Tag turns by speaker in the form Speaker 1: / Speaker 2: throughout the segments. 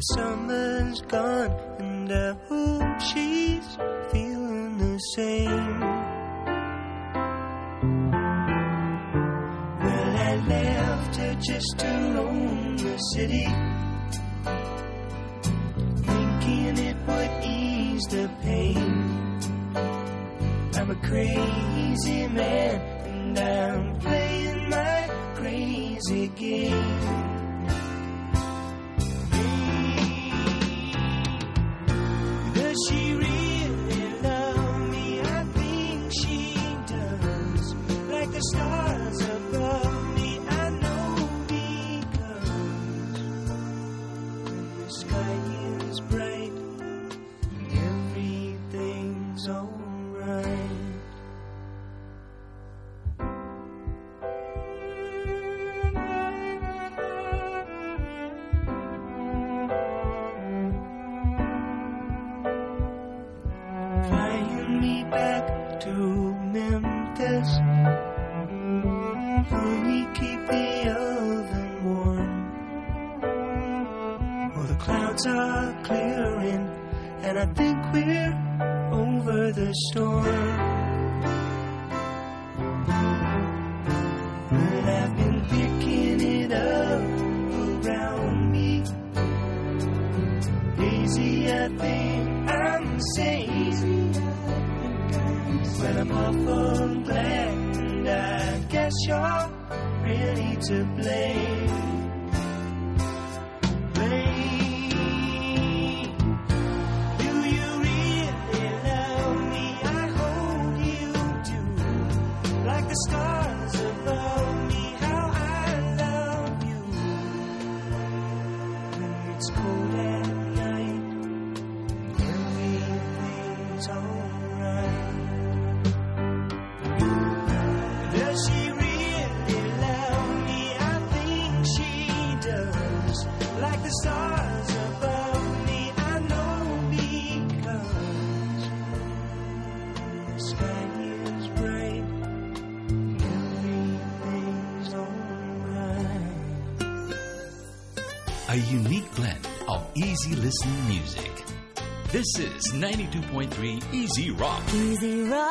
Speaker 1: summer's gone.
Speaker 2: easy listen music. This is 92.3 Easy Rock.
Speaker 3: Easy Rock.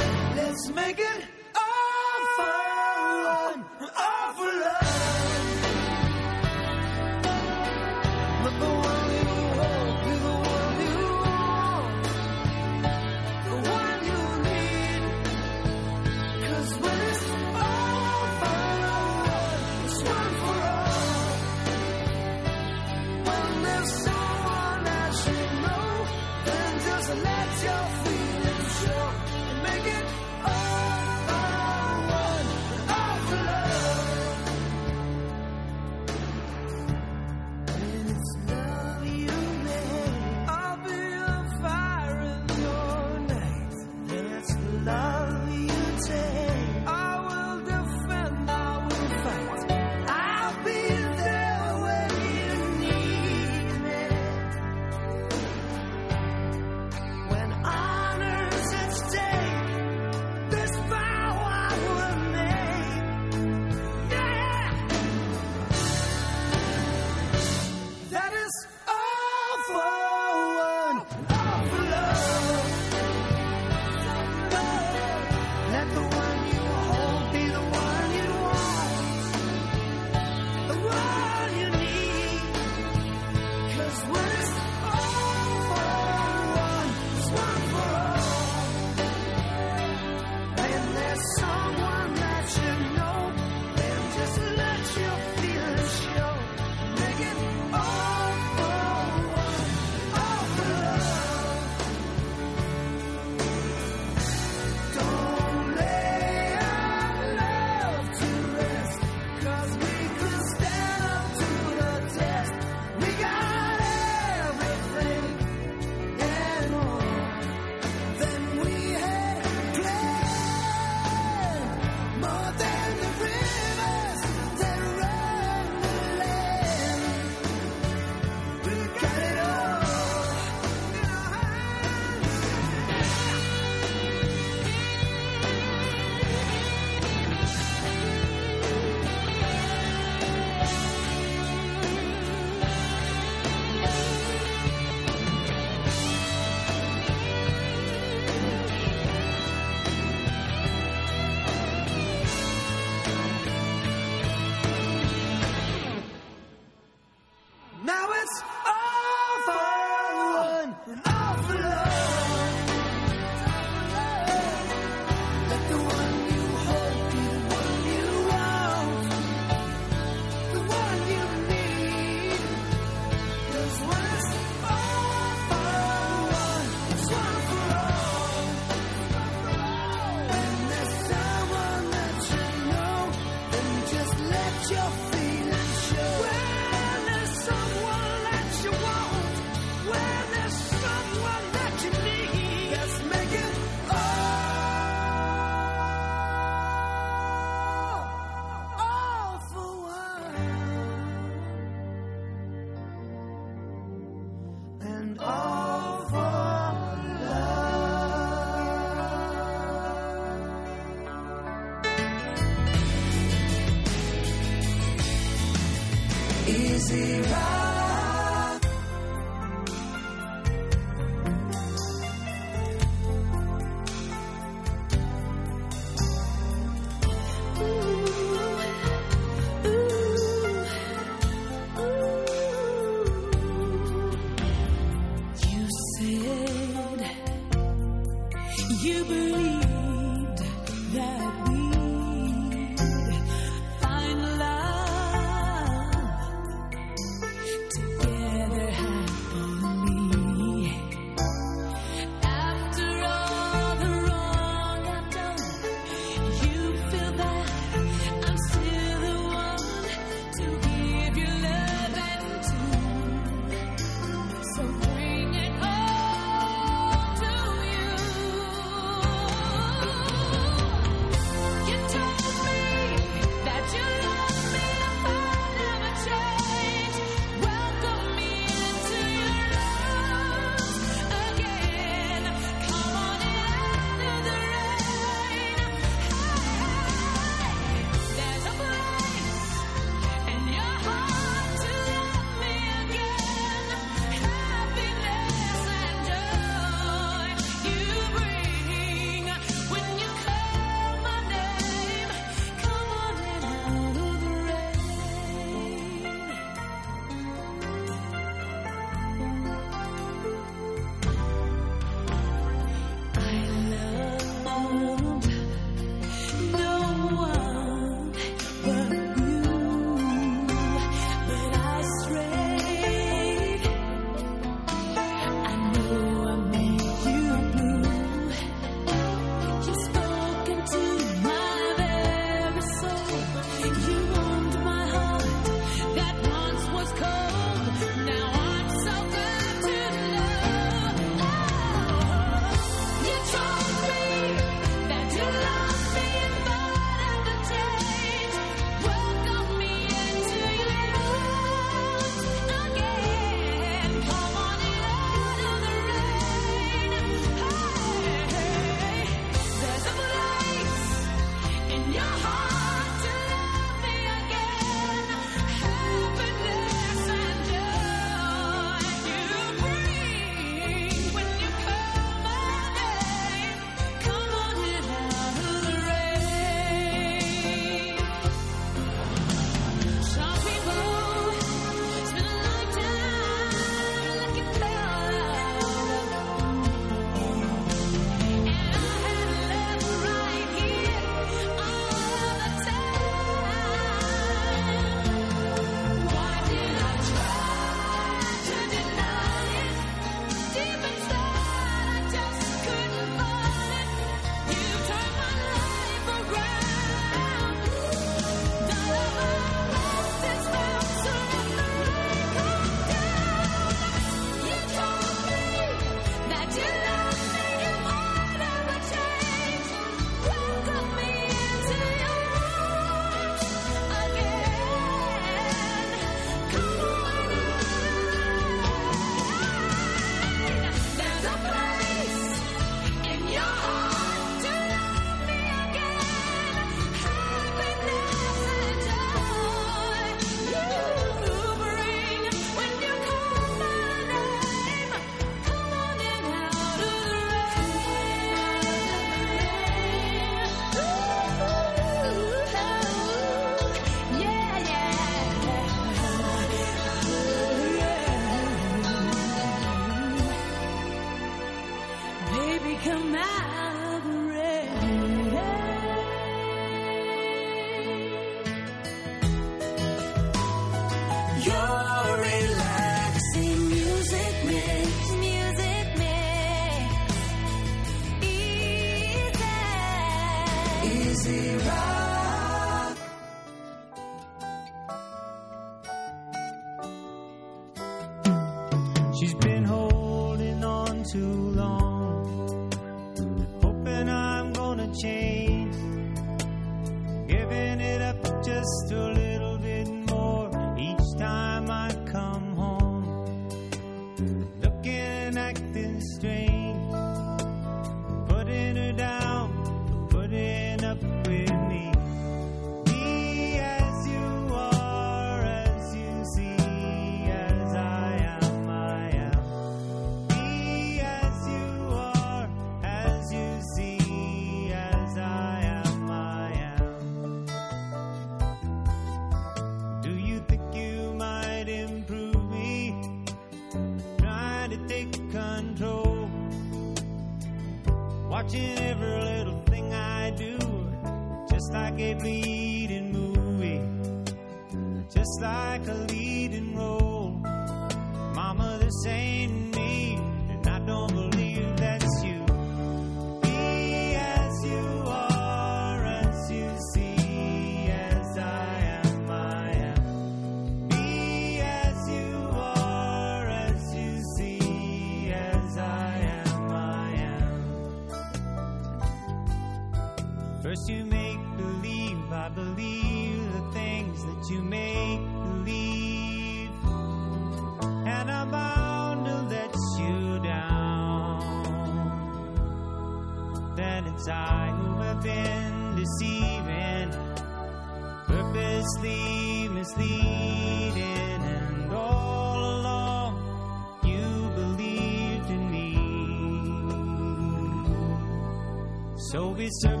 Speaker 4: So we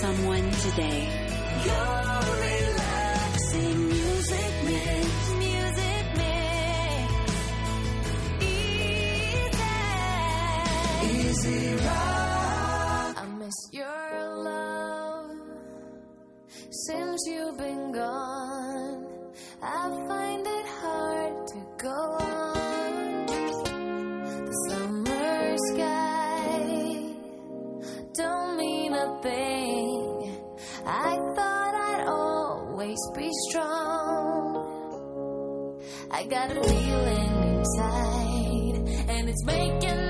Speaker 5: someone today.
Speaker 4: Your relaxing music makes music makes easy easy love. I miss your love since you've been gone. I find it hard to go on. The summer sky don't mean a thing. I thought I'd always be strong. I got a feeling inside, and it's making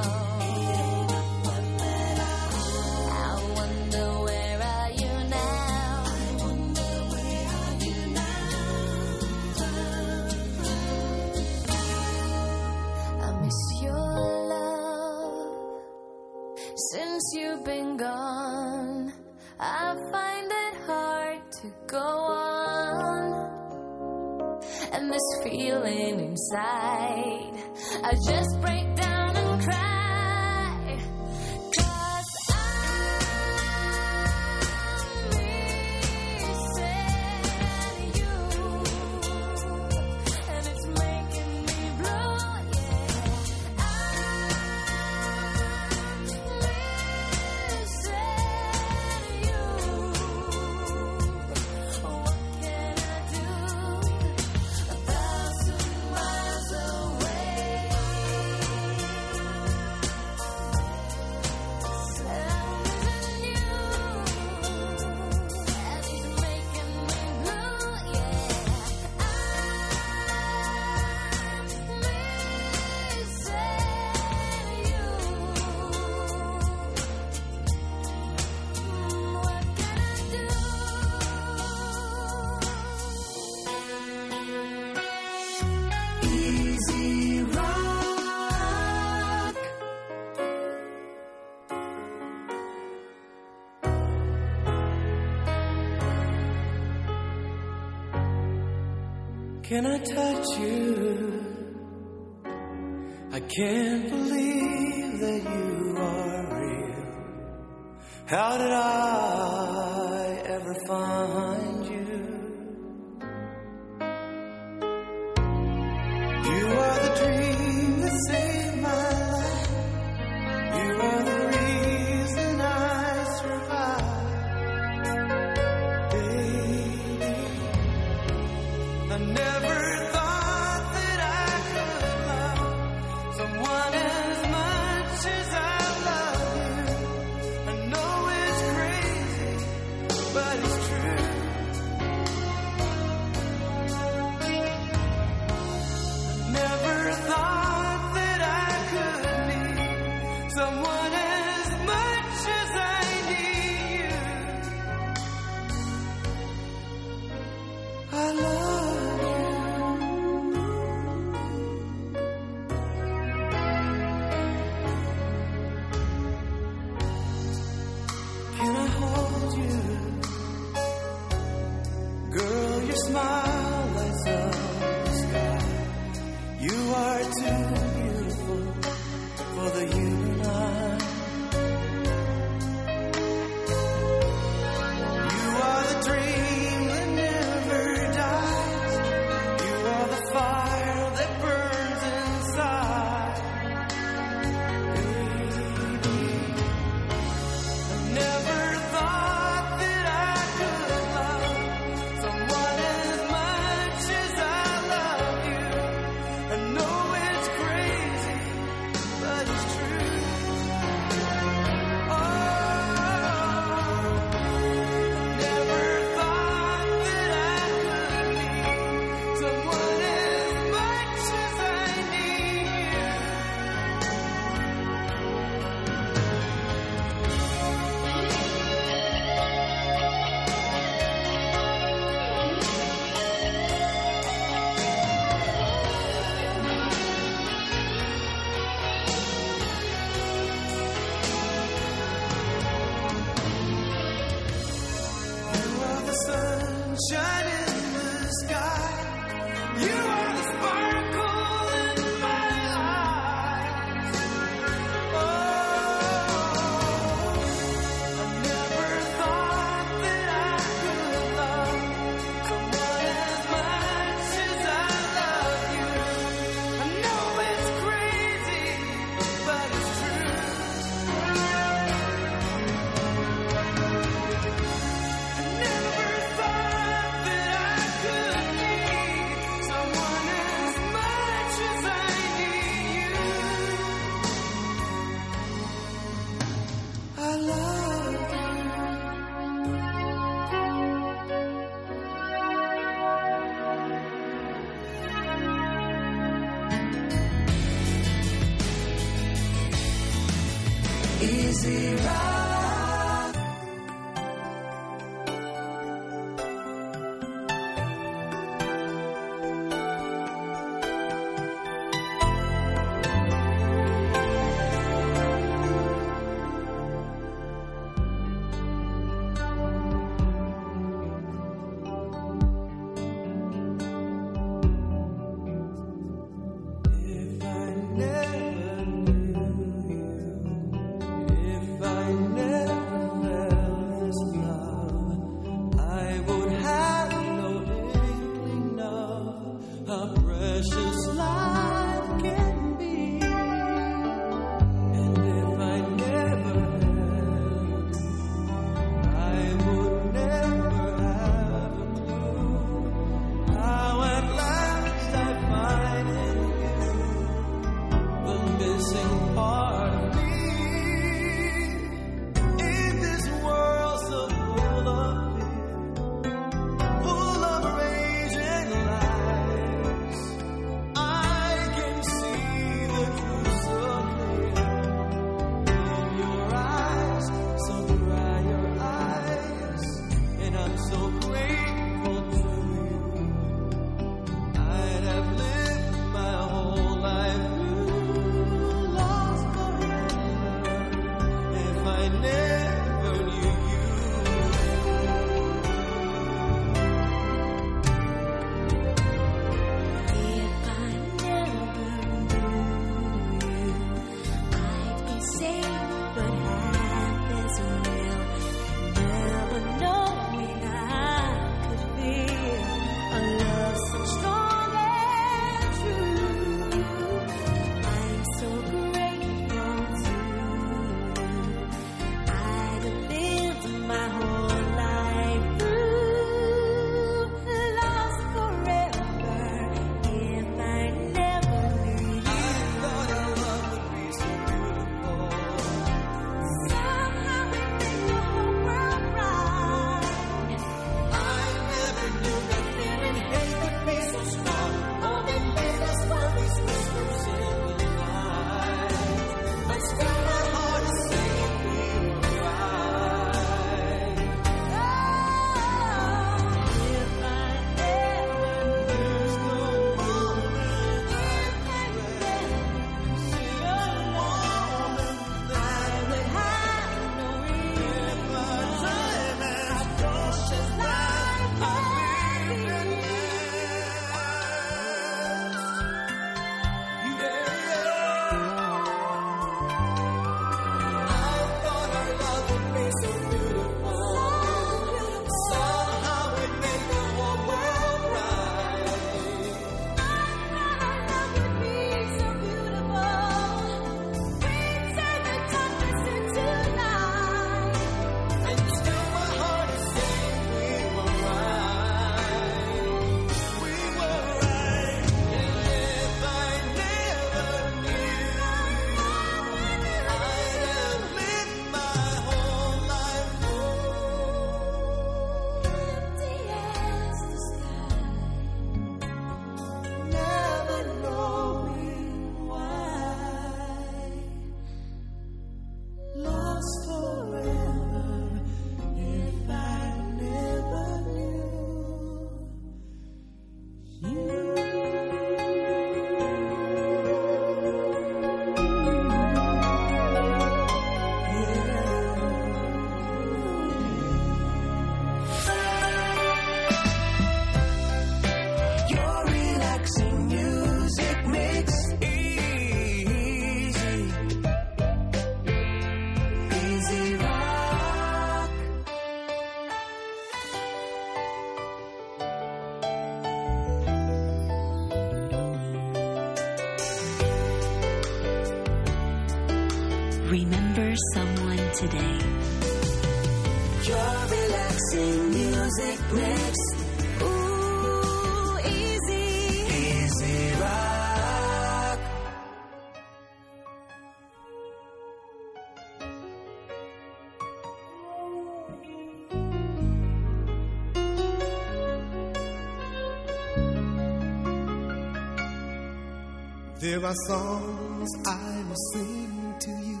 Speaker 6: There are songs I will sing to you.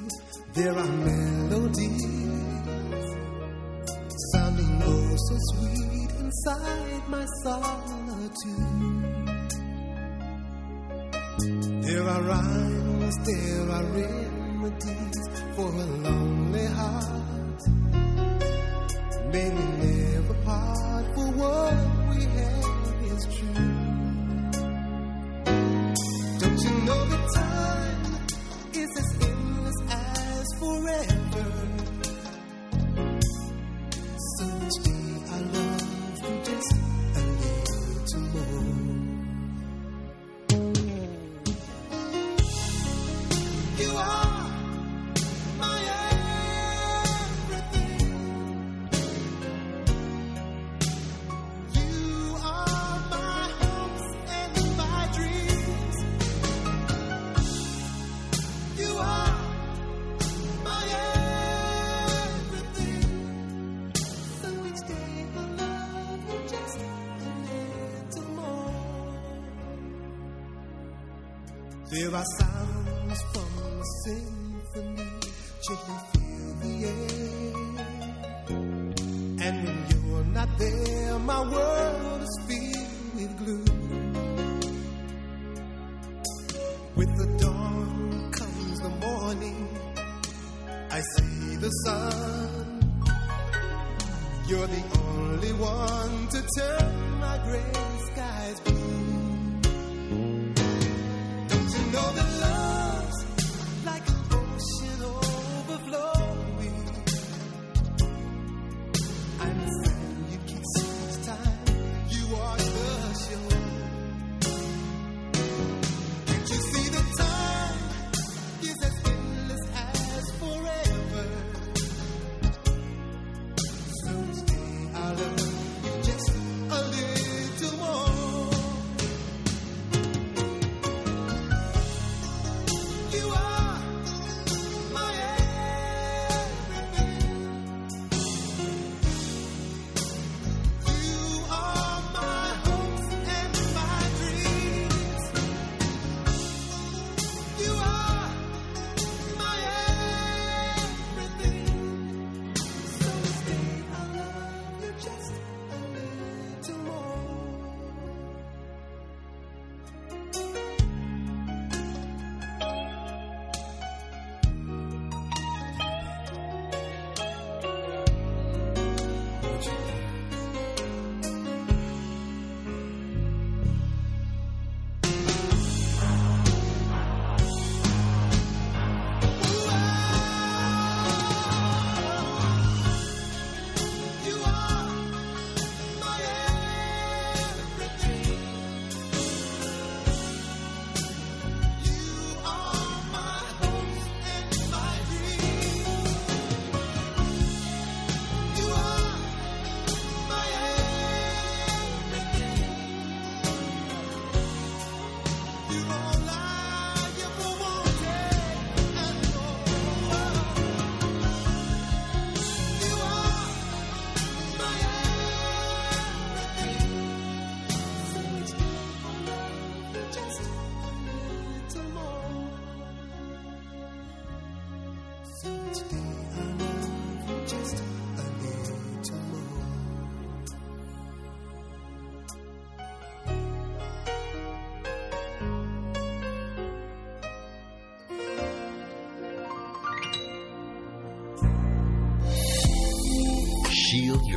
Speaker 6: There are melodies sounding oh so sweet inside my solitude. There are rhymes, there are
Speaker 7: rhythms.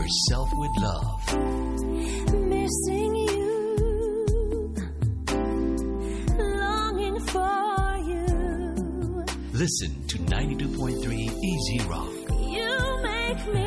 Speaker 7: yourself with love.
Speaker 4: Missing you, longing for you.
Speaker 7: Listen to 92.3 Easy Rock.
Speaker 4: You make me.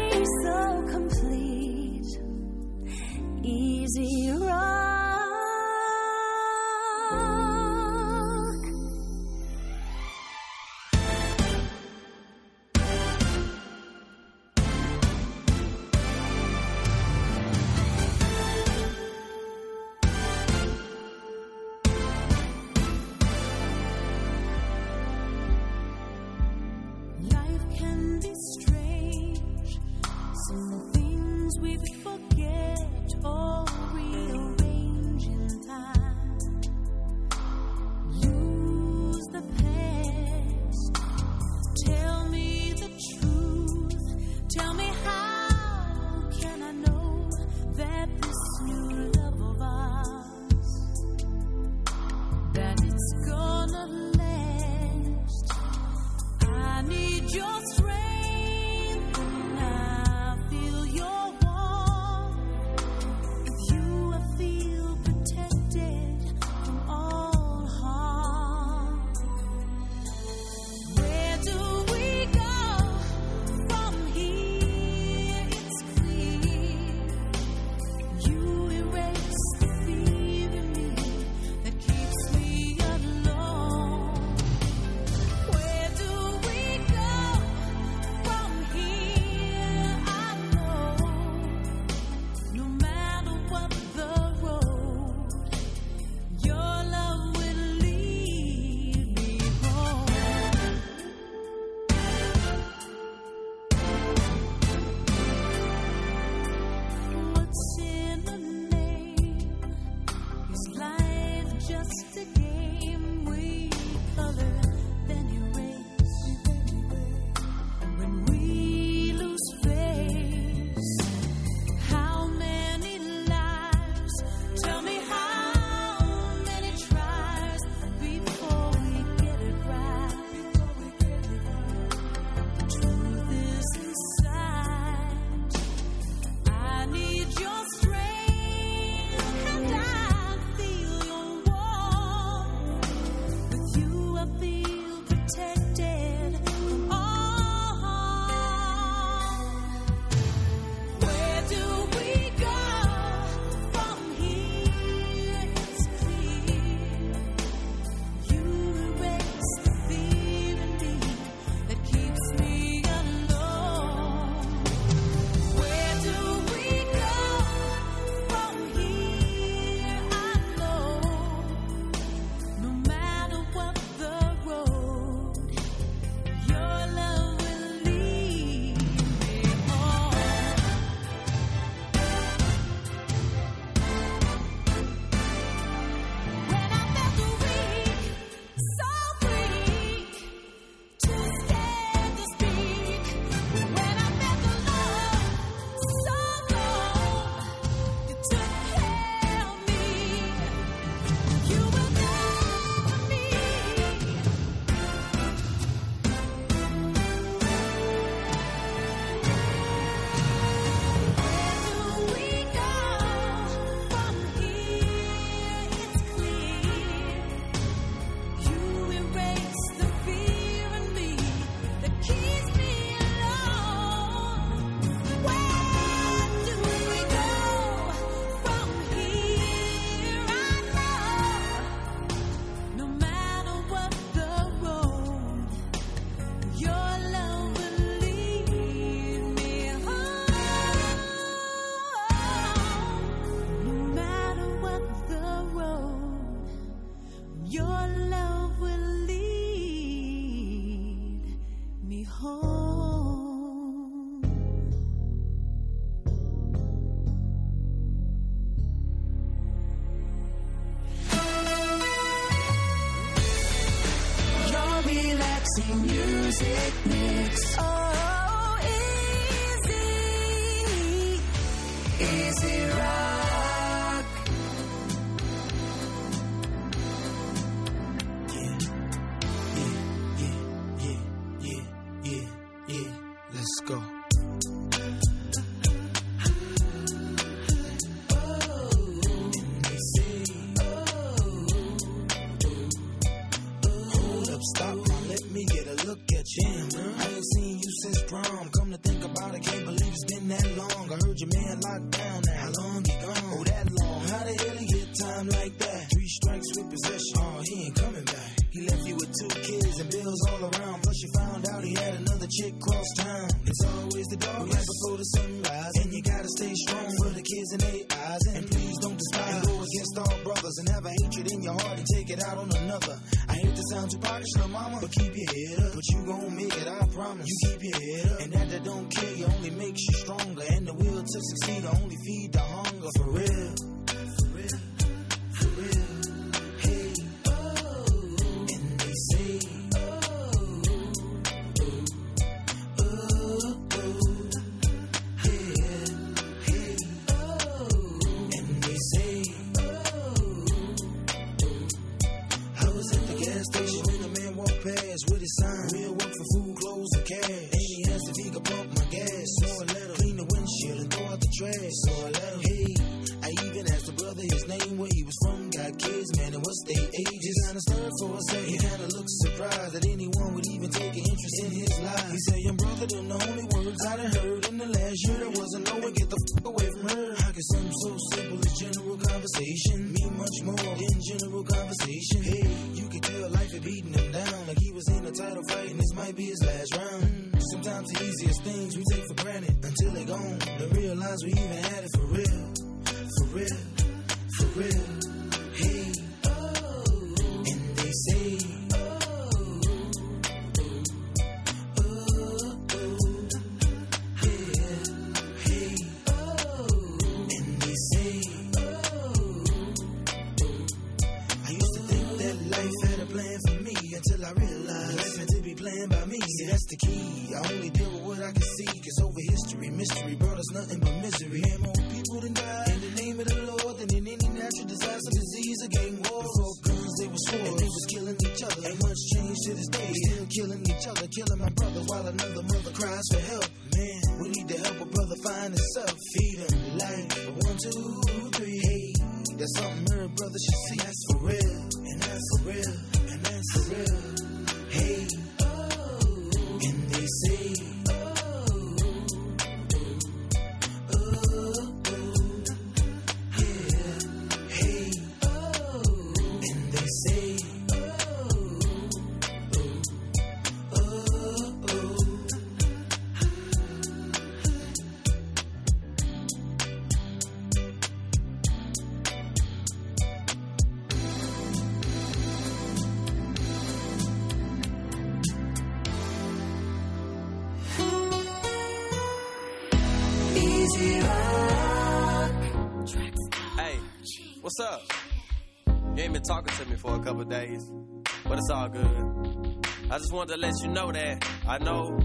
Speaker 4: just
Speaker 8: wanted to let you know that I know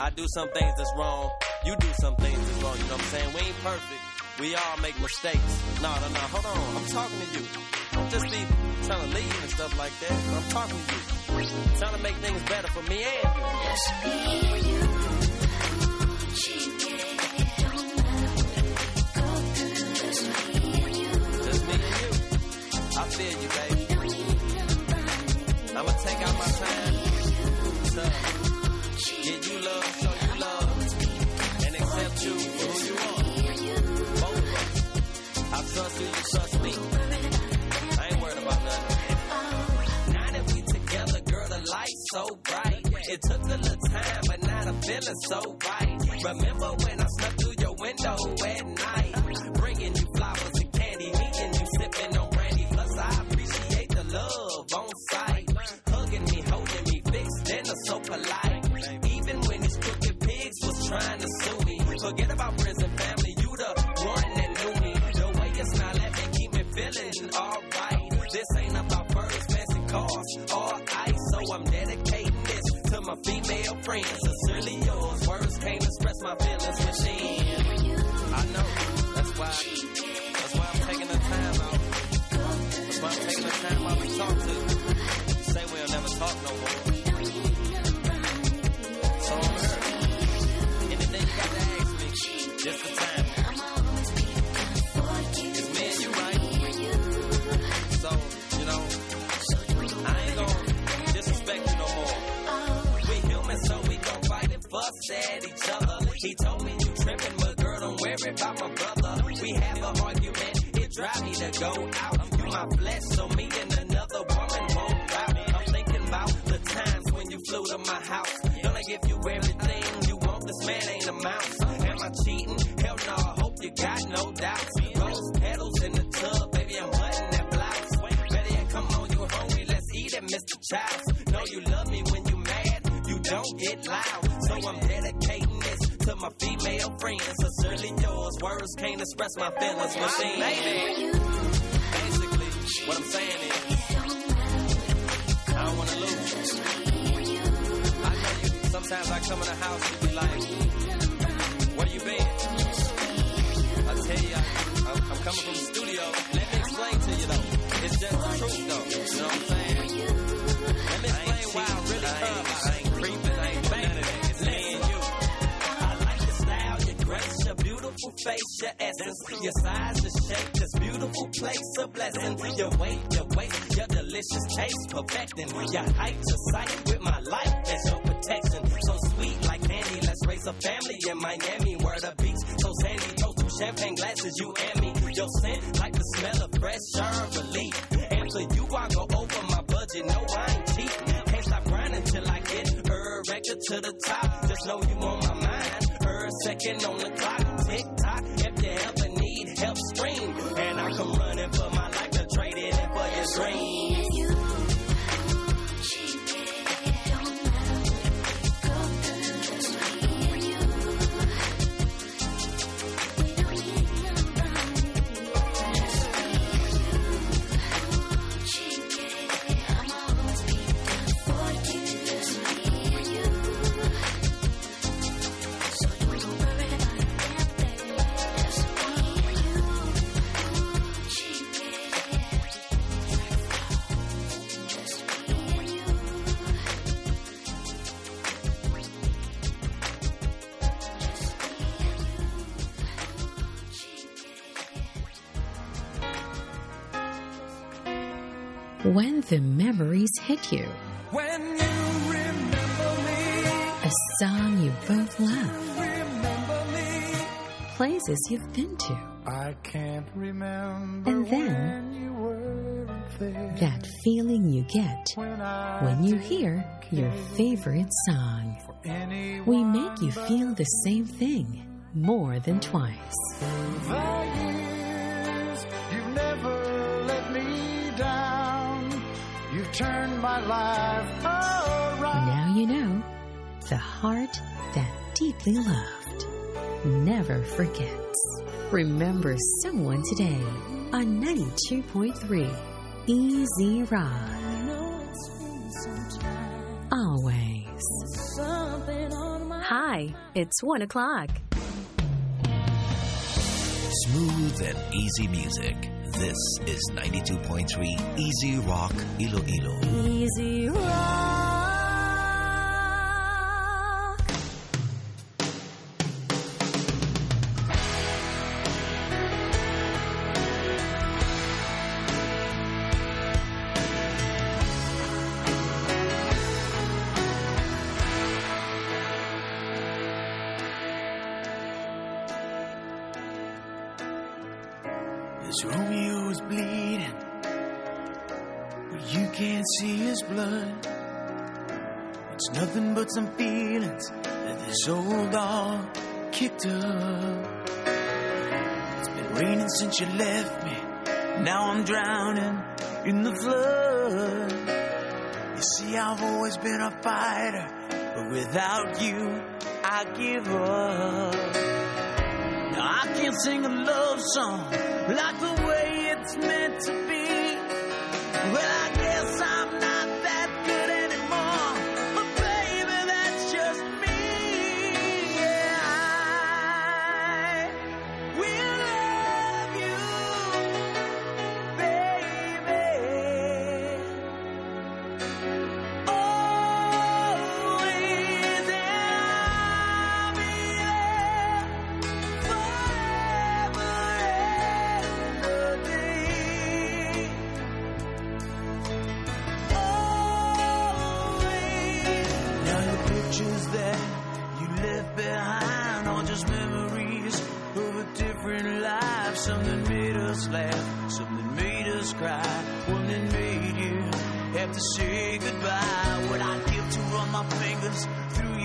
Speaker 8: I do some things that's wrong. You do some things that's wrong, you know what I'm saying? We ain't perfect. We all make mistakes. No, no, no, hold on. I'm talking to you. Don't just be trying to leave and stuff like that. I'm talking to you. I'm trying to make things better for me and you. Words can't express my feelings. Machine. The
Speaker 9: memories hit you,
Speaker 10: When you remember me,
Speaker 9: a song you both love,
Speaker 10: remember me.
Speaker 9: places you've been to,
Speaker 10: I can't remember
Speaker 9: And then-
Speaker 10: when you there.
Speaker 9: that feeling you get
Speaker 10: When
Speaker 9: when you hear your favorite song. We make you feel the same thing more than twice.
Speaker 10: The
Speaker 9: heart that deeply loved never forgets. Remember someone today on 92.3 Easy Rock. Always. Hi, it's one o'clock.
Speaker 2: Smooth and easy music. This is 92.3 Easy Rock Iloilo.
Speaker 4: Easy rock.
Speaker 3: But some feelings that this old dog kicked up. It's been raining since you left me. Now I'm drowning in the flood. You see, I've always been a fighter, but without you, I give up. Now I can't sing a love song like the way it's meant to be. Well, I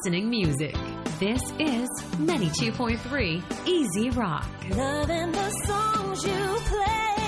Speaker 11: listening music.
Speaker 12: This is ninety-two point three 2.3
Speaker 11: Easy Rock.
Speaker 4: Loving the songs you play.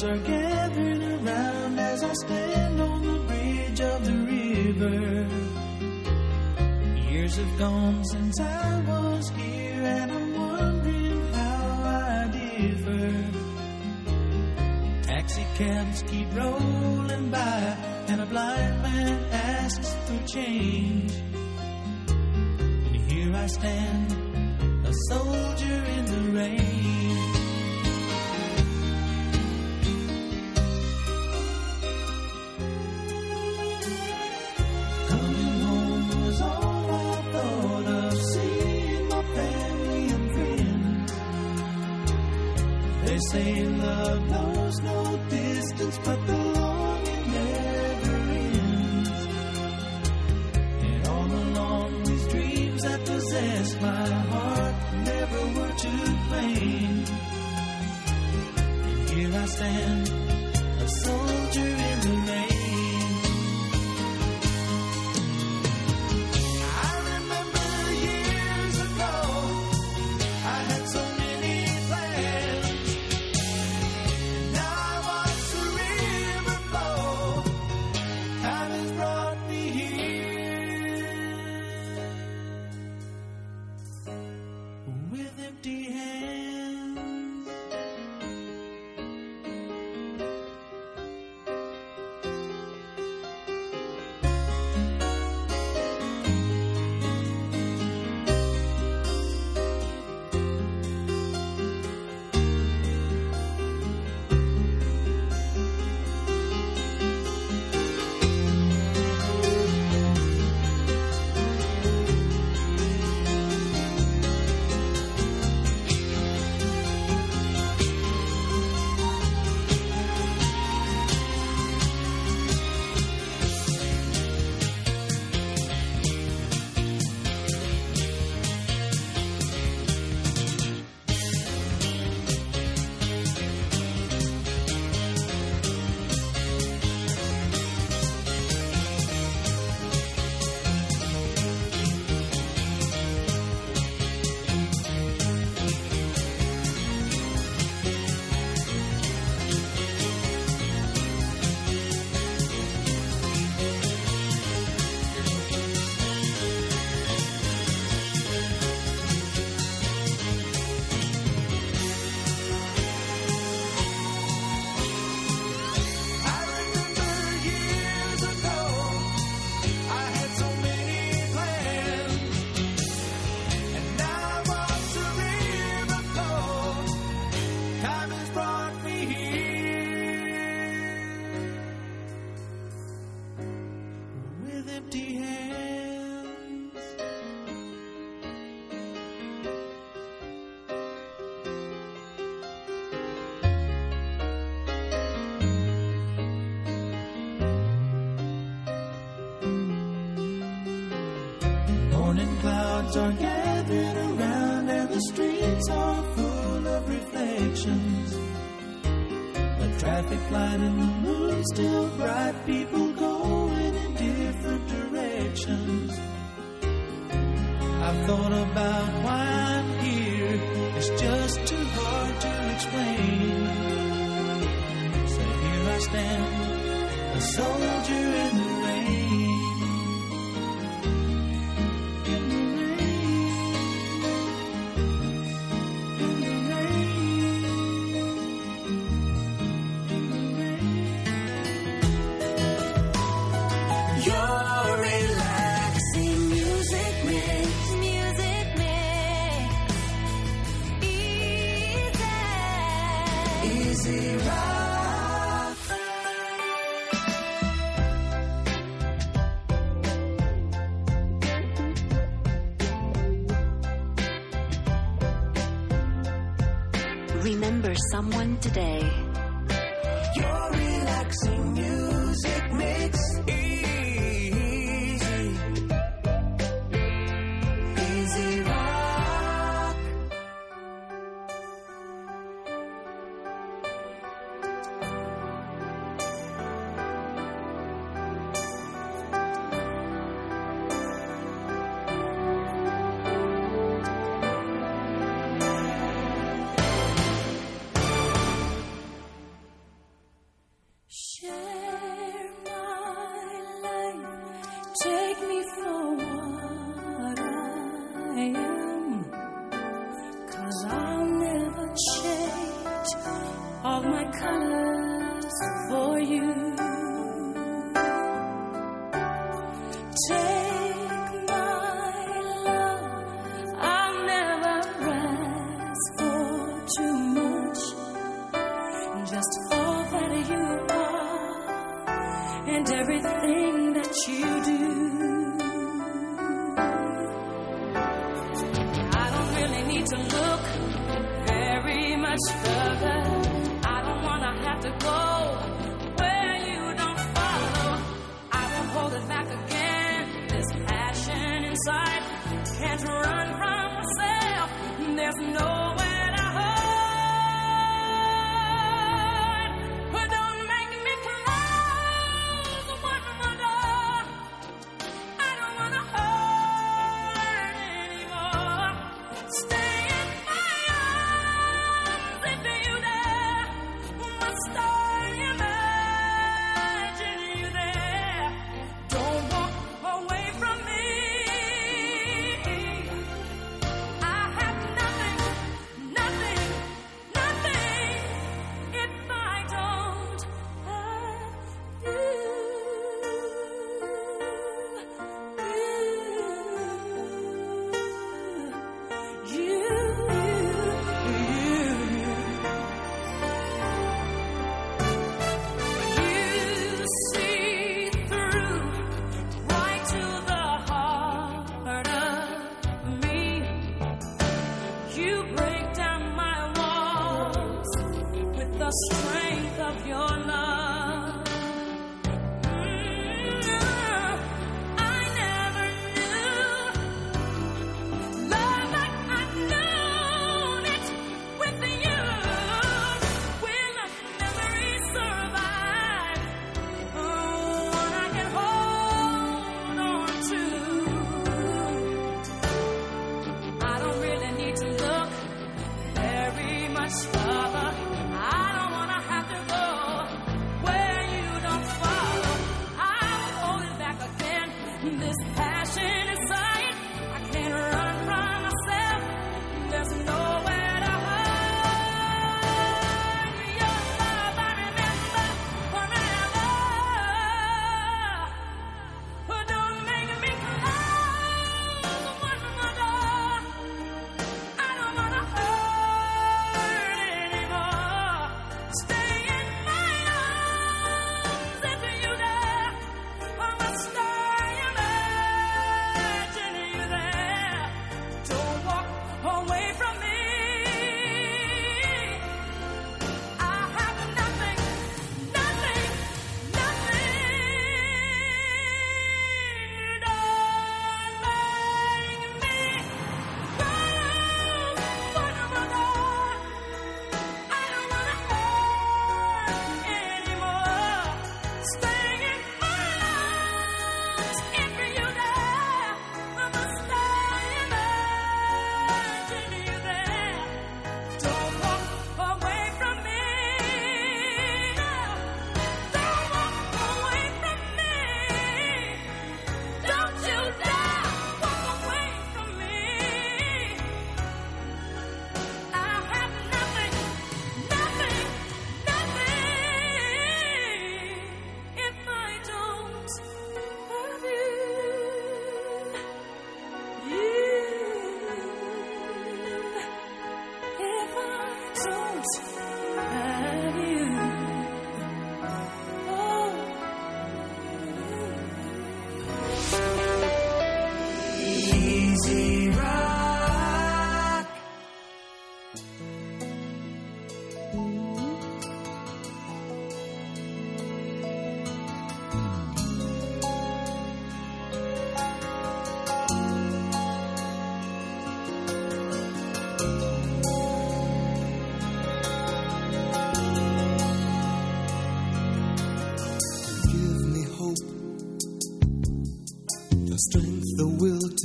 Speaker 7: Clouds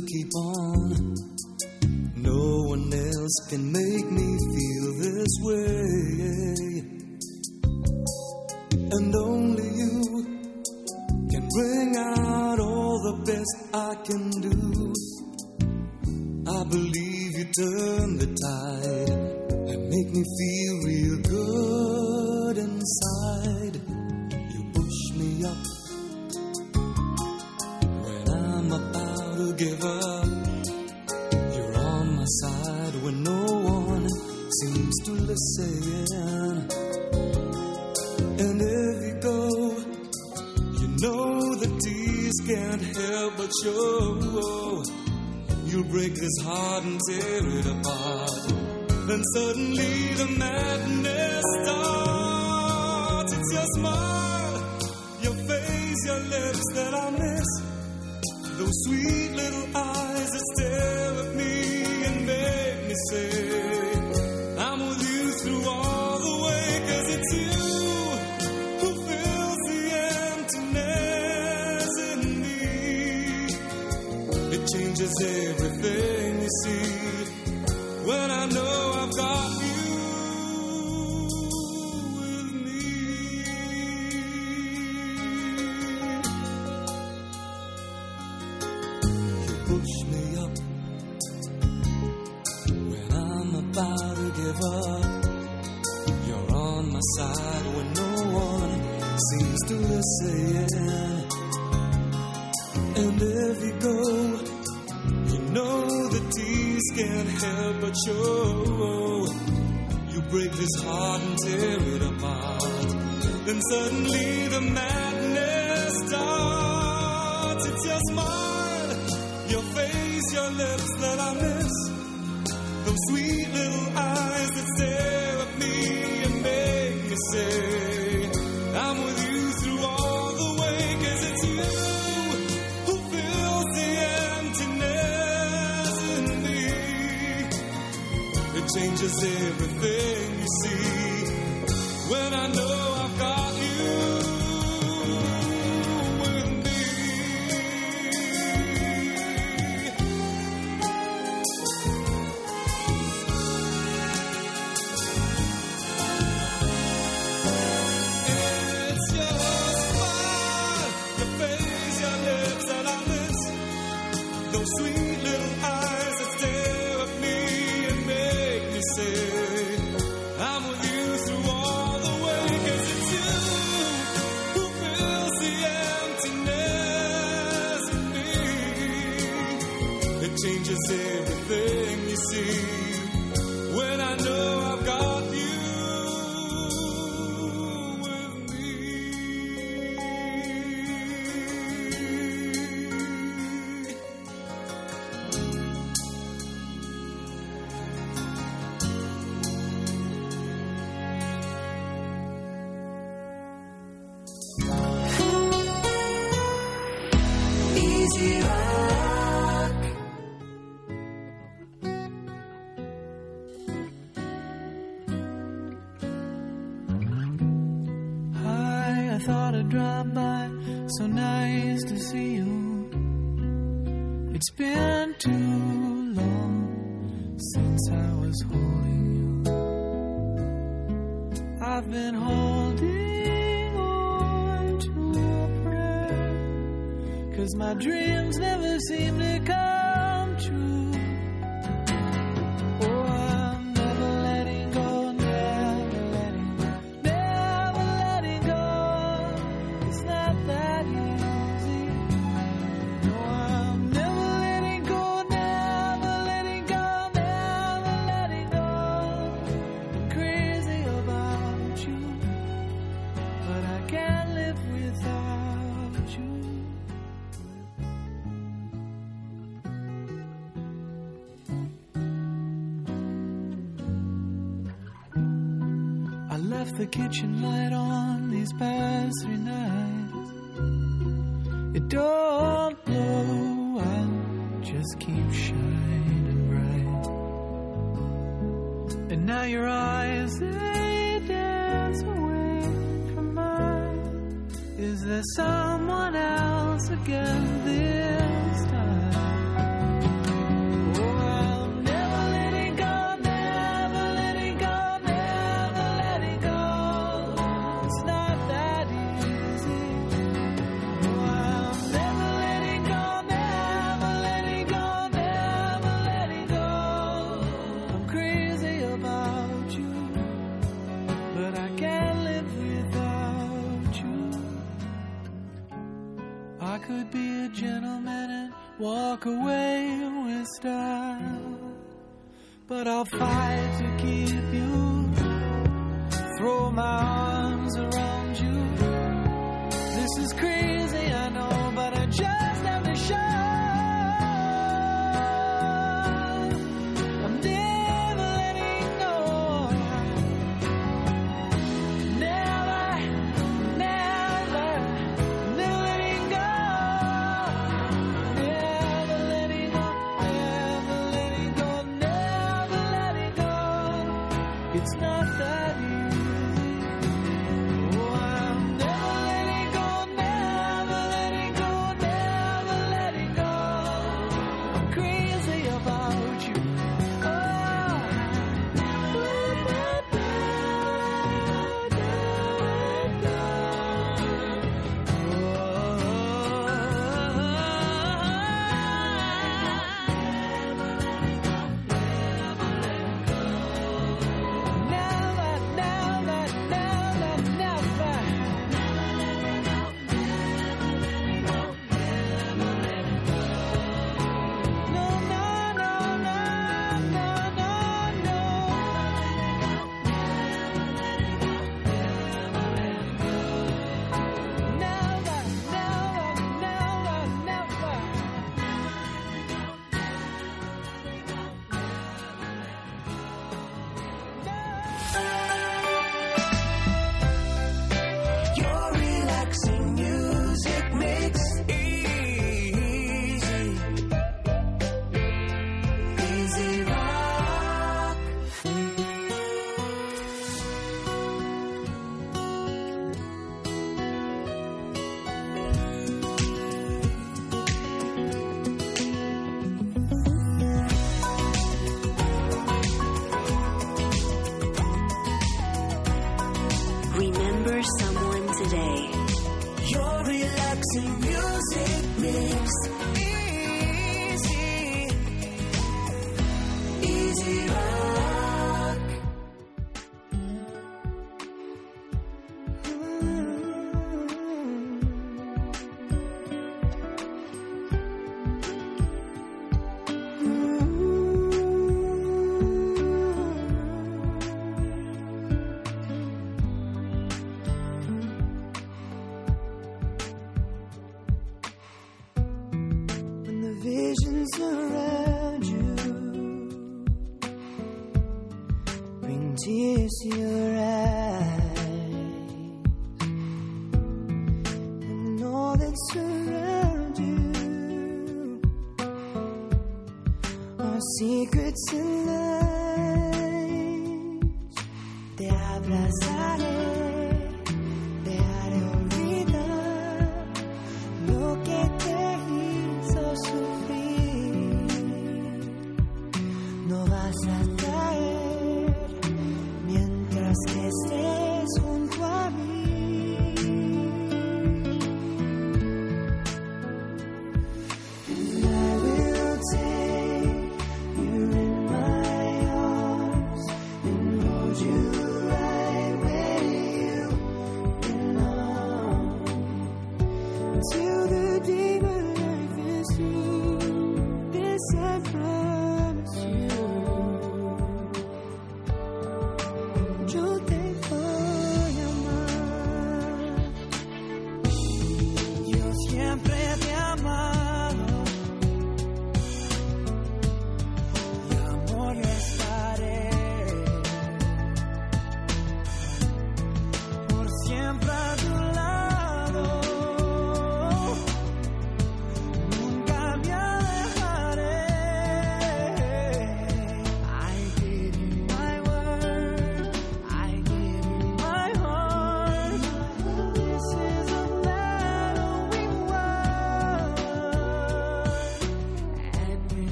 Speaker 3: to
Speaker 13: keep on.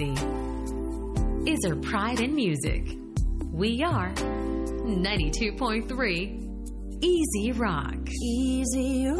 Speaker 3: Is
Speaker 14: her pride in music. We are 92.3 Easy Rock.
Speaker 4: Easy Rock.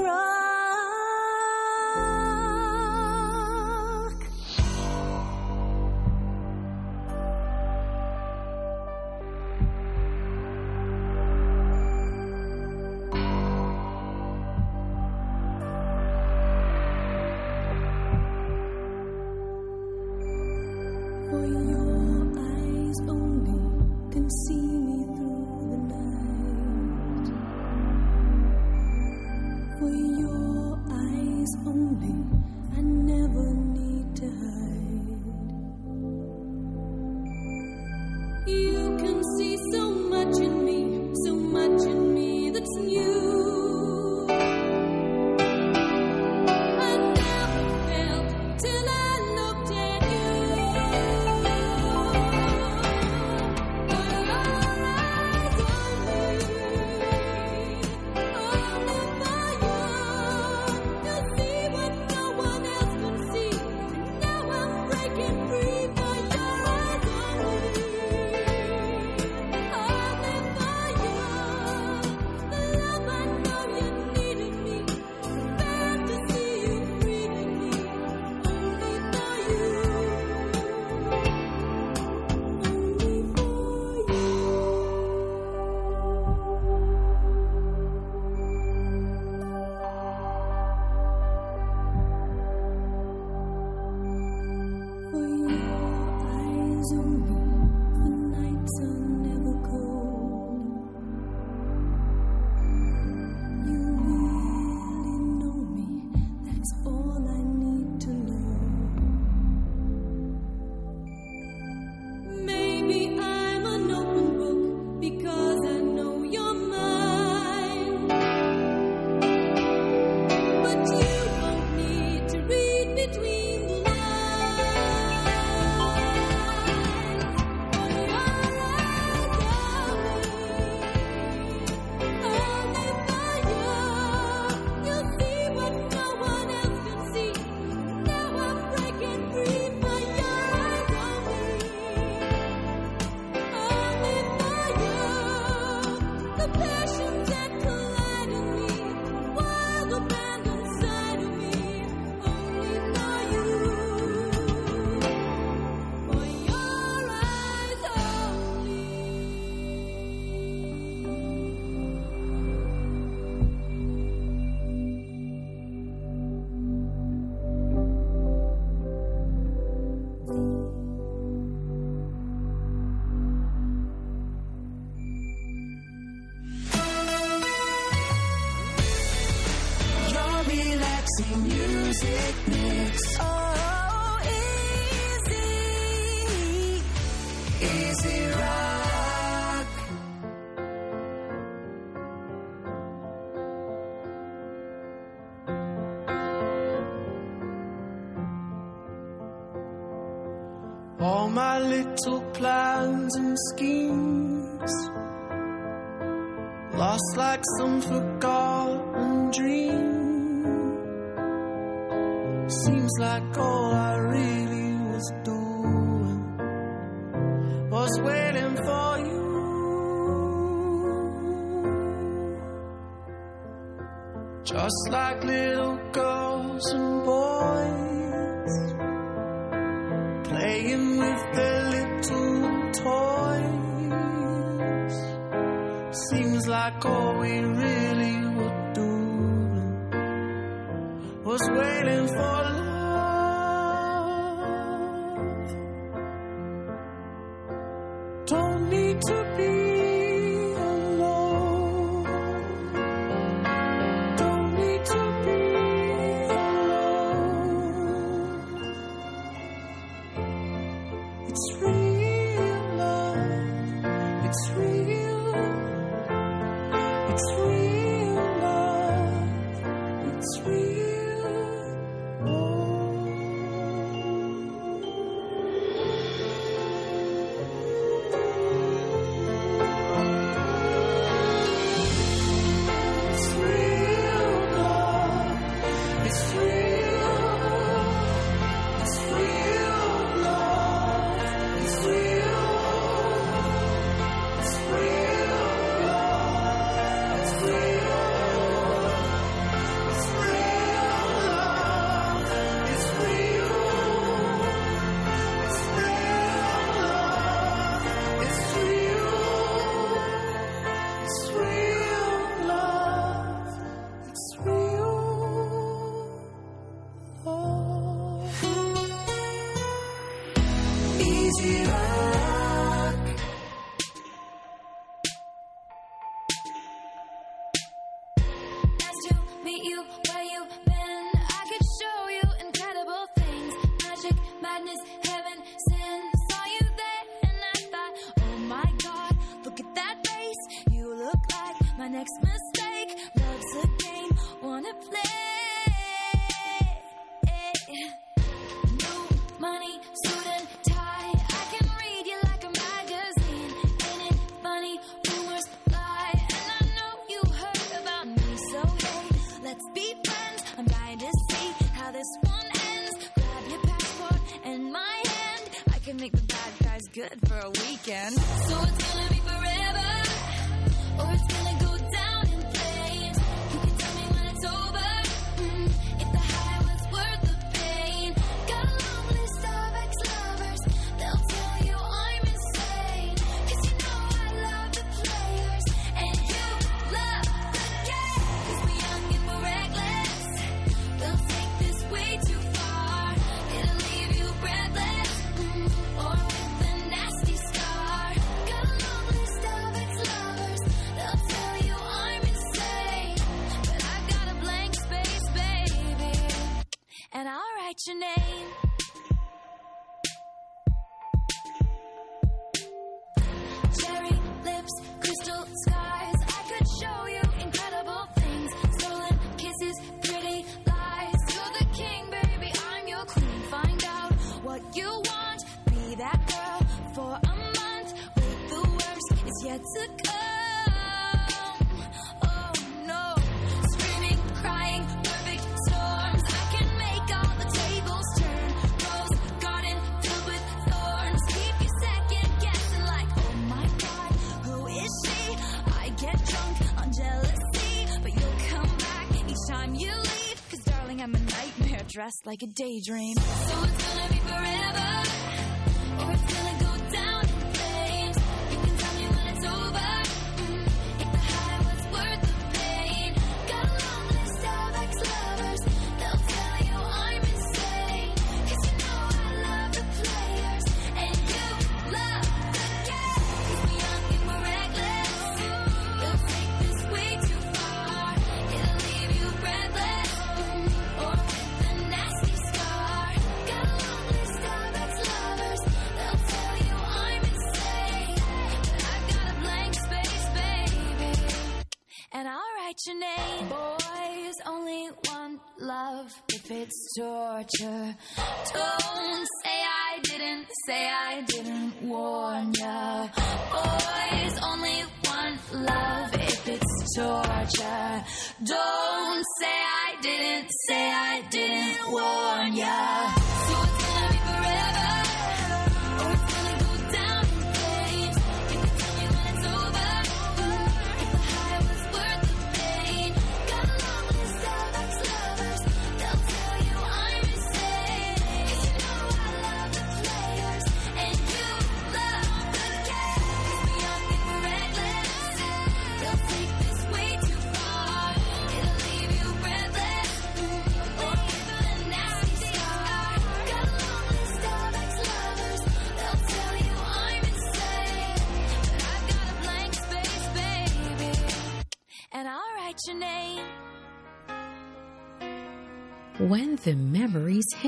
Speaker 3: like
Speaker 15: a daydream. So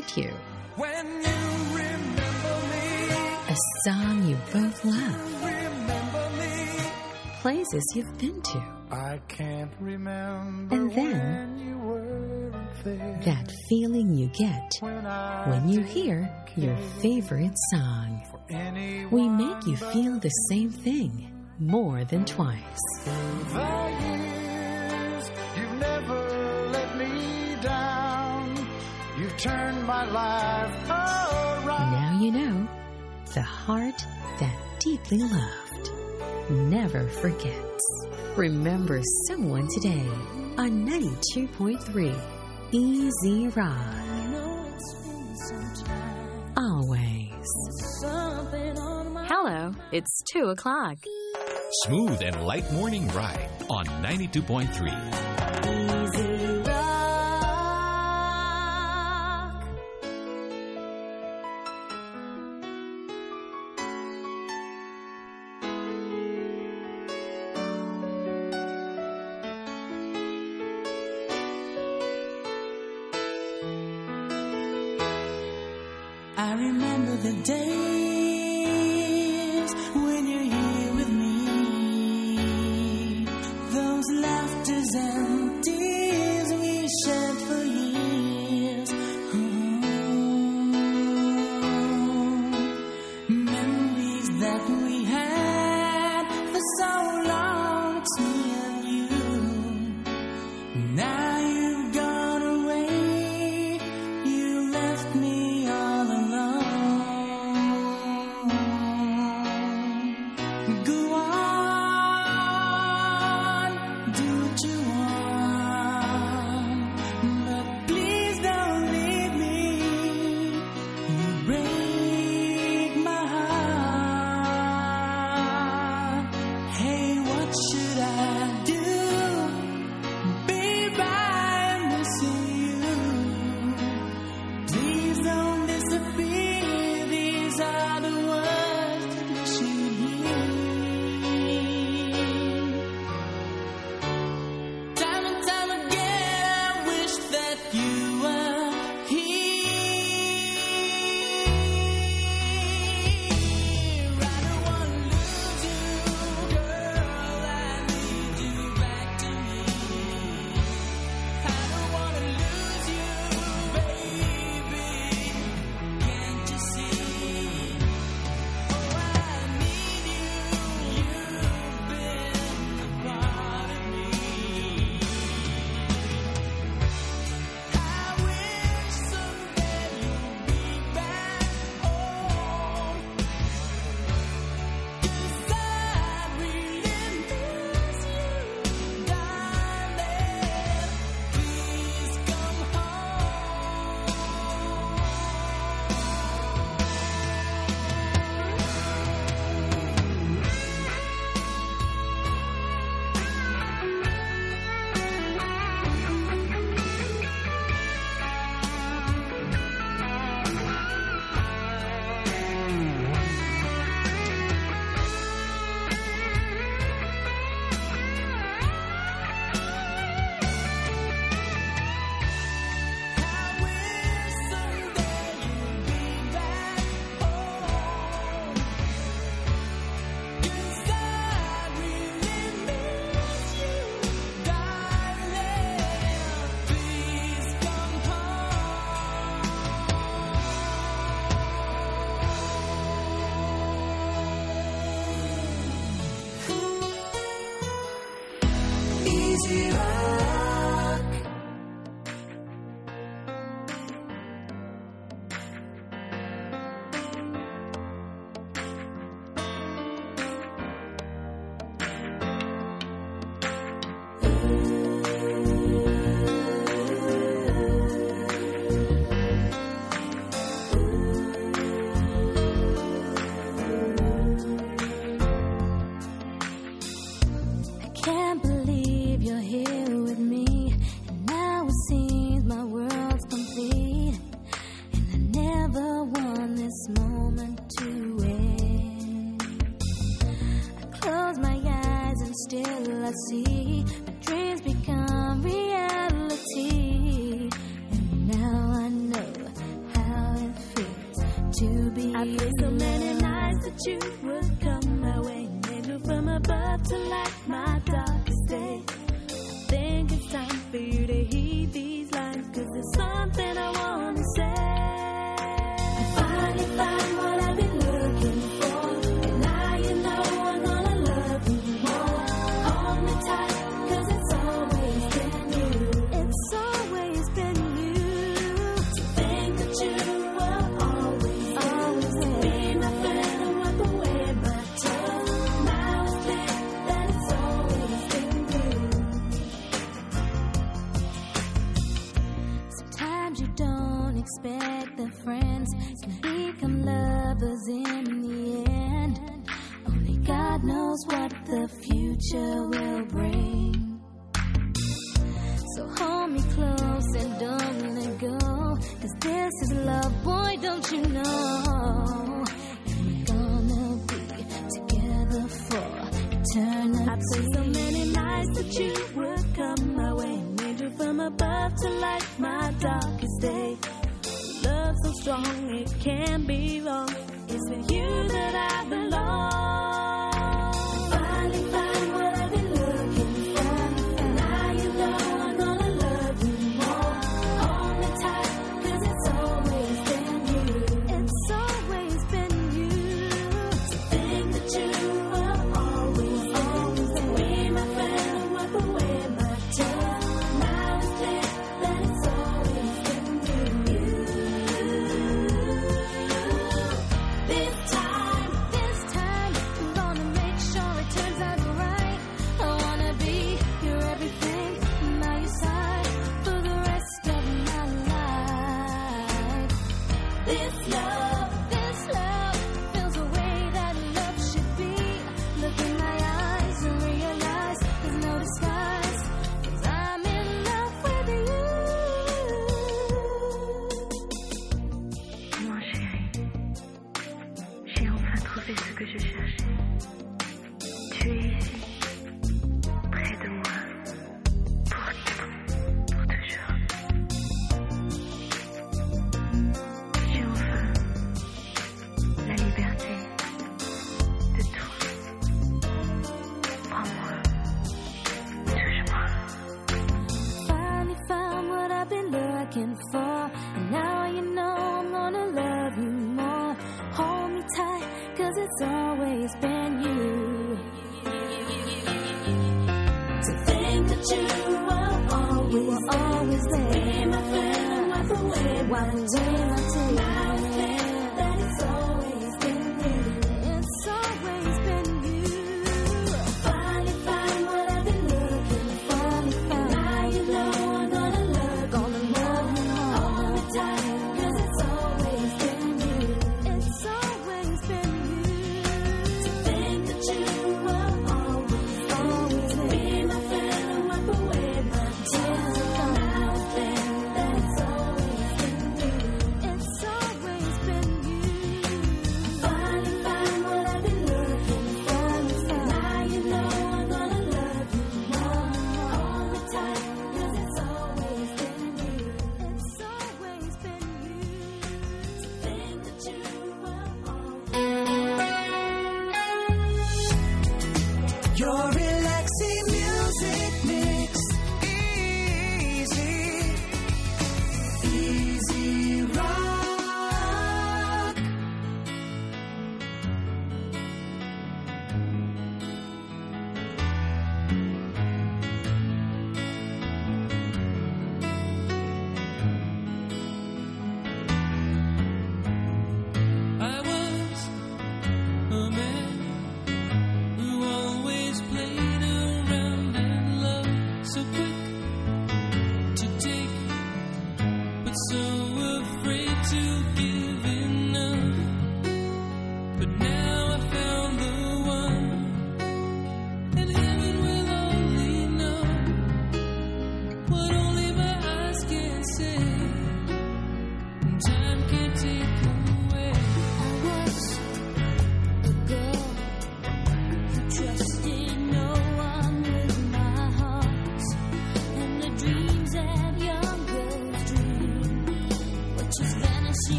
Speaker 9: hit you.
Speaker 10: you
Speaker 9: a song you both love. Places you've been to.
Speaker 10: I can't remember.
Speaker 9: And then that feeling you get when, when you hear your favorite song. We make you feel the same thing more than twice.
Speaker 10: turned my life around.
Speaker 9: Now you know the heart that deeply loved never forgets. Remember someone today on 92.3 Easy Rock. Always.
Speaker 16: Hello, it's 2 o'clock.
Speaker 4: Smooth and light morning ride on 92.3.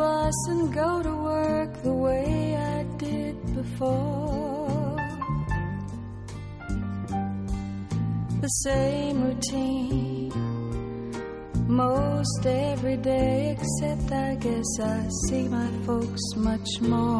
Speaker 17: bus and go to work the way I did before. The same routine most every day, except I guess I see my folks much more.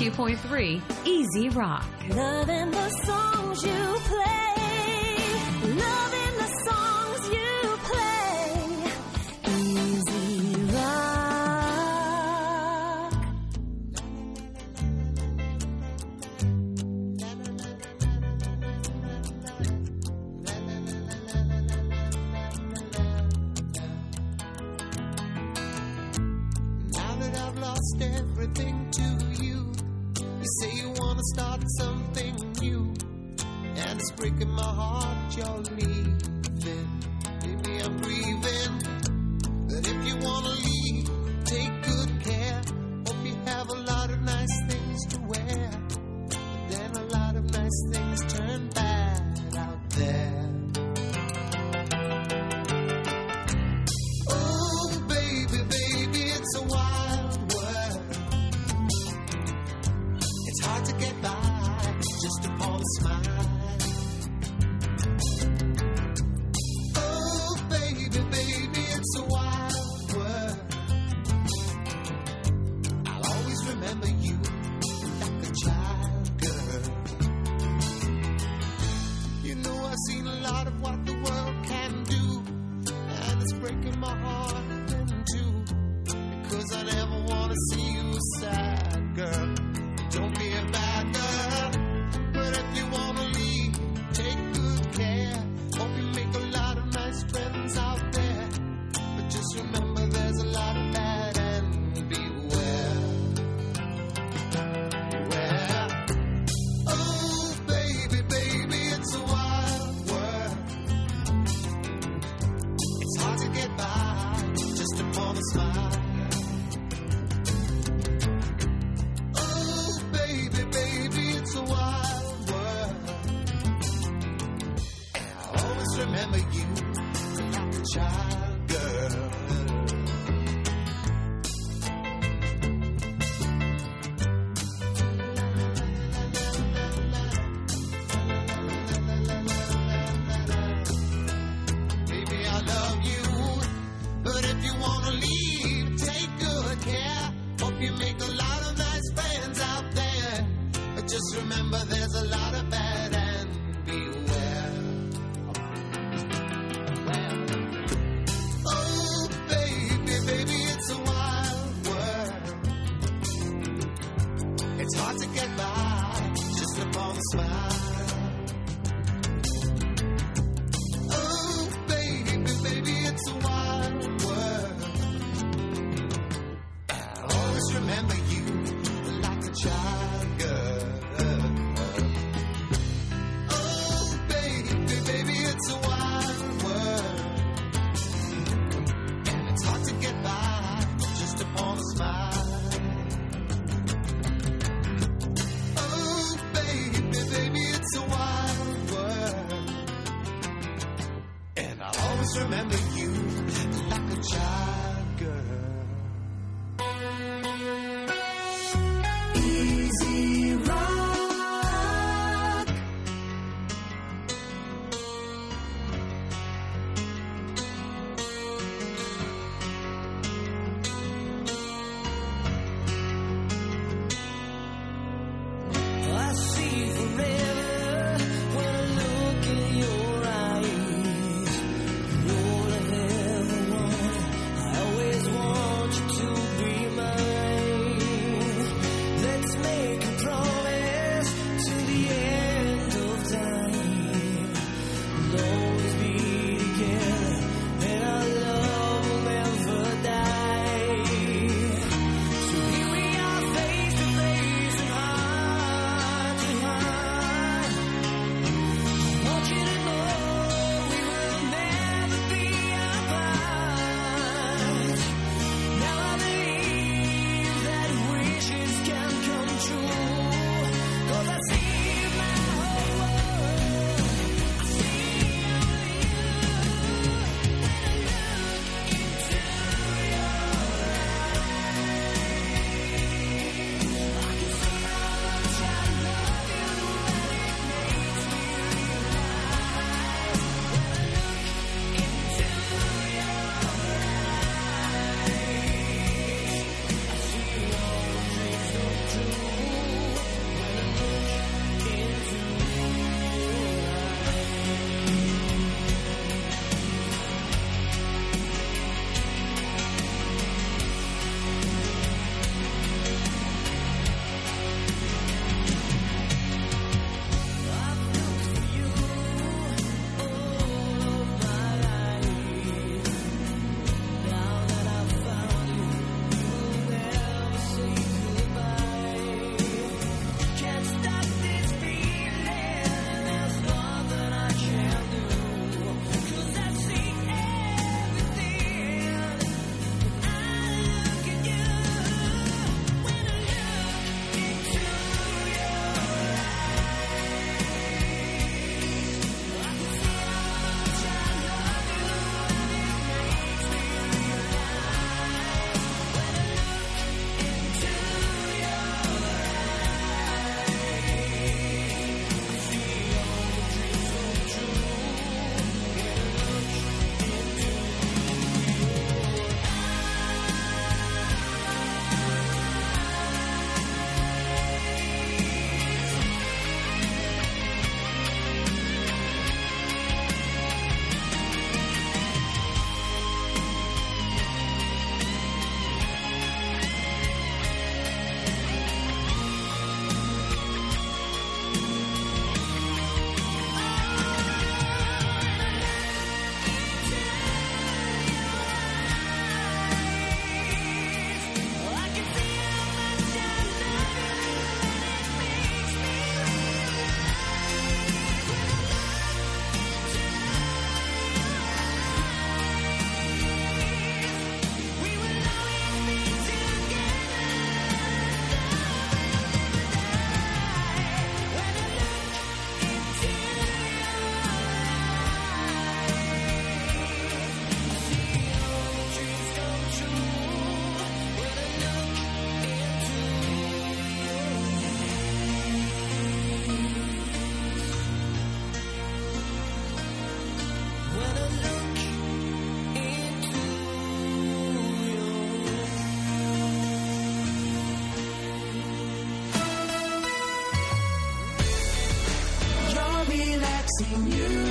Speaker 18: 92.3 Easy Rock.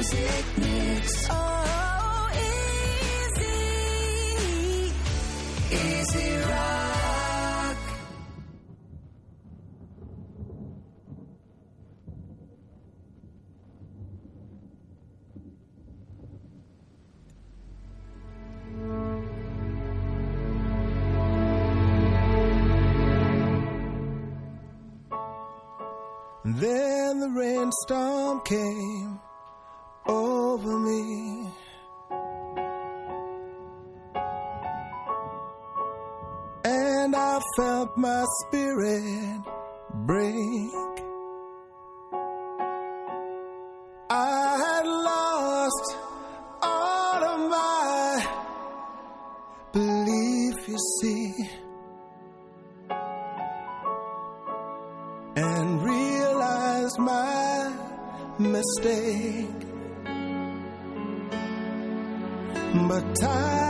Speaker 11: music mix.
Speaker 4: Oh, easy,
Speaker 11: easy rock.
Speaker 6: Then the rainstorm came over me. And I felt my spirit break. I had lost all of my belief, you see. And realized my mistake. but time.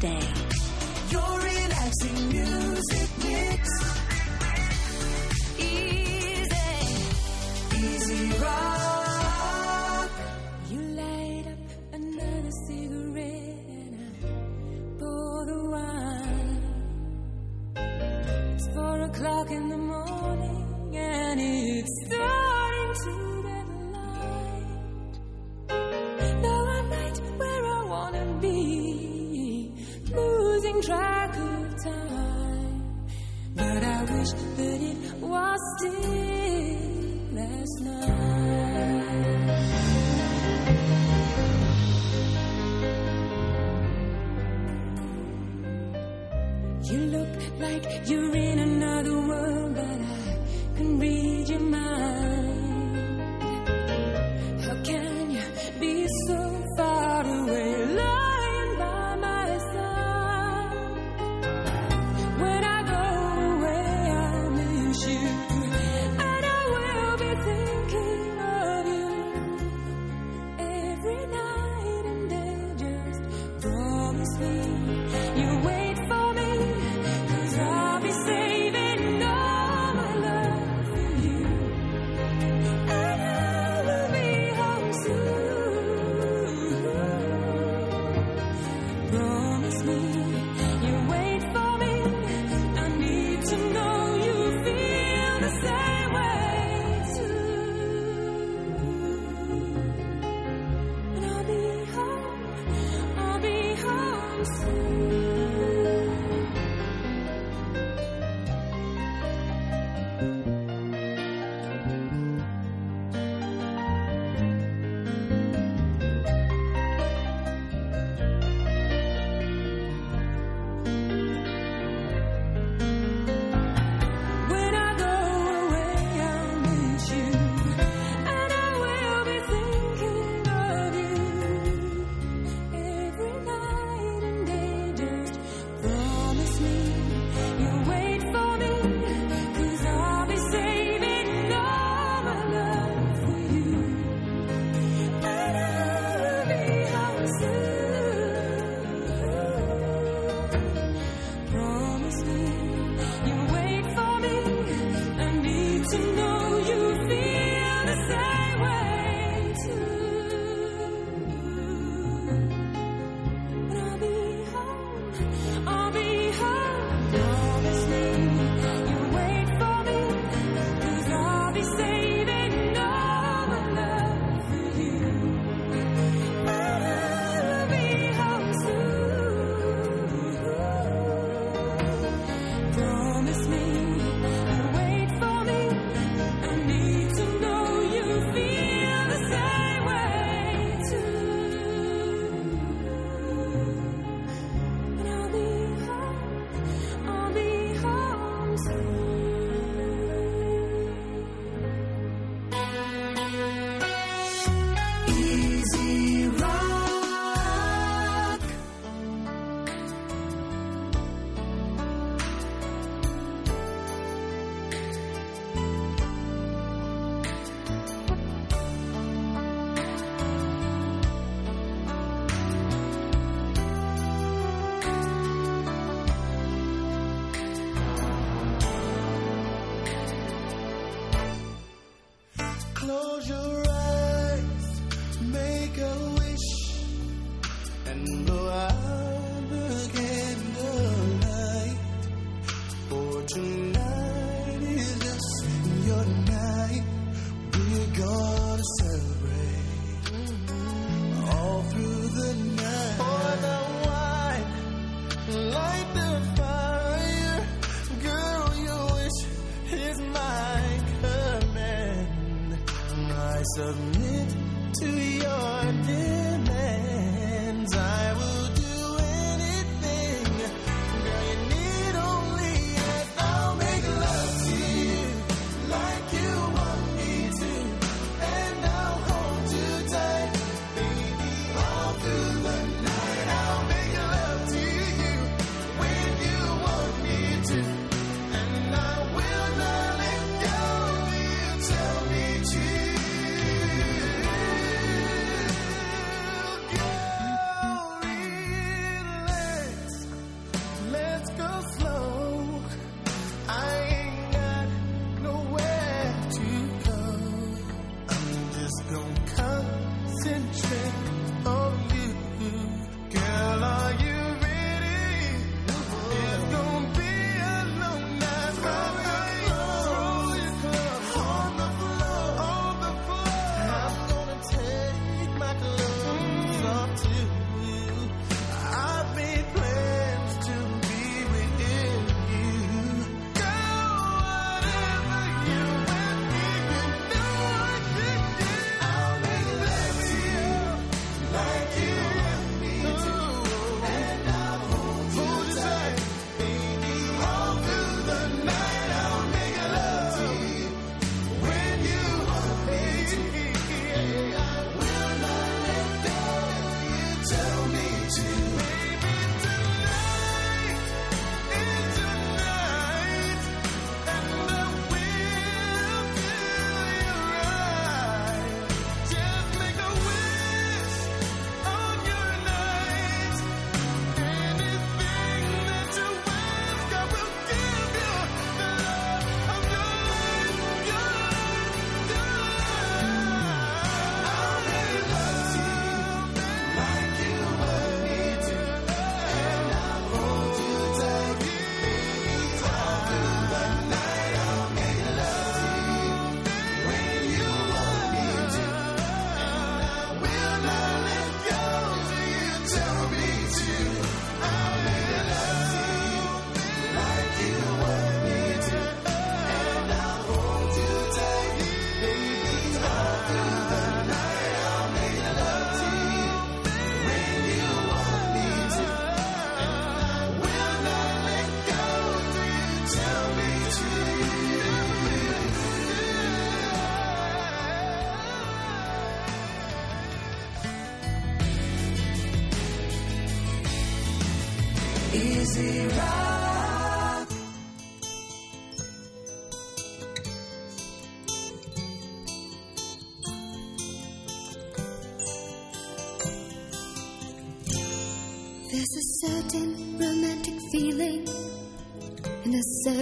Speaker 4: Today.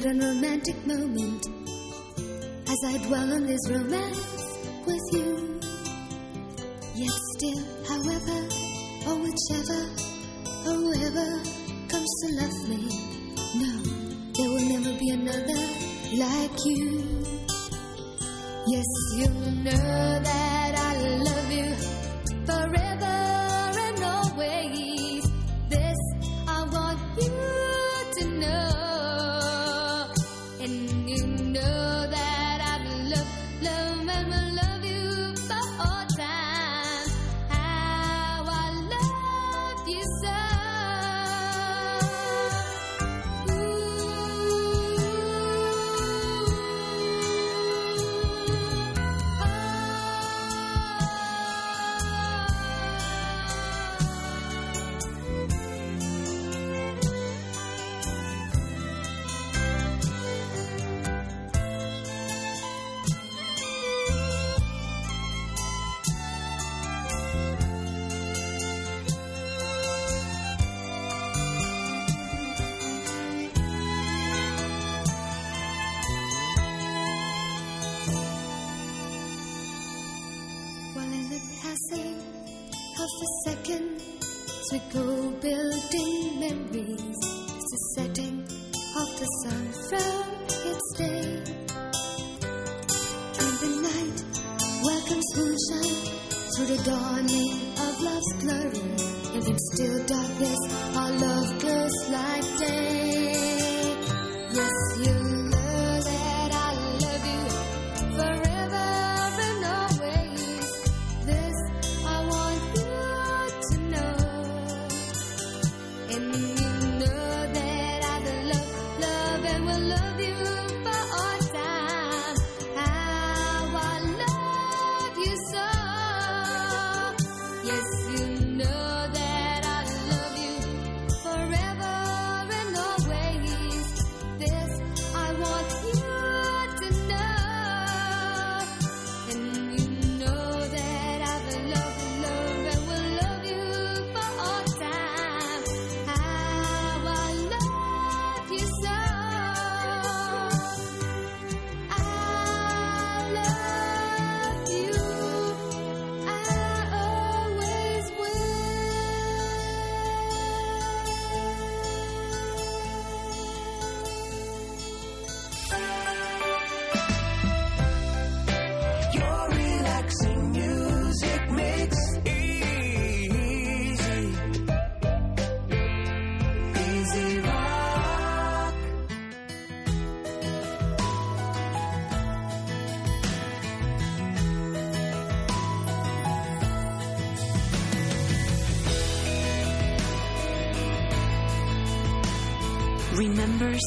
Speaker 12: an romantic moment as I dwell on this romance.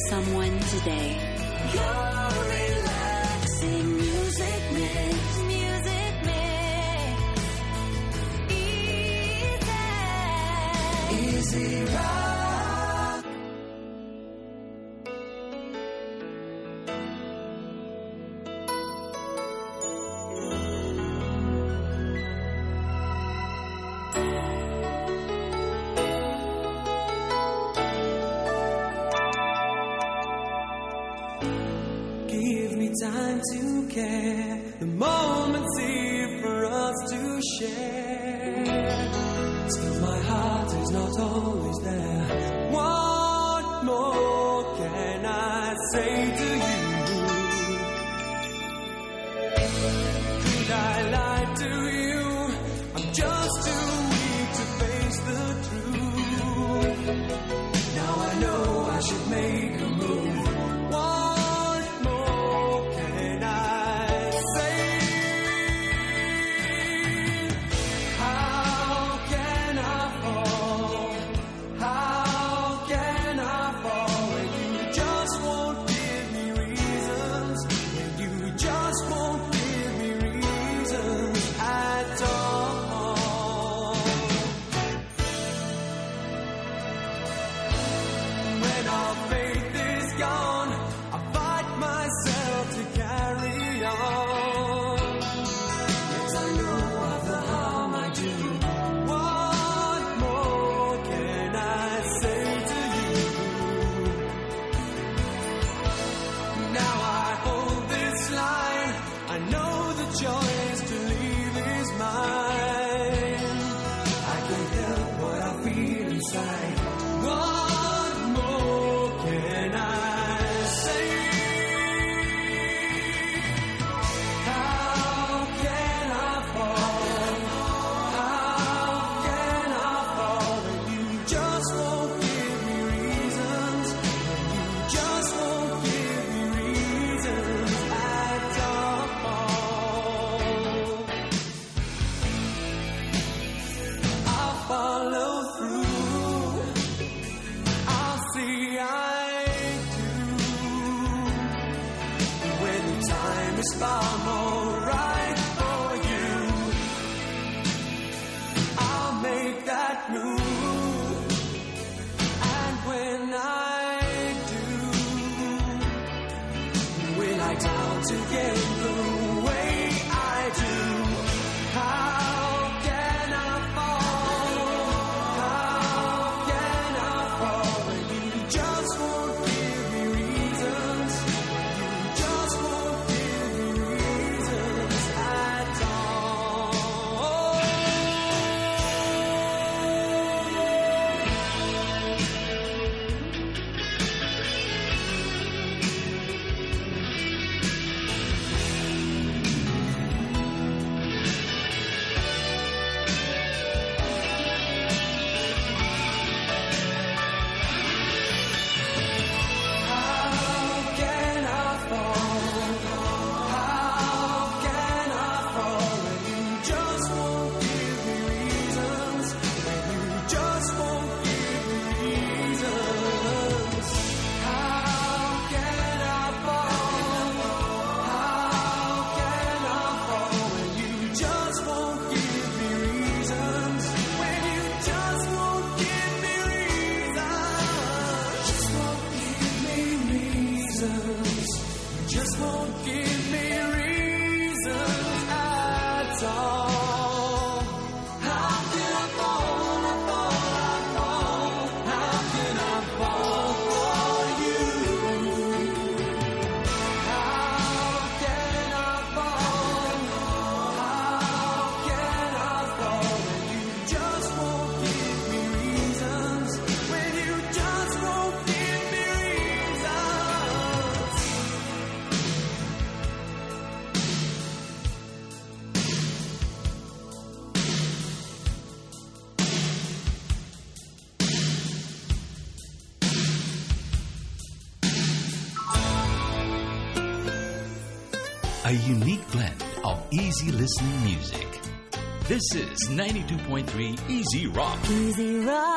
Speaker 5: someone today.
Speaker 11: easy
Speaker 2: listening music. This is 92.3 Easy Rock.
Speaker 4: Easy Rock.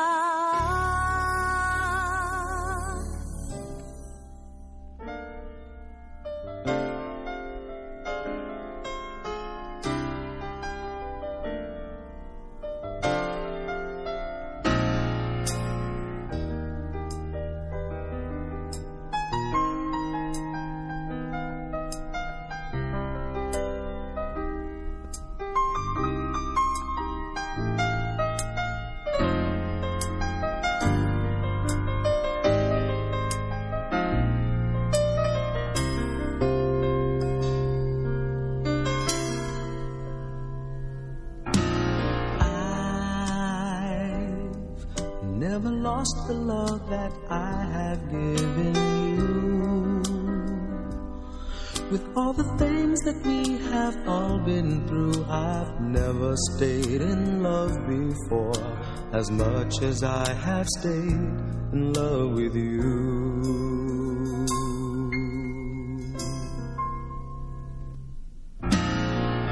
Speaker 19: as much as I have stayed in love with you.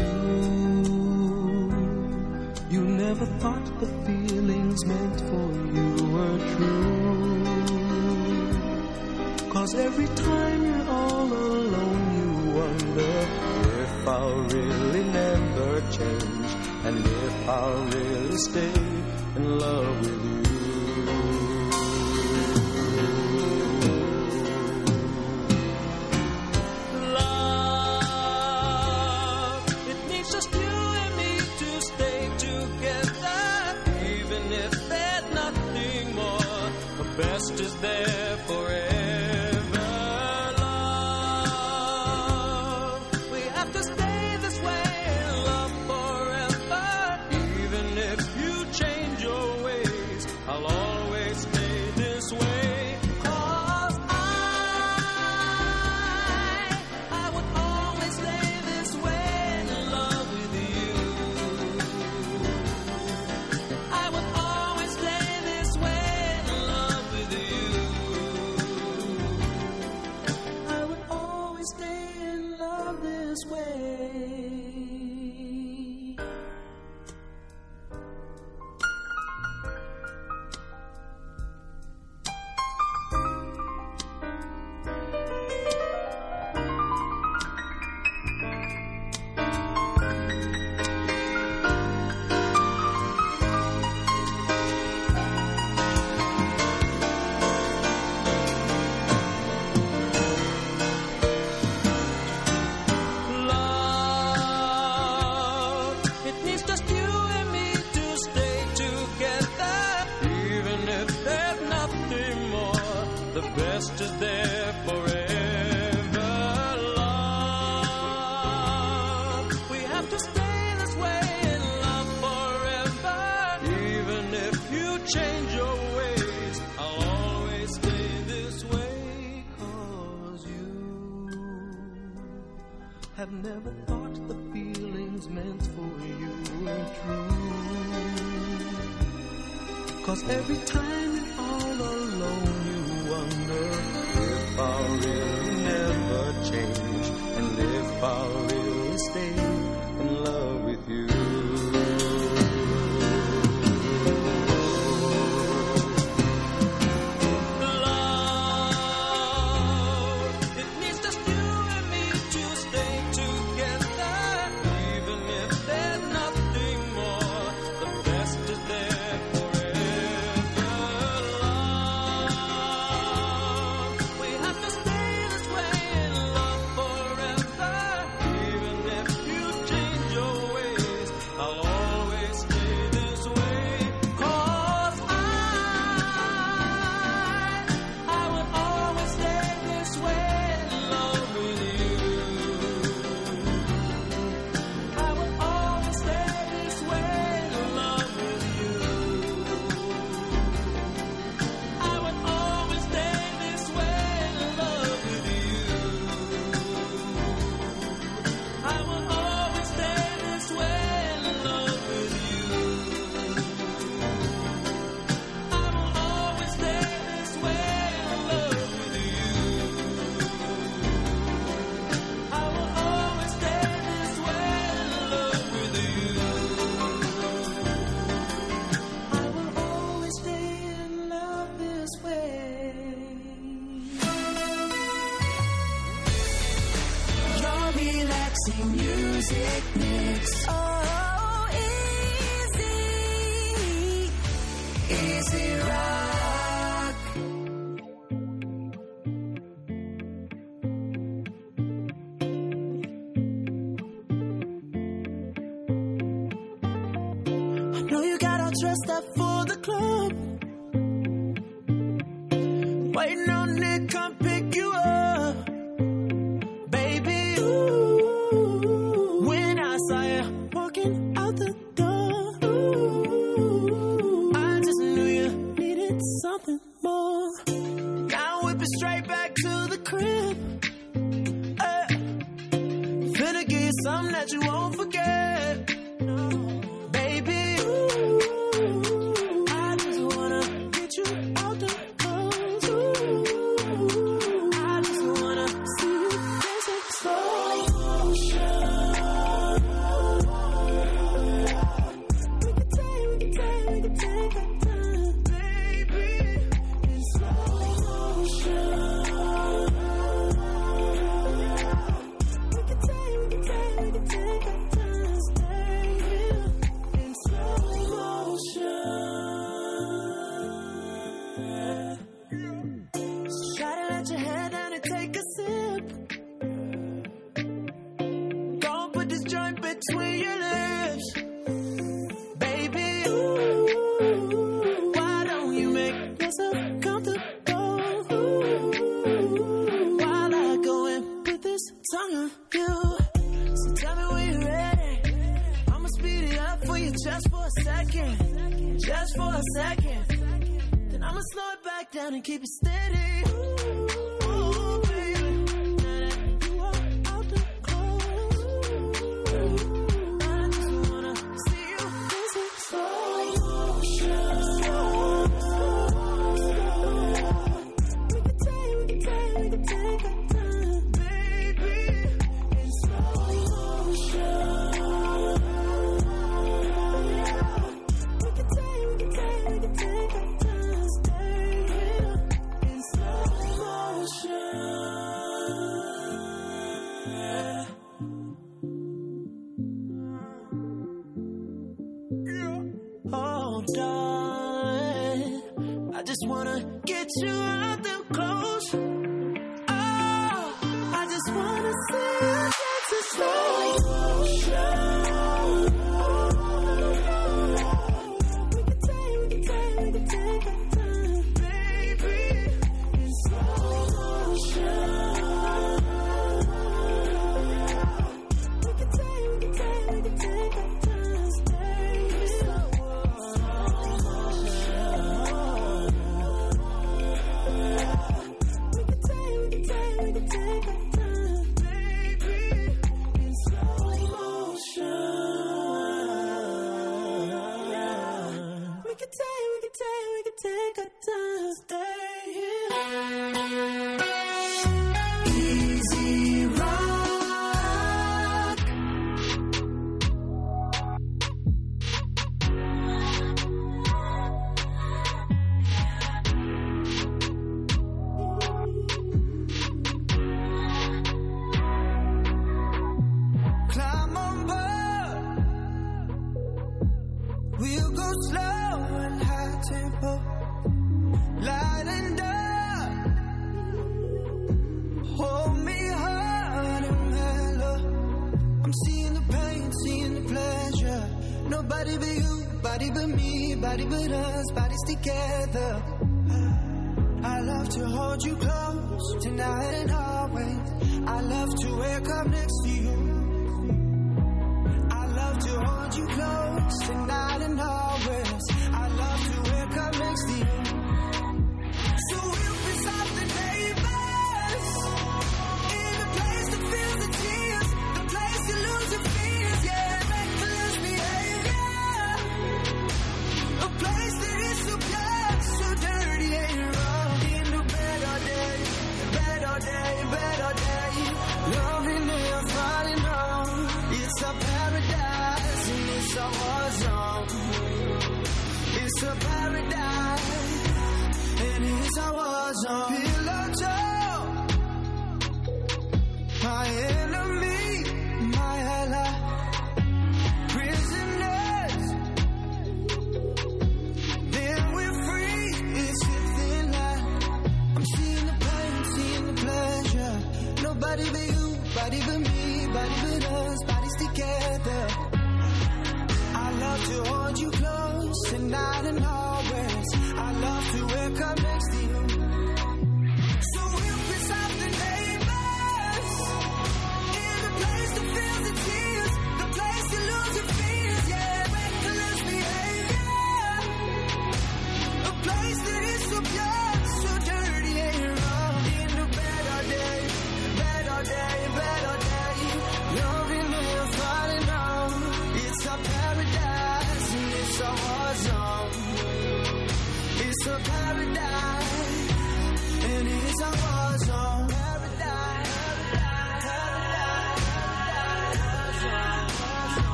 Speaker 19: You, you never
Speaker 3: thought the feelings meant for you were true. Cause every time you're all alone, you wonder if I'll really never change and if I'll really stay in love with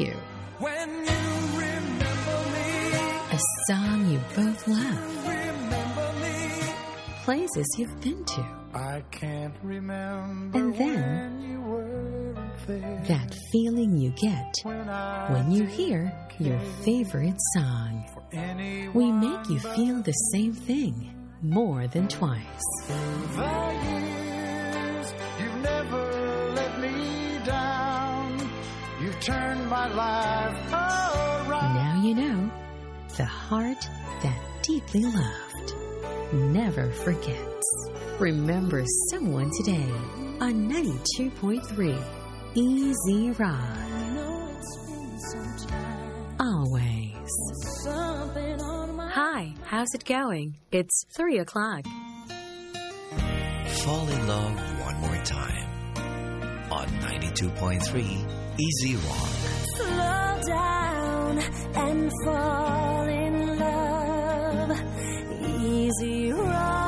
Speaker 3: you.
Speaker 11: When you me, a
Speaker 9: song you both love. Places you've been to.
Speaker 10: I can't remember.
Speaker 9: And then that feeling you get when, when you hear your favorite song. We make you feel the same thing more than twice. deeply loved never forgets. Remember someone today on 92.3 Easy Rock. Always.
Speaker 16: Hi, how's it going? It's 3 o'clock.
Speaker 2: Fall in love one more time on 92.3 Easy Rock.
Speaker 4: Slow down and fall love, easy
Speaker 3: ride.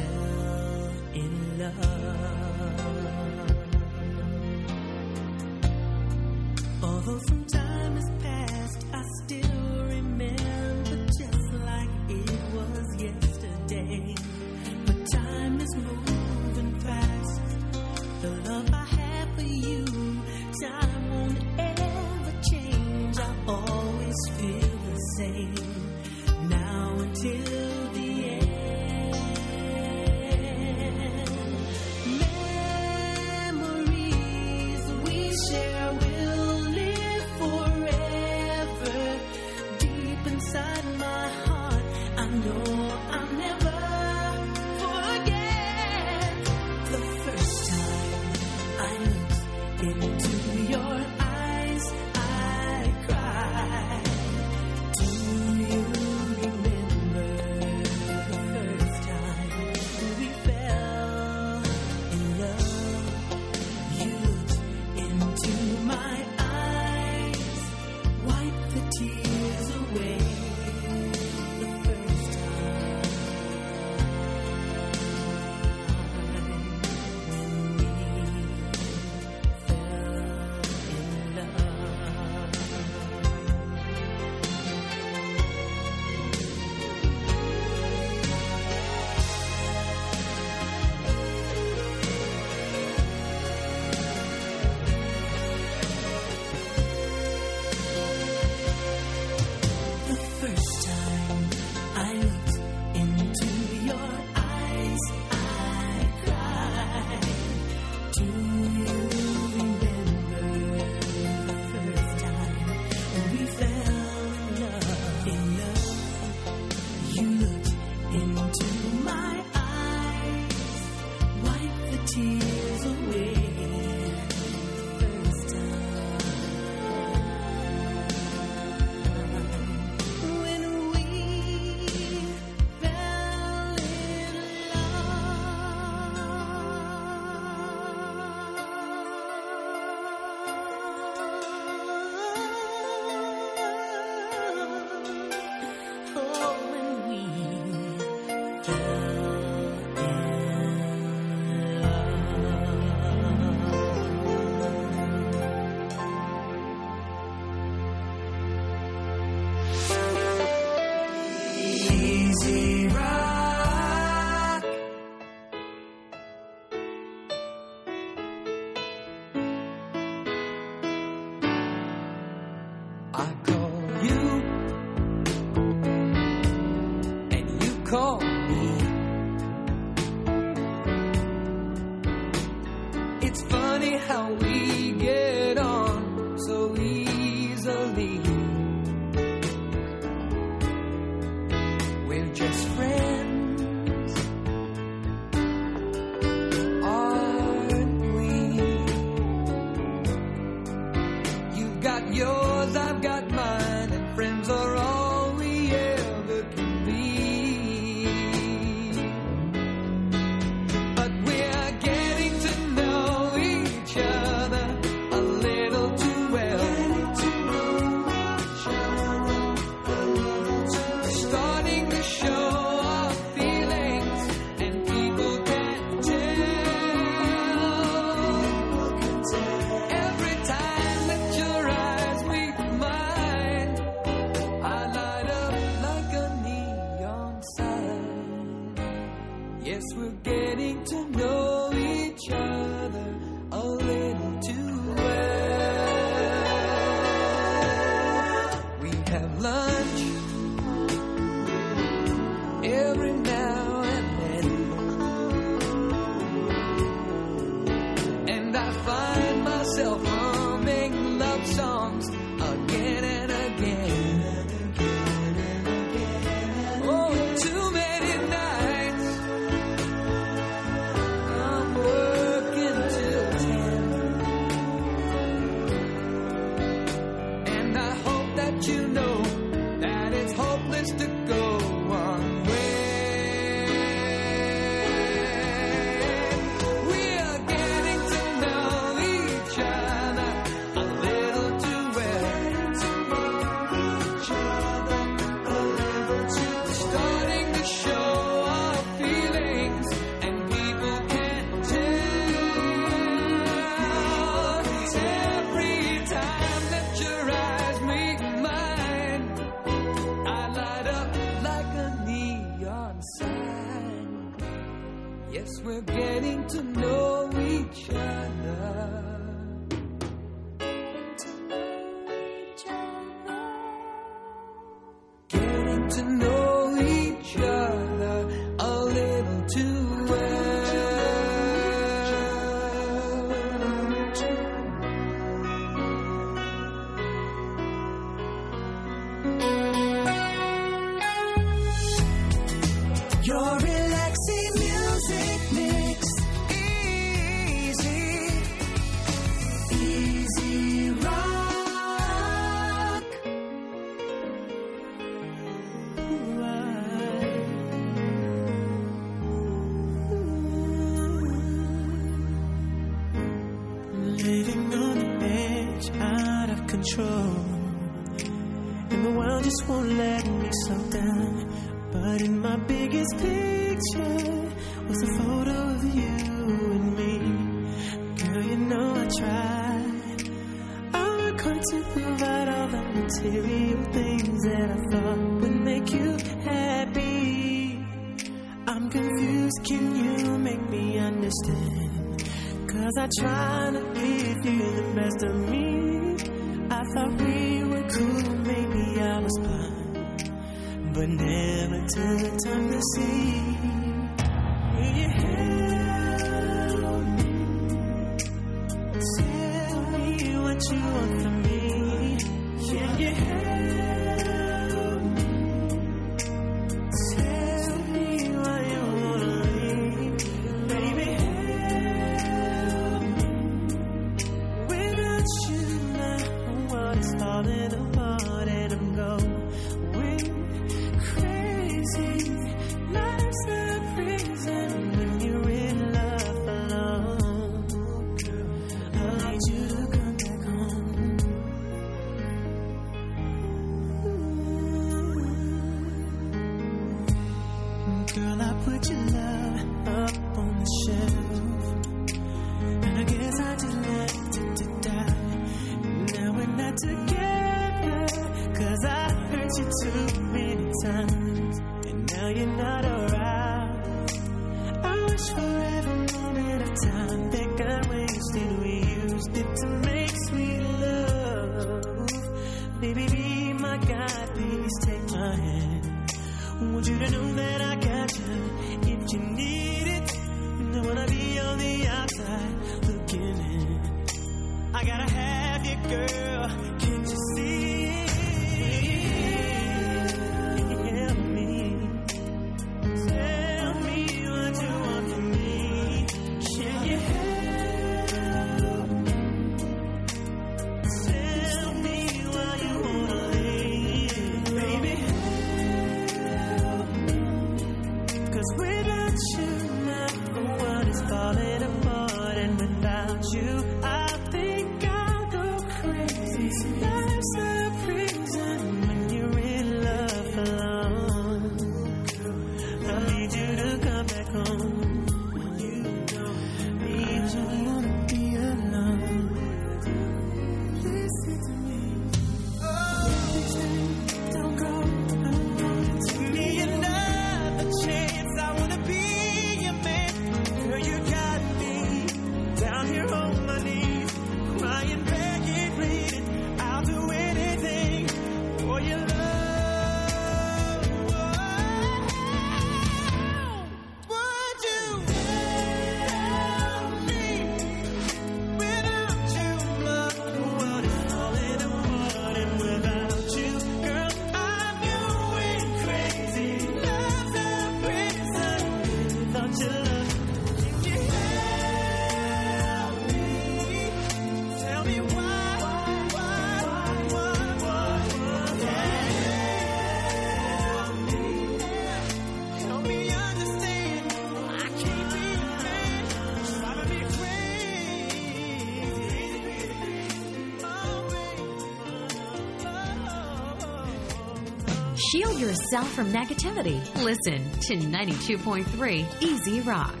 Speaker 14: Shield yourself from negativity. Listen to 92.3 Easy Rock.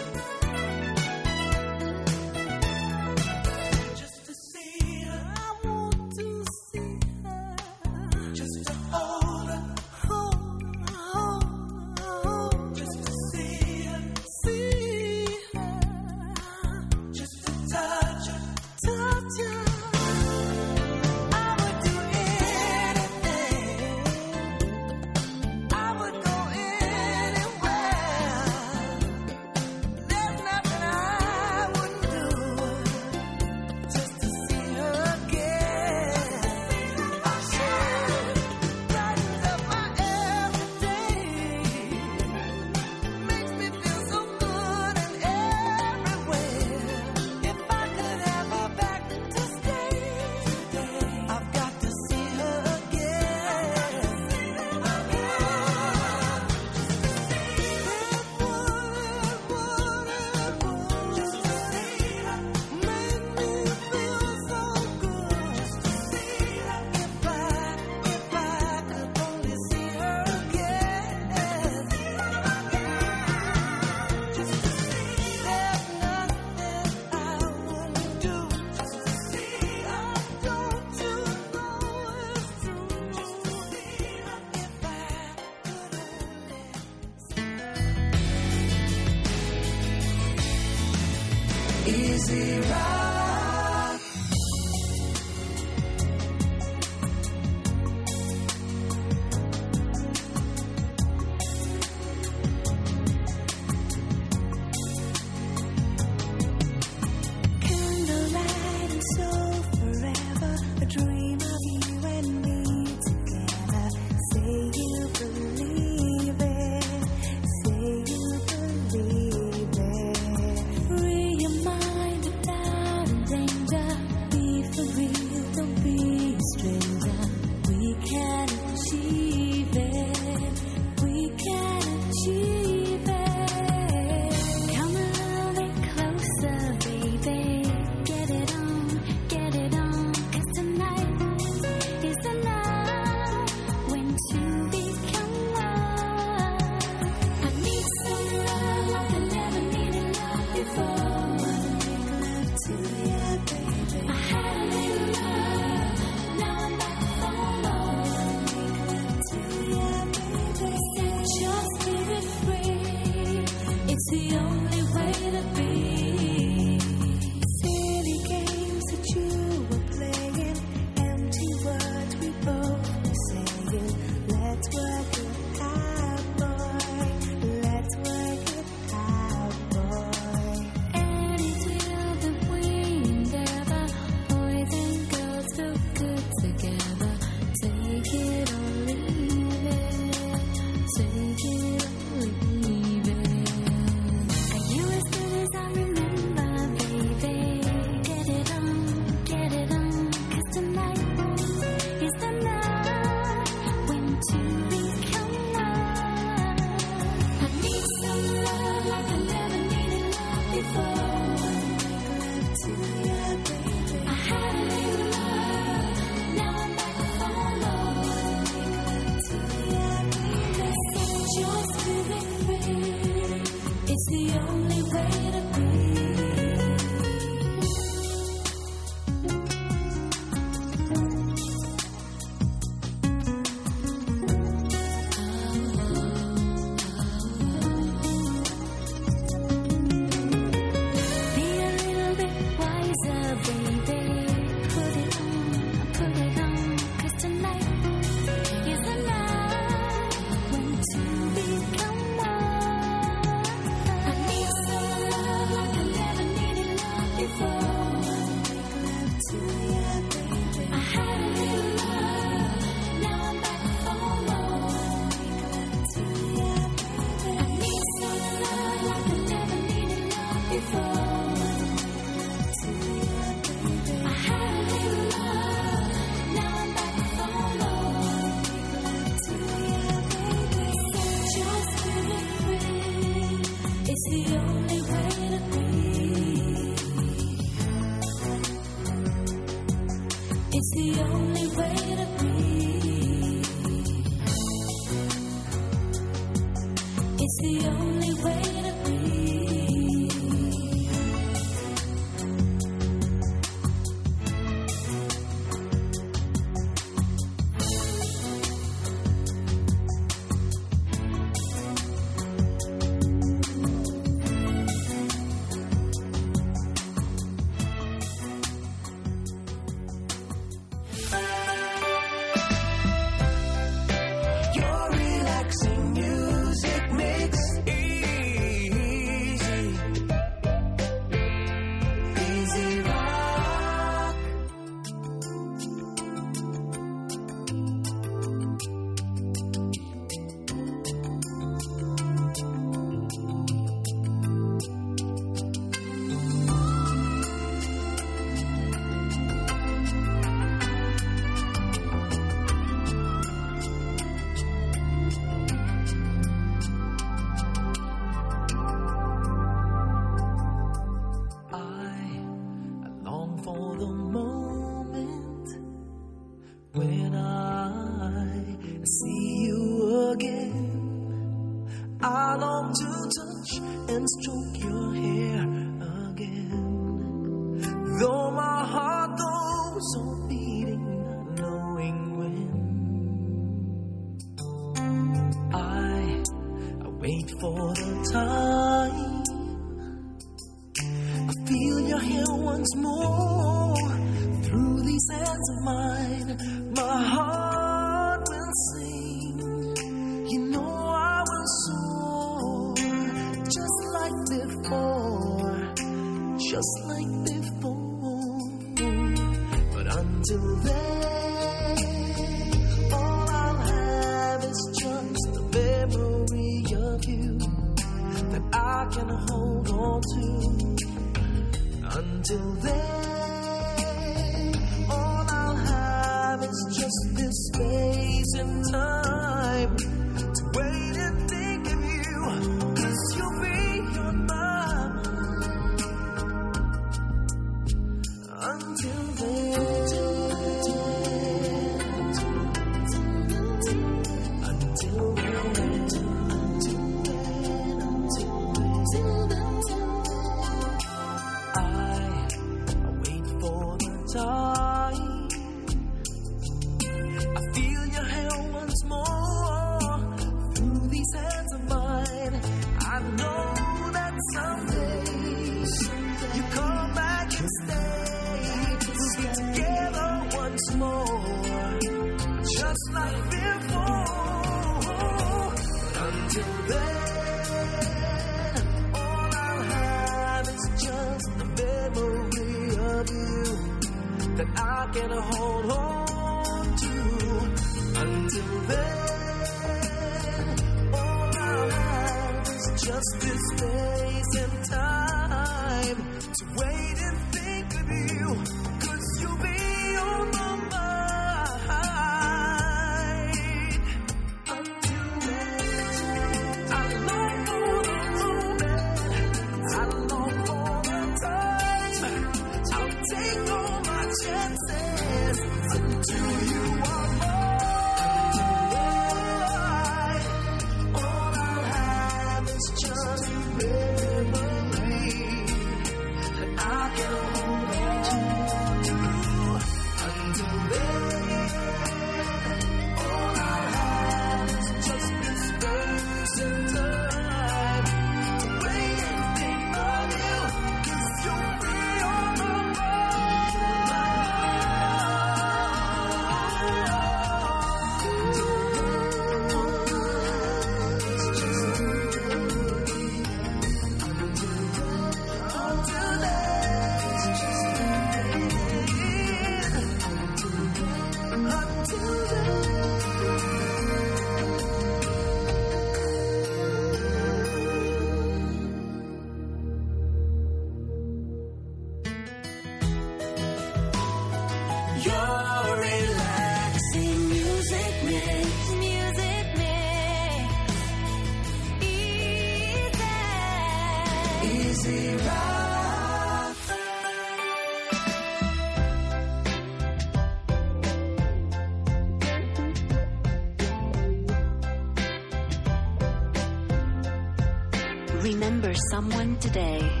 Speaker 5: Today.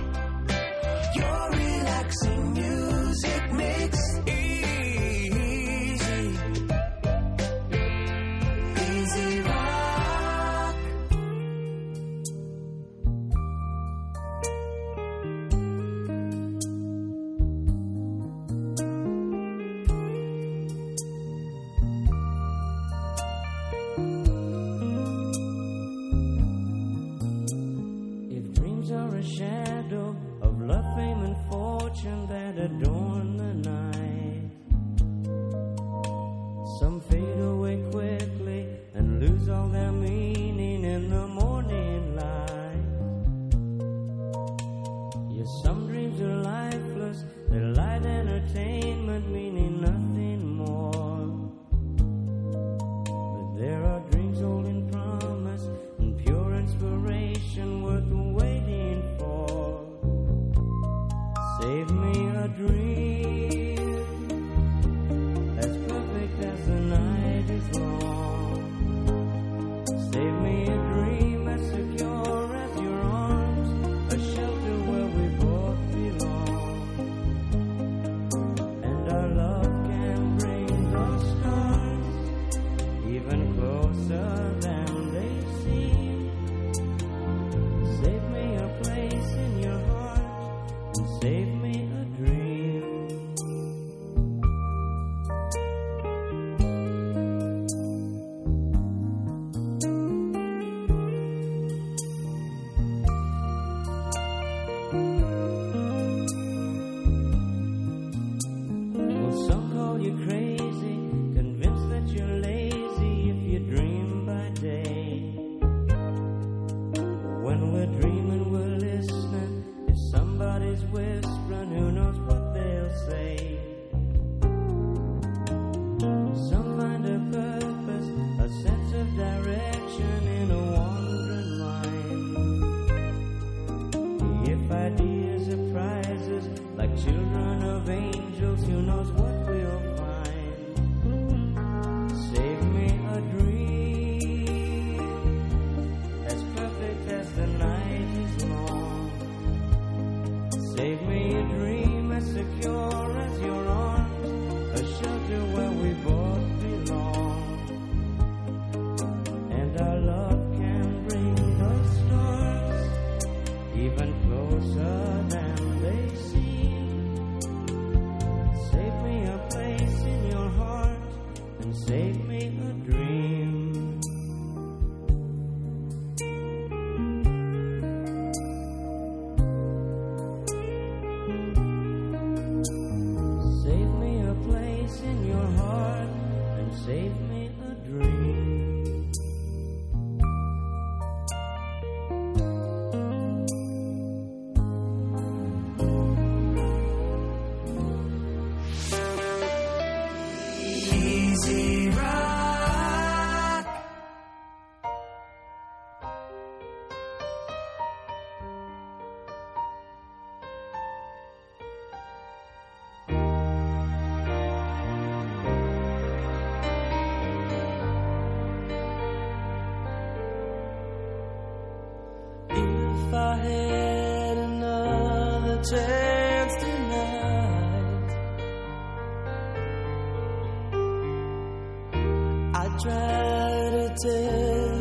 Speaker 3: Try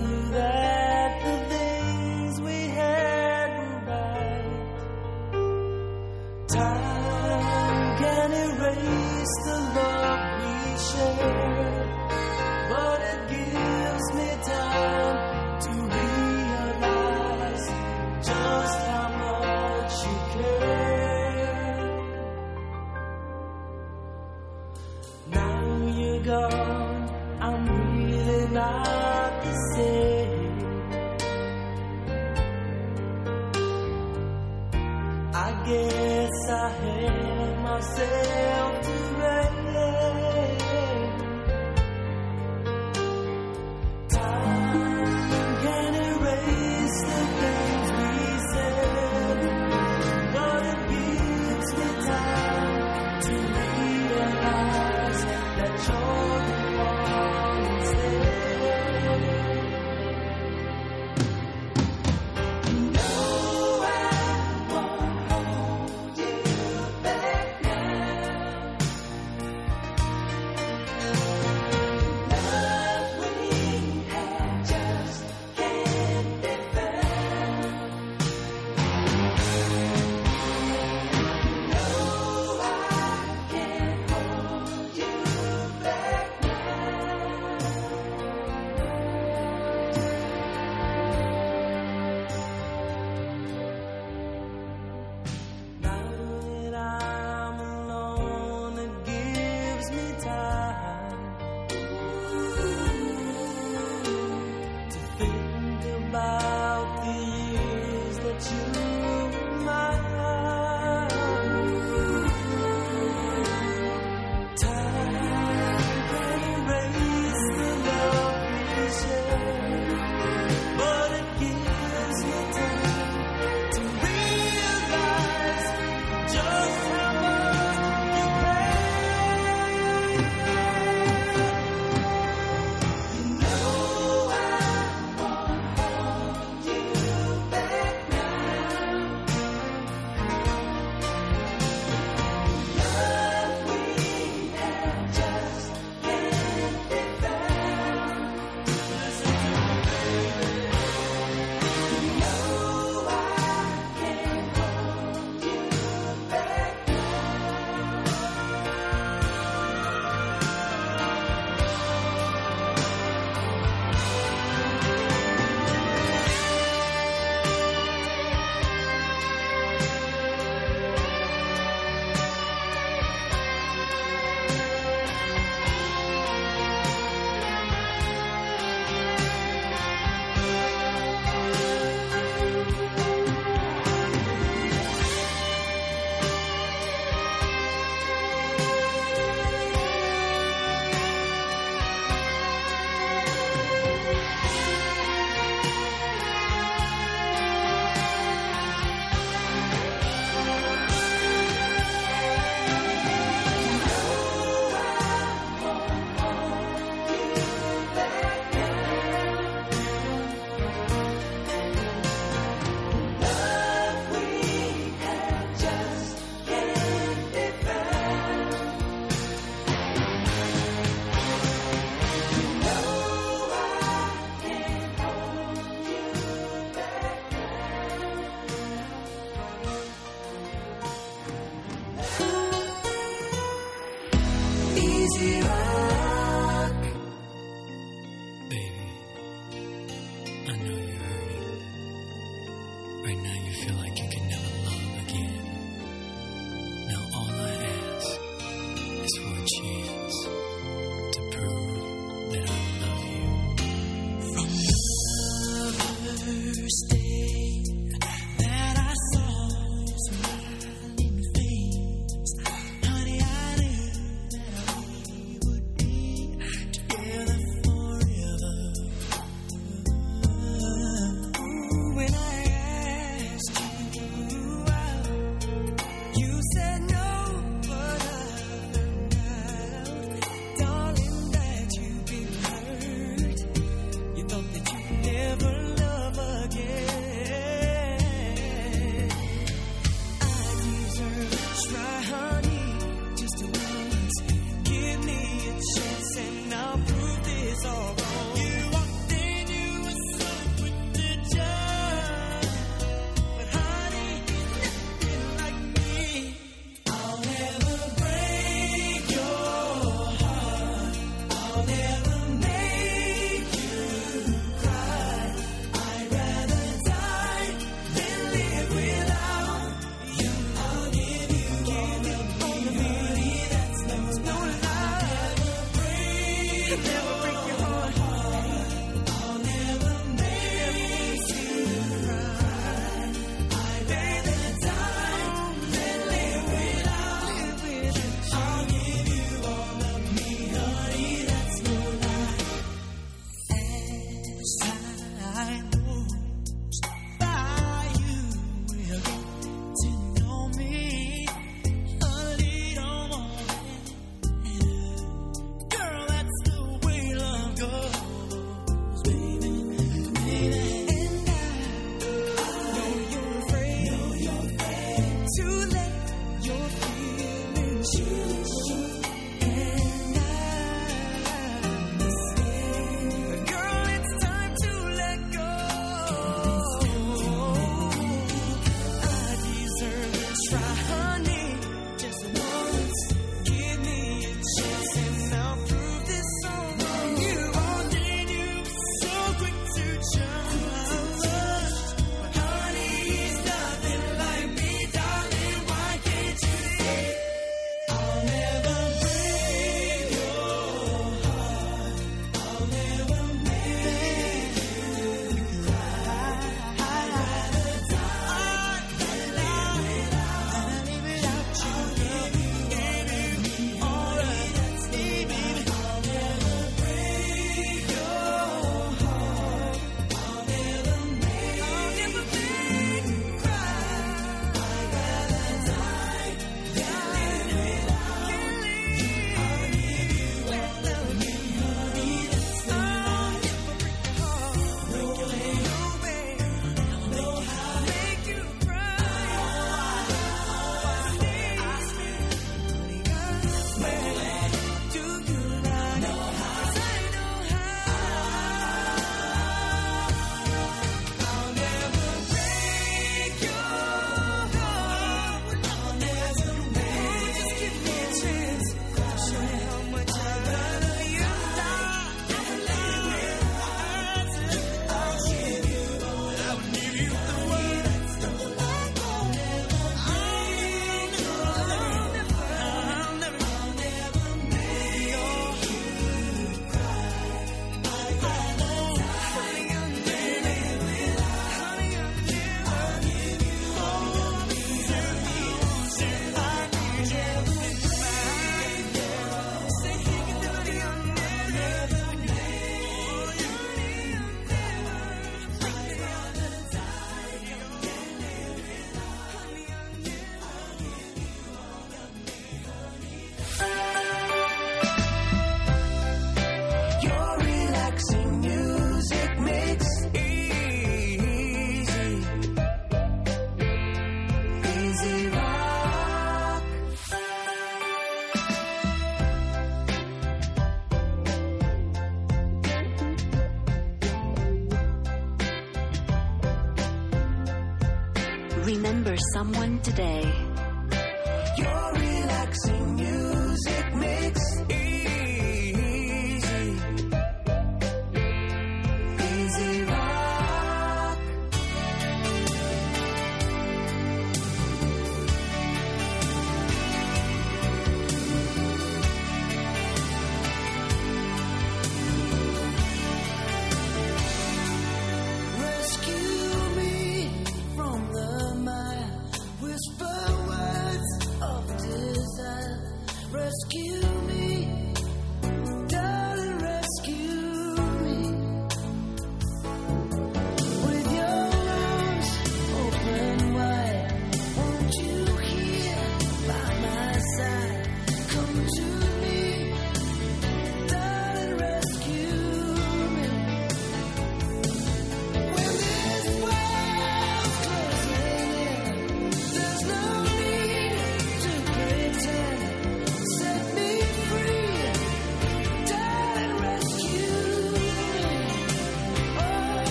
Speaker 3: had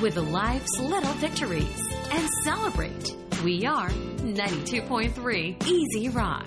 Speaker 14: with life's little victories and celebrate. We are 92.3 Easy Rock.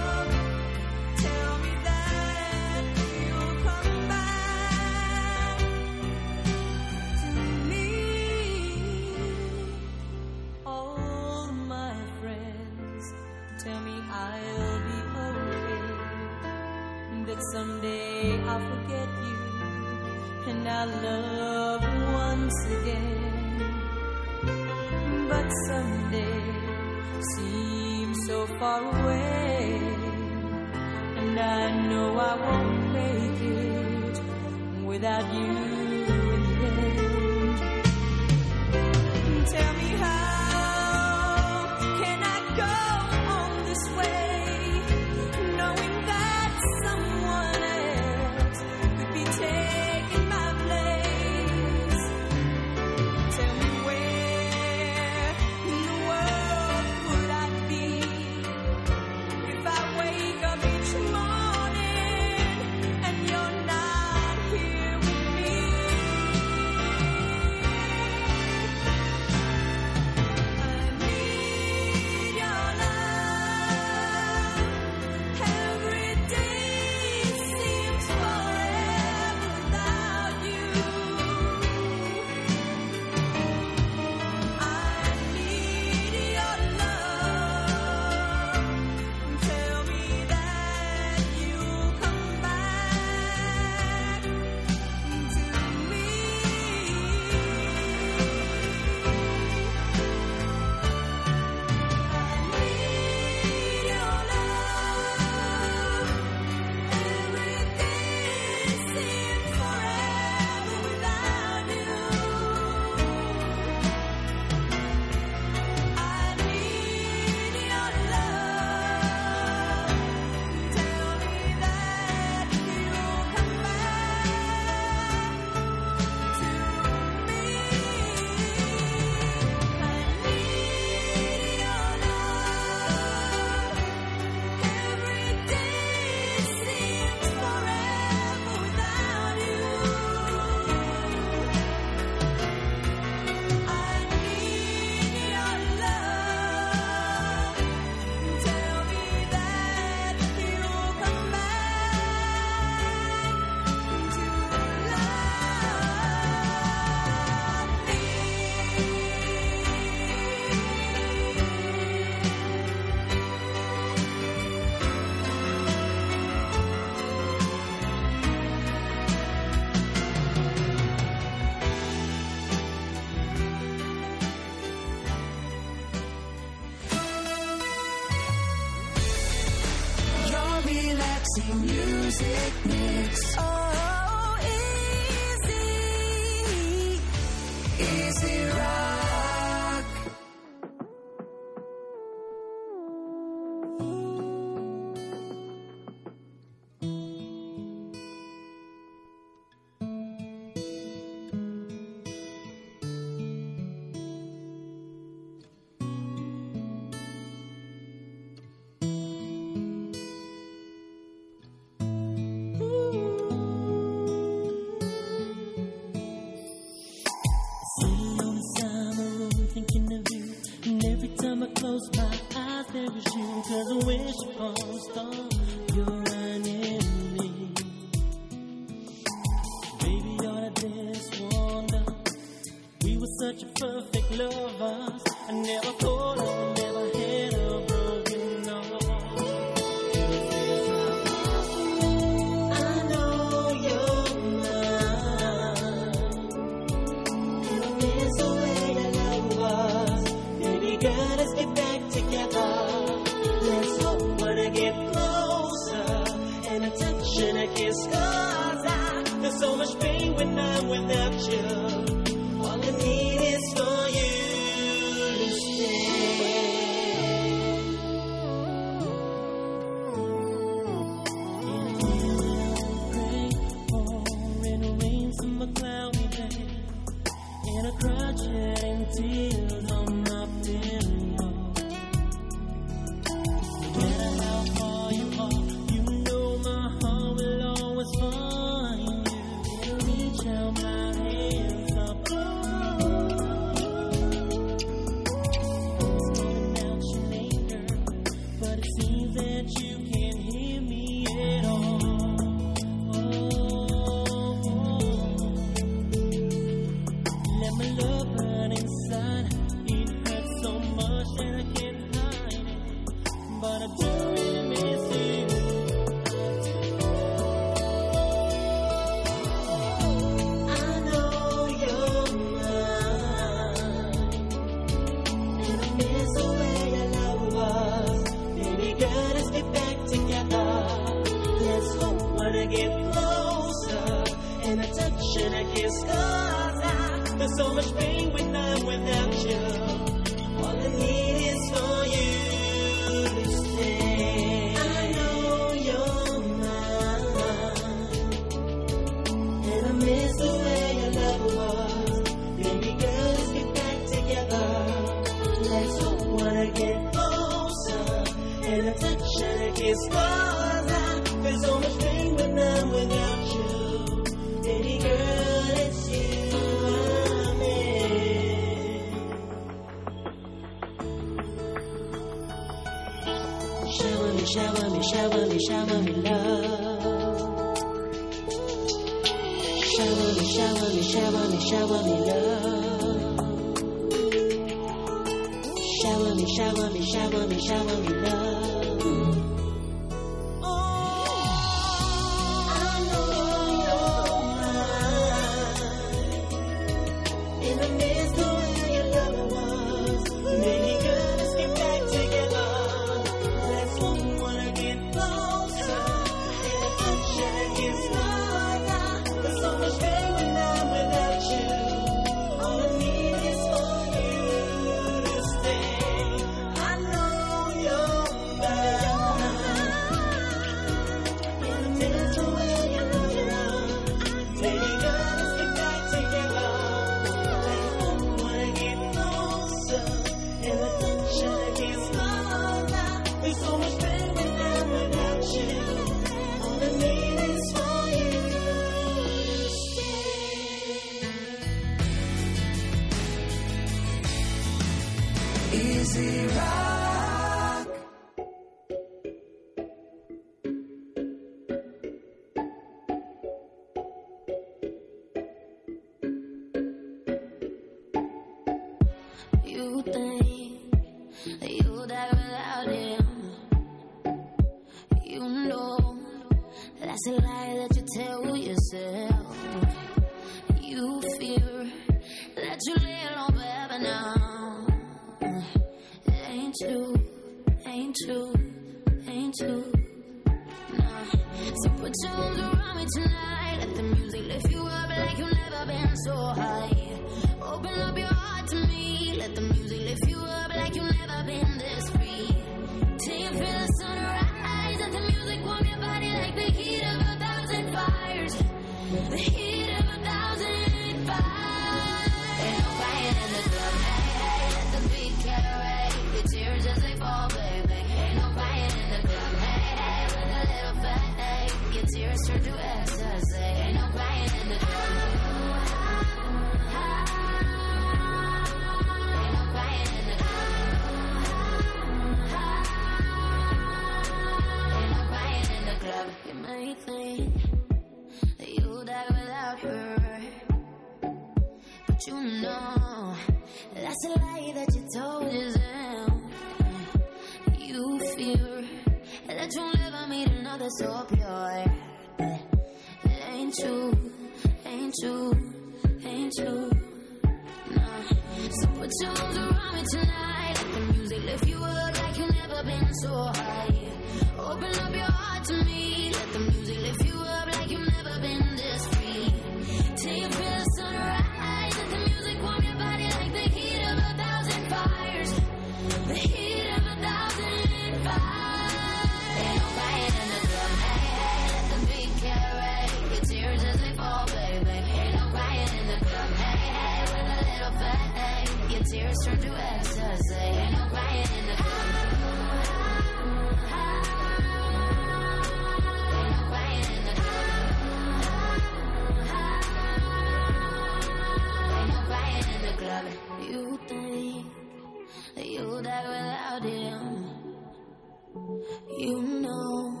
Speaker 20: you know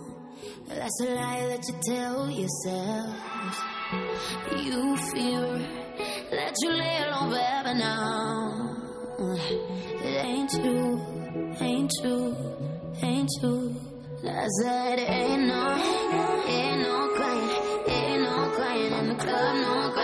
Speaker 12: that's a lie that you tell yourself. You fear that you lay alone forever now. It ain't true, ain't true, ain't true.
Speaker 21: I said ain't no, ain't no crying, ain't no crying in the club, no crying.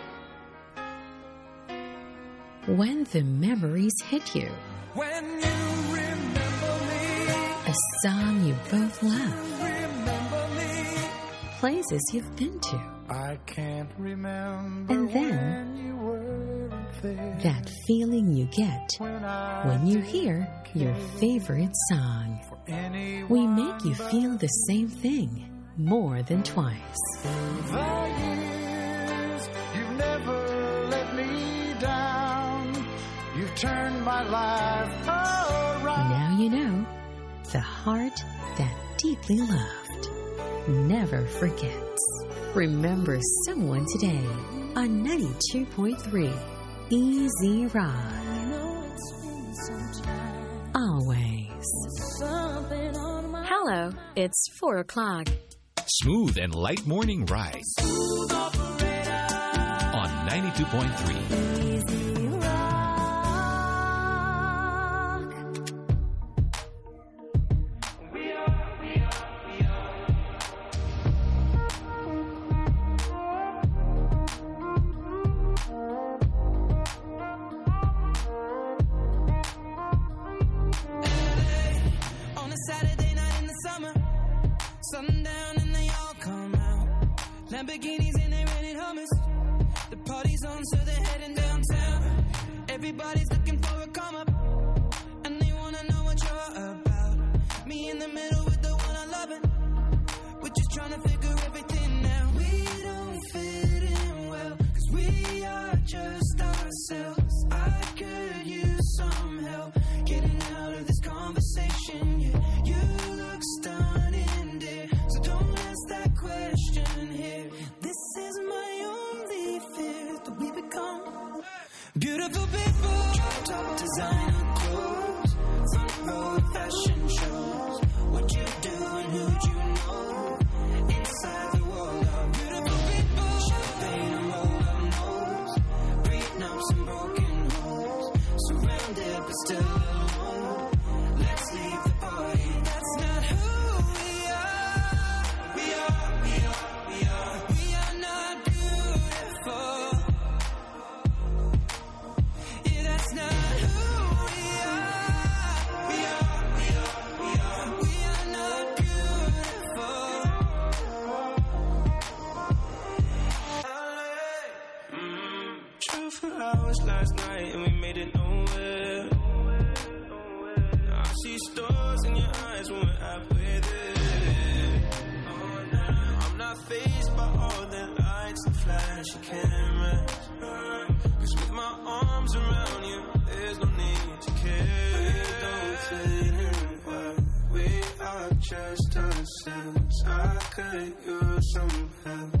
Speaker 9: when the memories hit you.
Speaker 10: When you remember me.
Speaker 9: A song you both love. Places you've been to.
Speaker 10: I can't remember.
Speaker 9: And then that feeling you get when, when you hear your favorite song. We make you feel the same thing more than twice.
Speaker 10: Years, you've never let me down turn my life around.
Speaker 9: Now you know the heart that deeply loved never forgets. Remember someone today on 92.3 Easy Rock. Always.
Speaker 16: Hello, it's 4 o'clock.
Speaker 2: Smooth and light morning ride. on 92.3.
Speaker 3: Easy. Lamborghini was last night and we made it nowhere. Now I see stars in your eyes when we're halfway there. Oh, I'm not phased by all the lights and
Speaker 14: flashy cameras. Cause with my arms around you, there's no need to care. We don't fit in well. We are just ourselves. I could use some help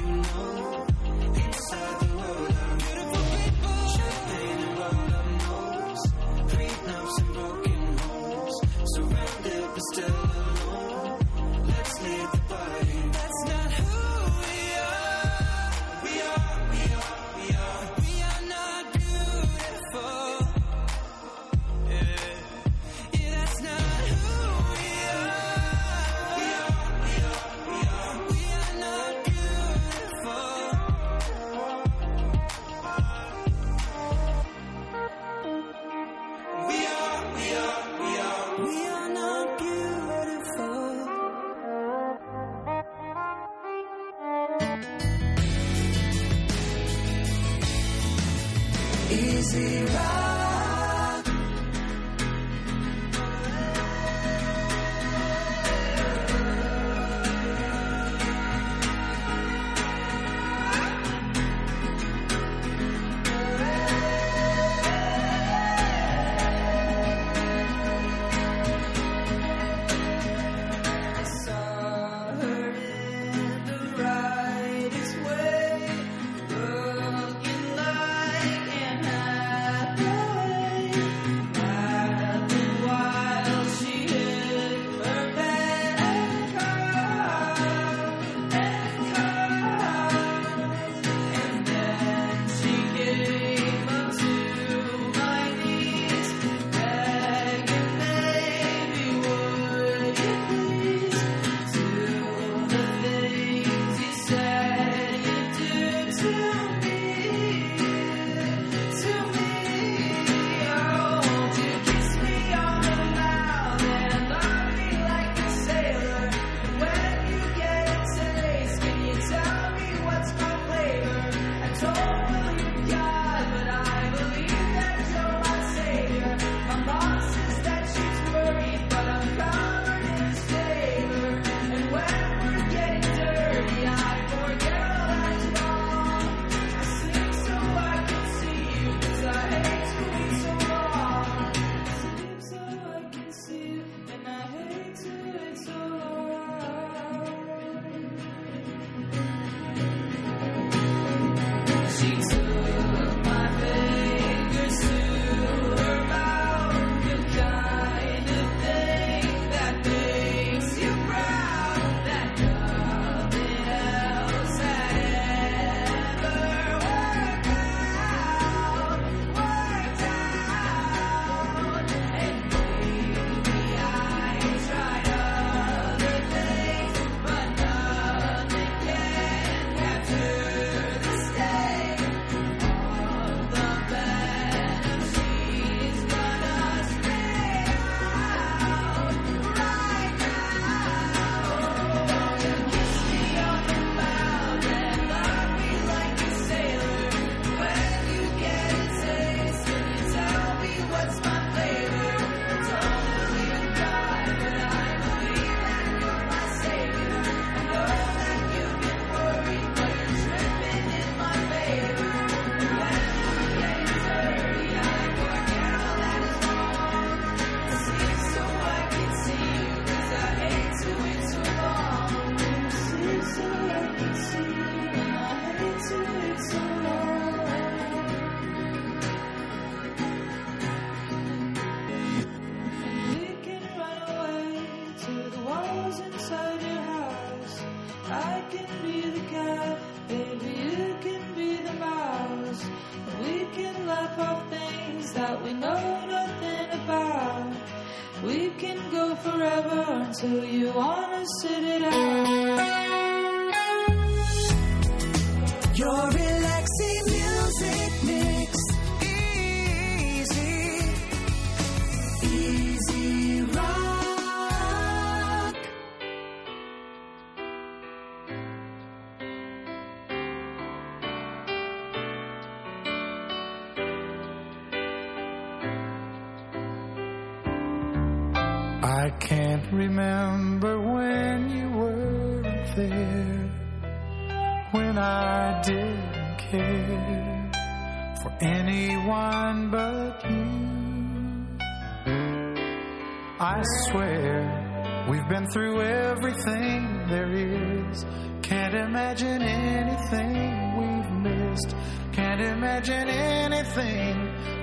Speaker 10: through everything there is. Can't imagine anything we've missed. Can't imagine anything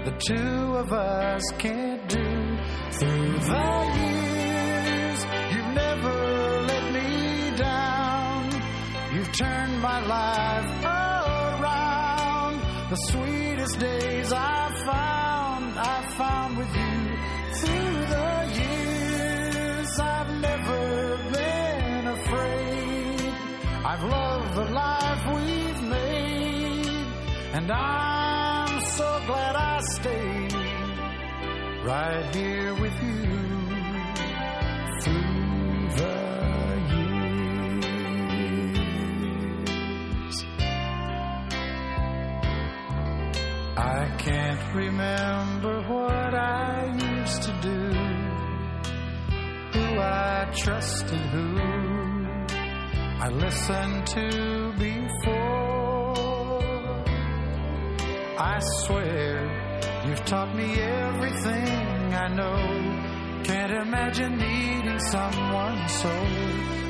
Speaker 10: the two of us can't do. Through the years, you've never let me down. You've turned my life around. The sweet And I'm so glad I stayed right here with you. taught me everything I know. Can't imagine needing someone so.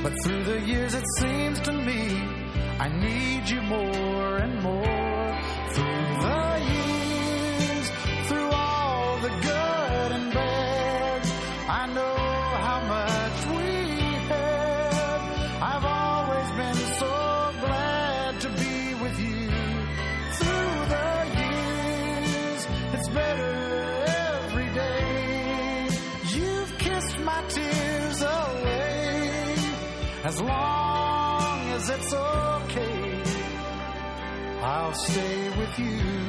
Speaker 10: But through the years, it seems to me I need you more. stay with you.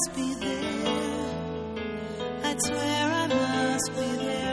Speaker 11: must be there. I swear I must be there.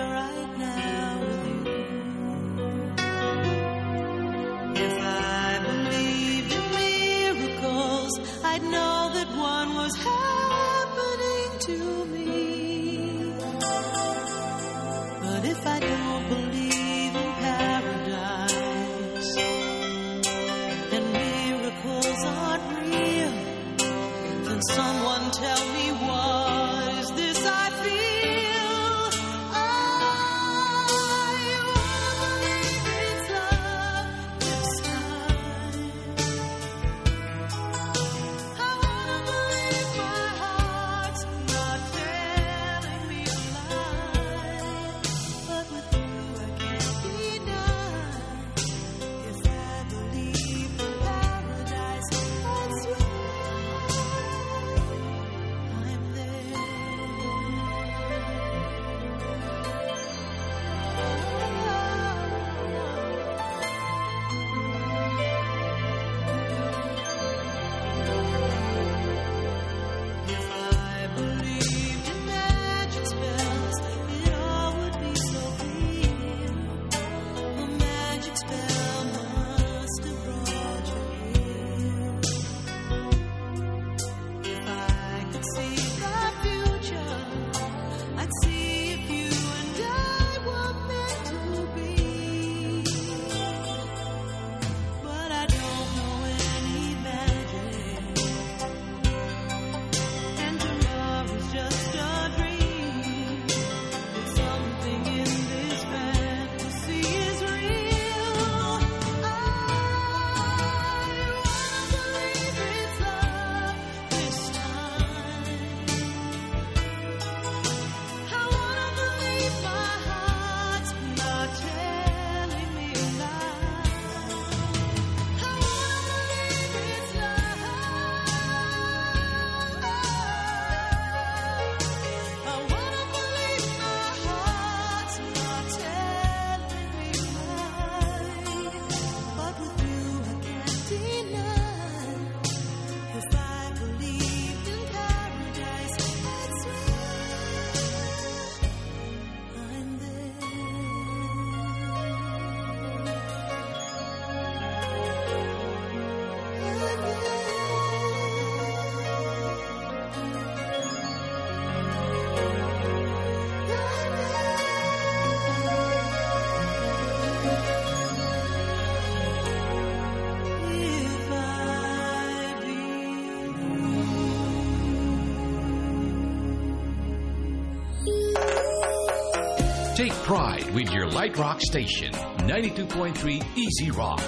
Speaker 7: Take pride with your Light Rock station, 92.3 Easy Rock.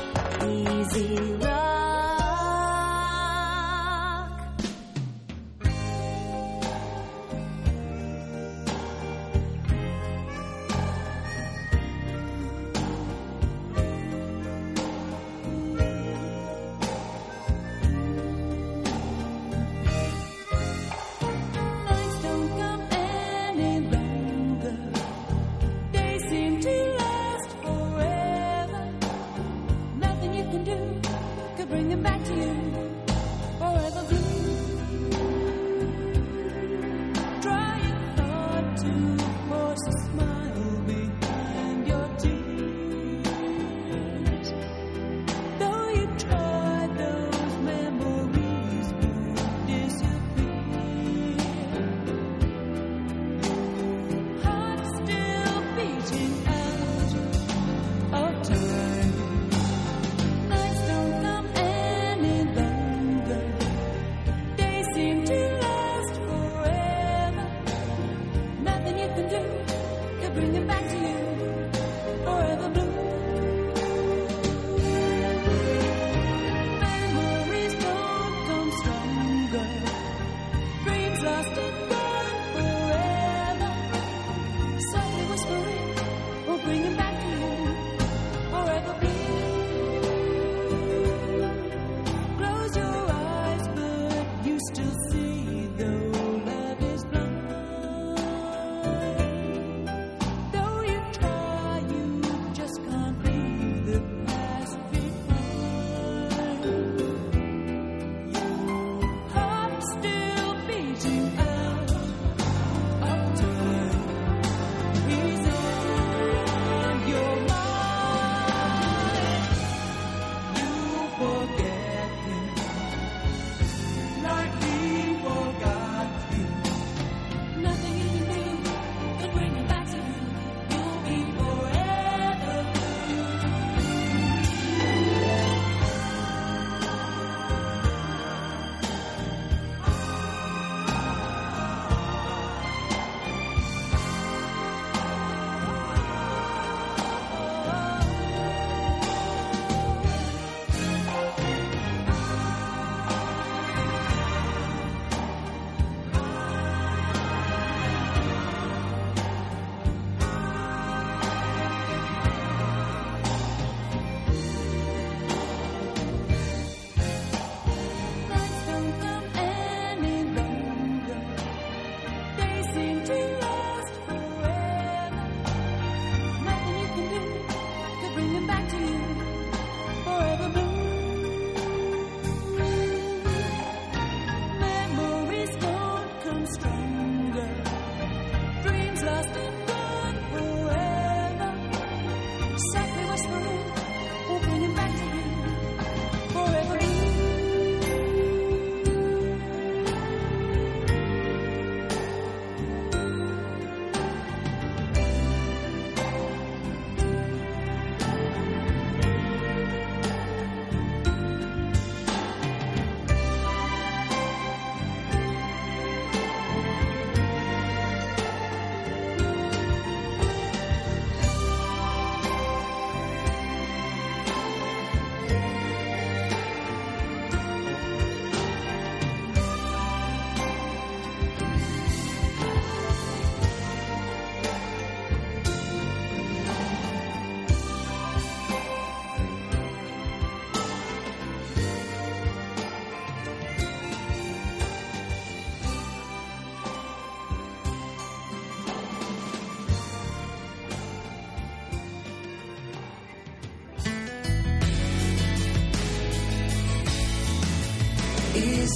Speaker 4: Easy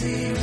Speaker 20: see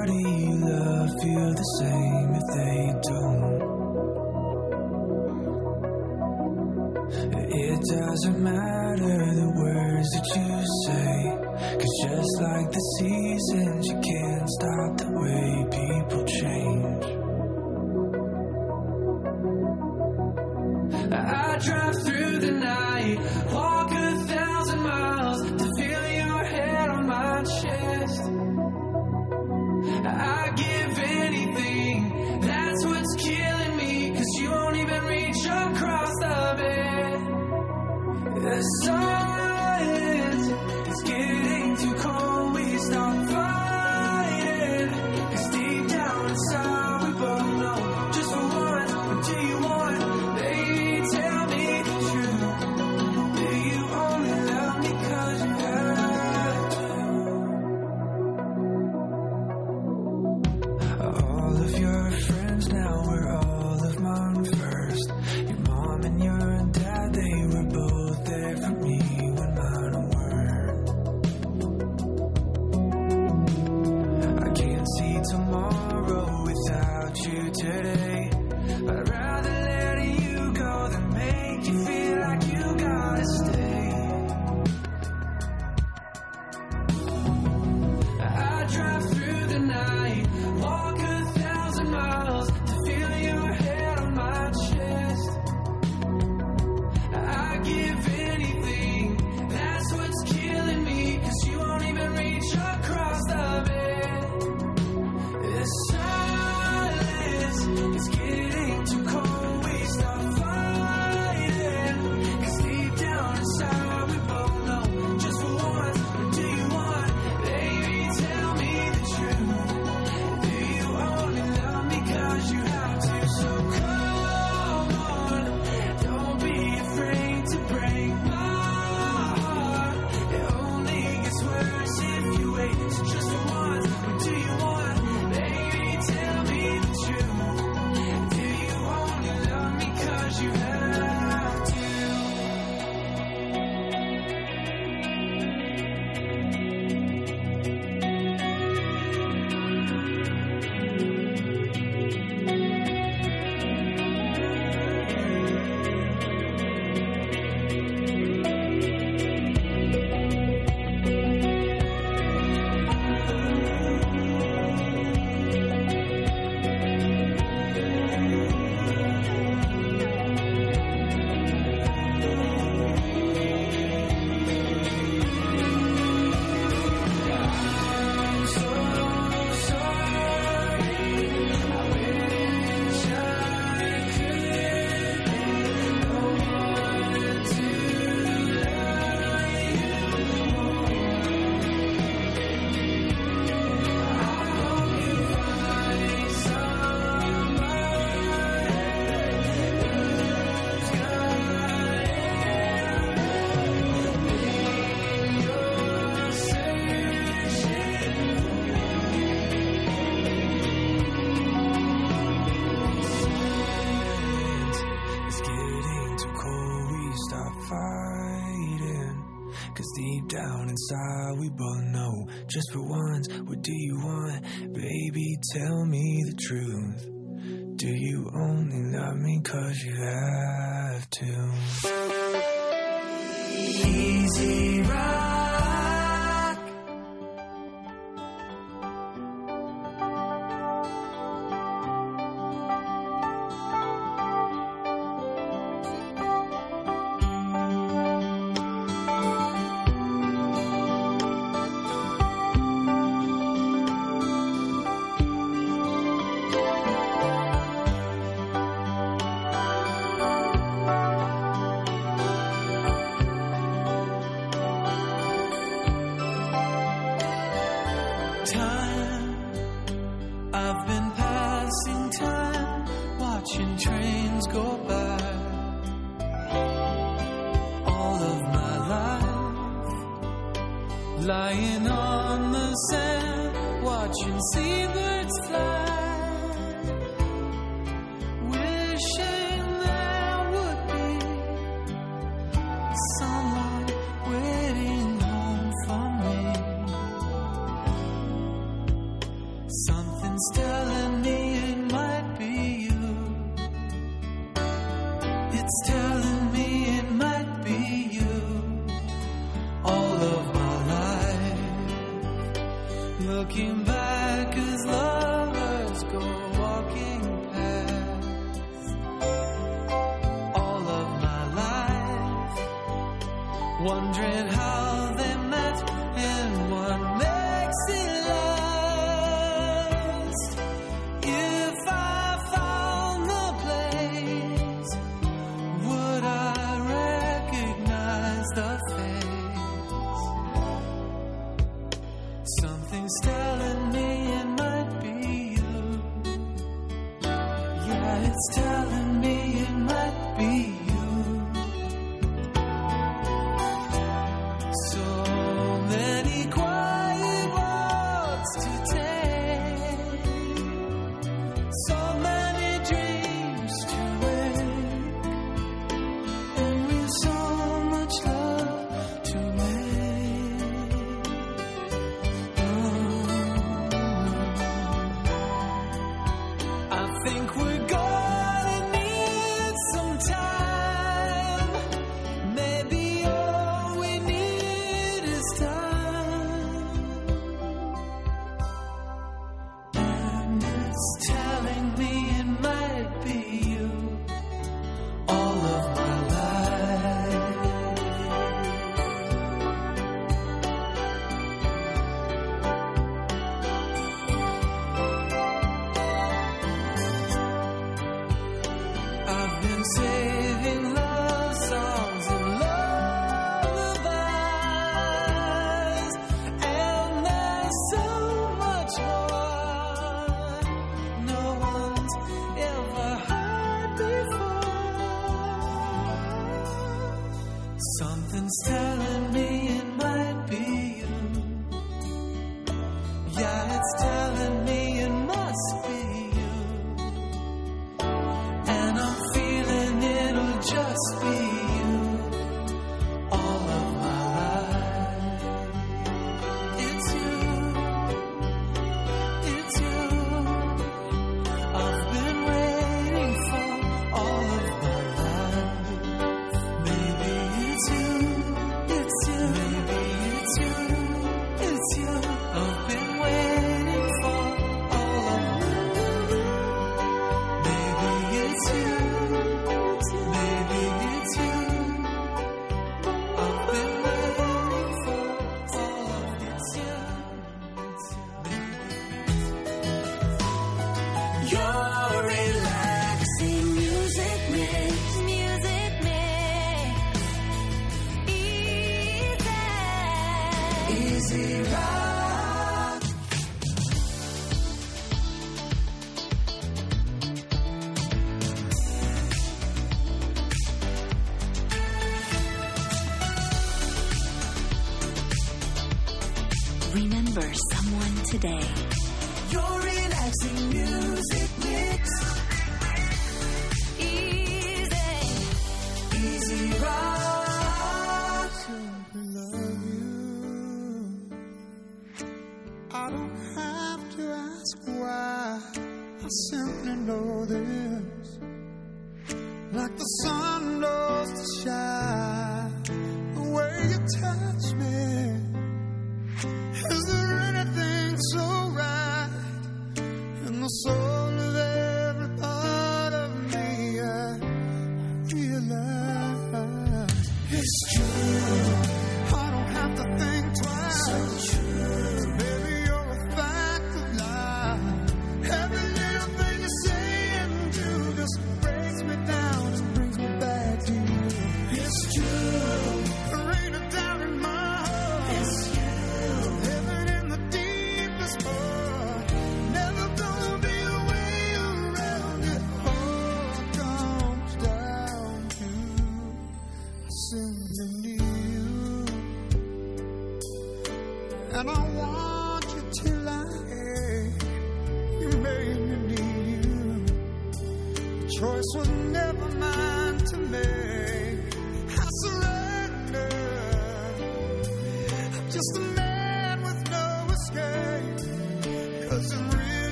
Speaker 13: today.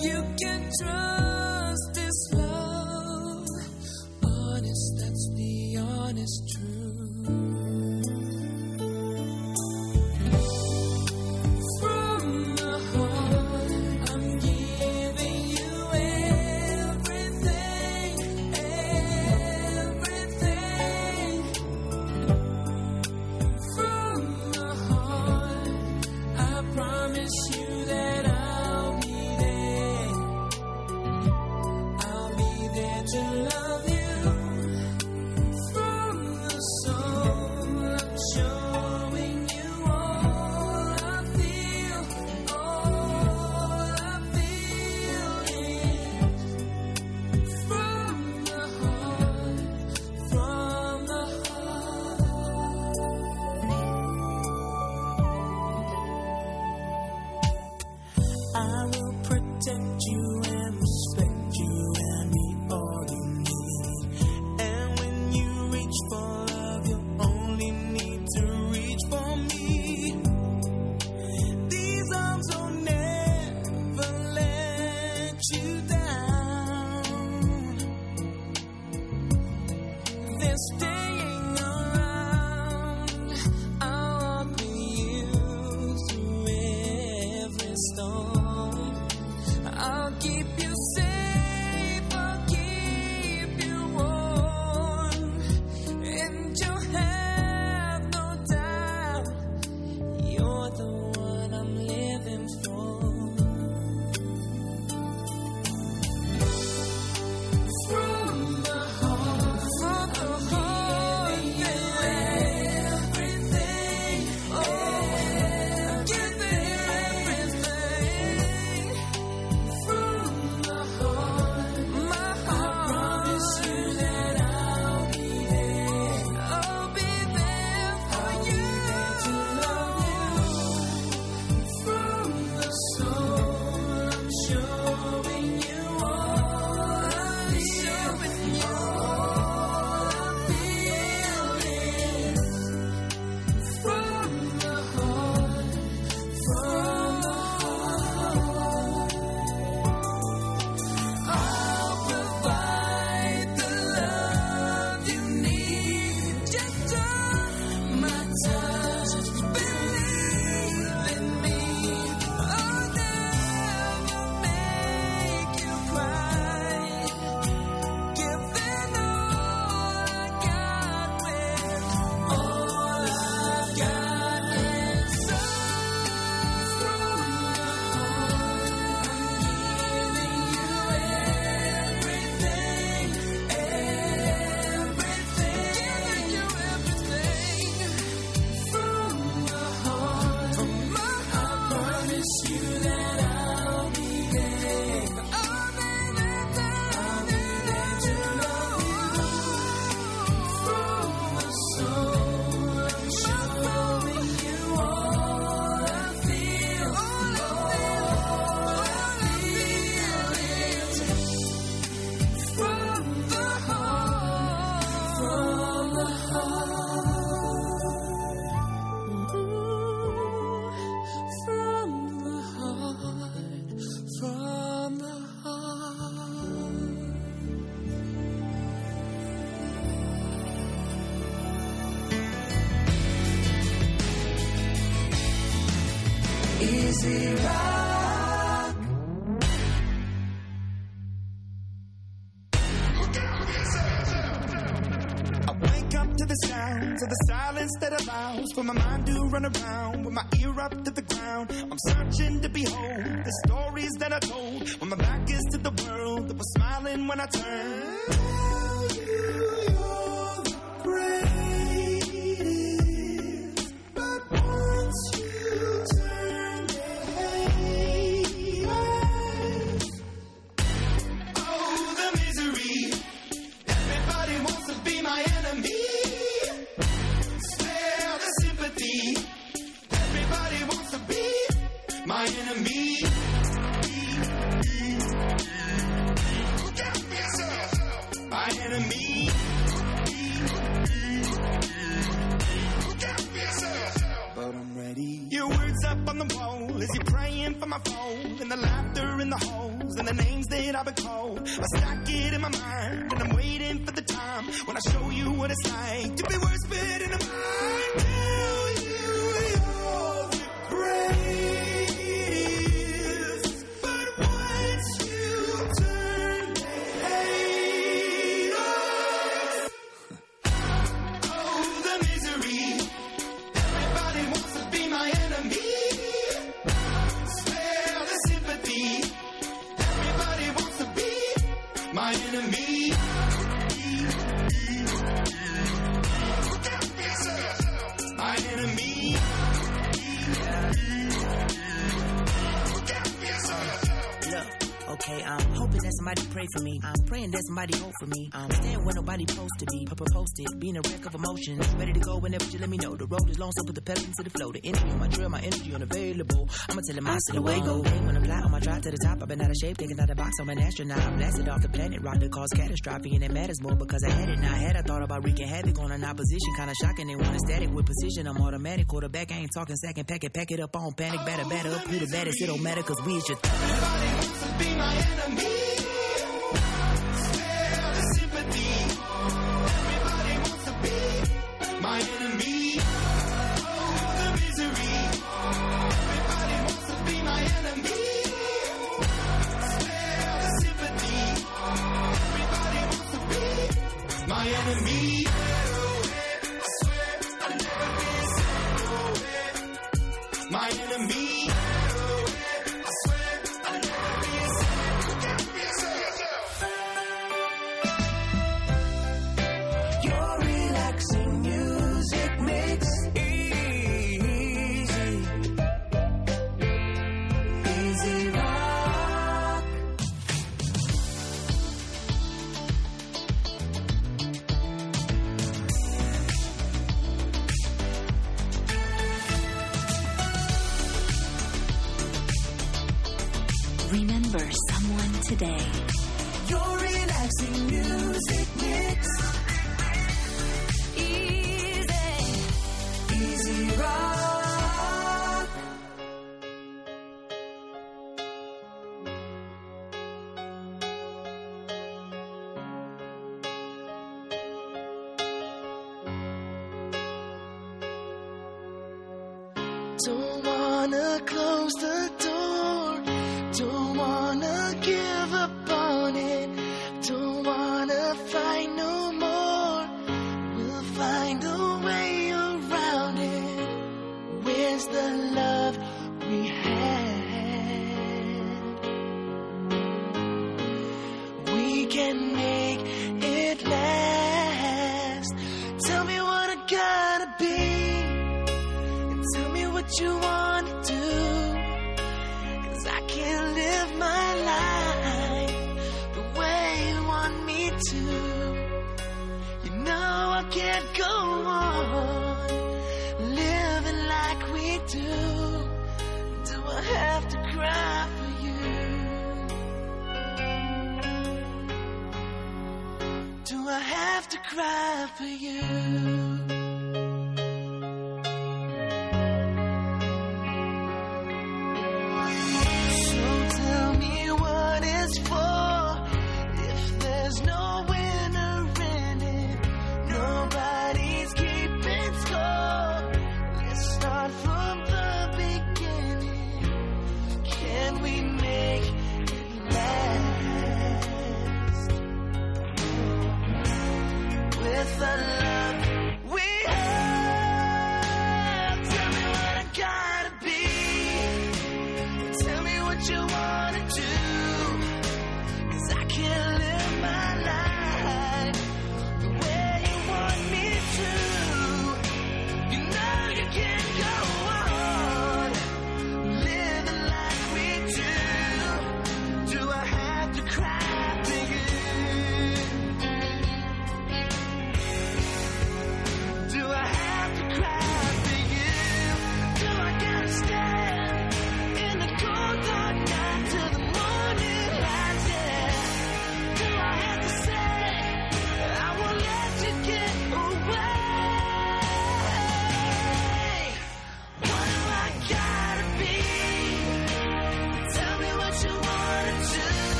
Speaker 13: You
Speaker 3: can trust
Speaker 22: Crazy Rock.
Speaker 3: I wake up to the sounds of the silence that allows for my mind
Speaker 23: somebody hold for me. I understand where nobody supposed to be. Proposed it, being a wreck of emotions. Ready to go whenever you let me know. The road is long, so put the pedal into the flow. The energy on my trail, my energy unavailable. I'ma tell him I see the way go. When I fly on my drive to the top, I've been out of shape, taking out the box. I'm an astronaut. I blasted off the planet, rock to cause catastrophe, and it matters more because I had it. Now I had I thought about wreaking havoc on an opposition. Kinda shocking, they want a static with precision. I'm automatic, quarterback. I ain't talking second pack it, pack it up on panic, batter, batter up. Who the baddest? It don't matter, cause we is your.
Speaker 3: Everybody wants to be my enemy.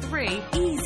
Speaker 3: 92.3 Easy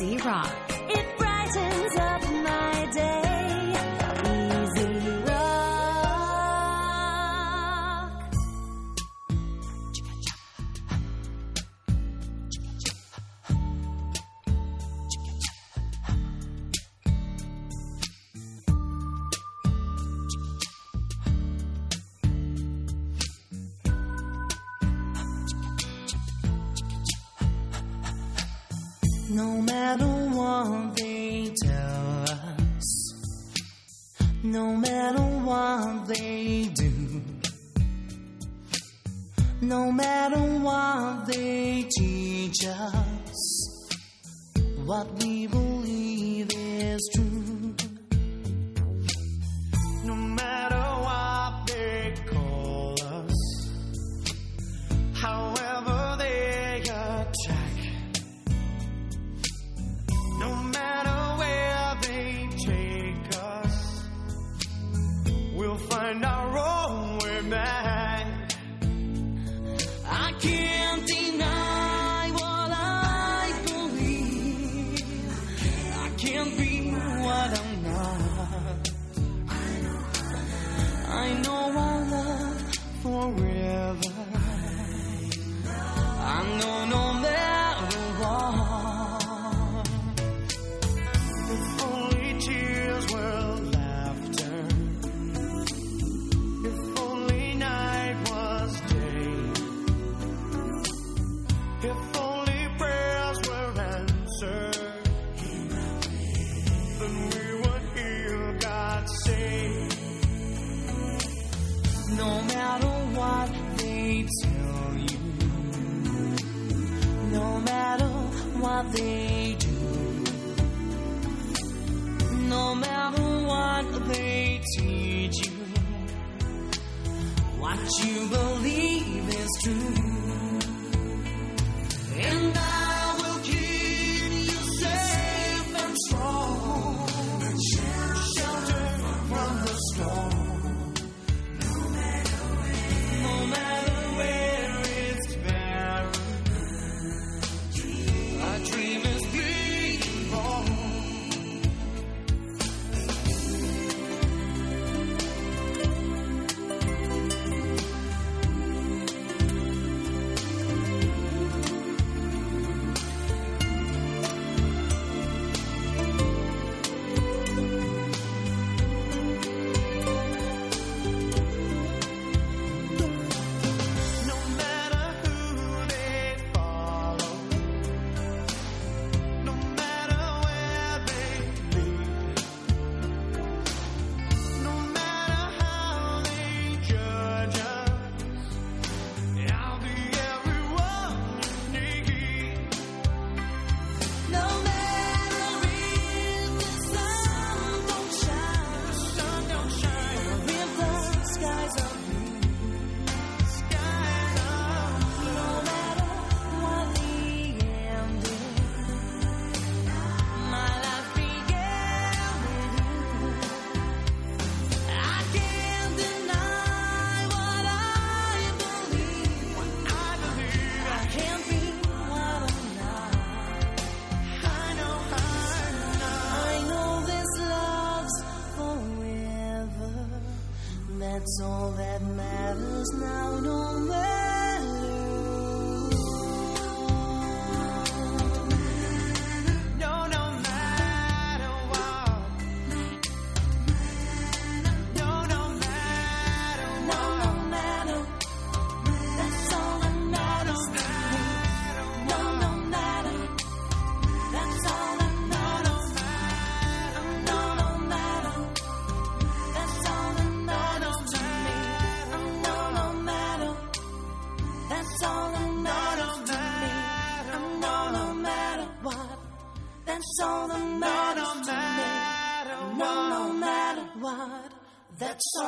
Speaker 20: That's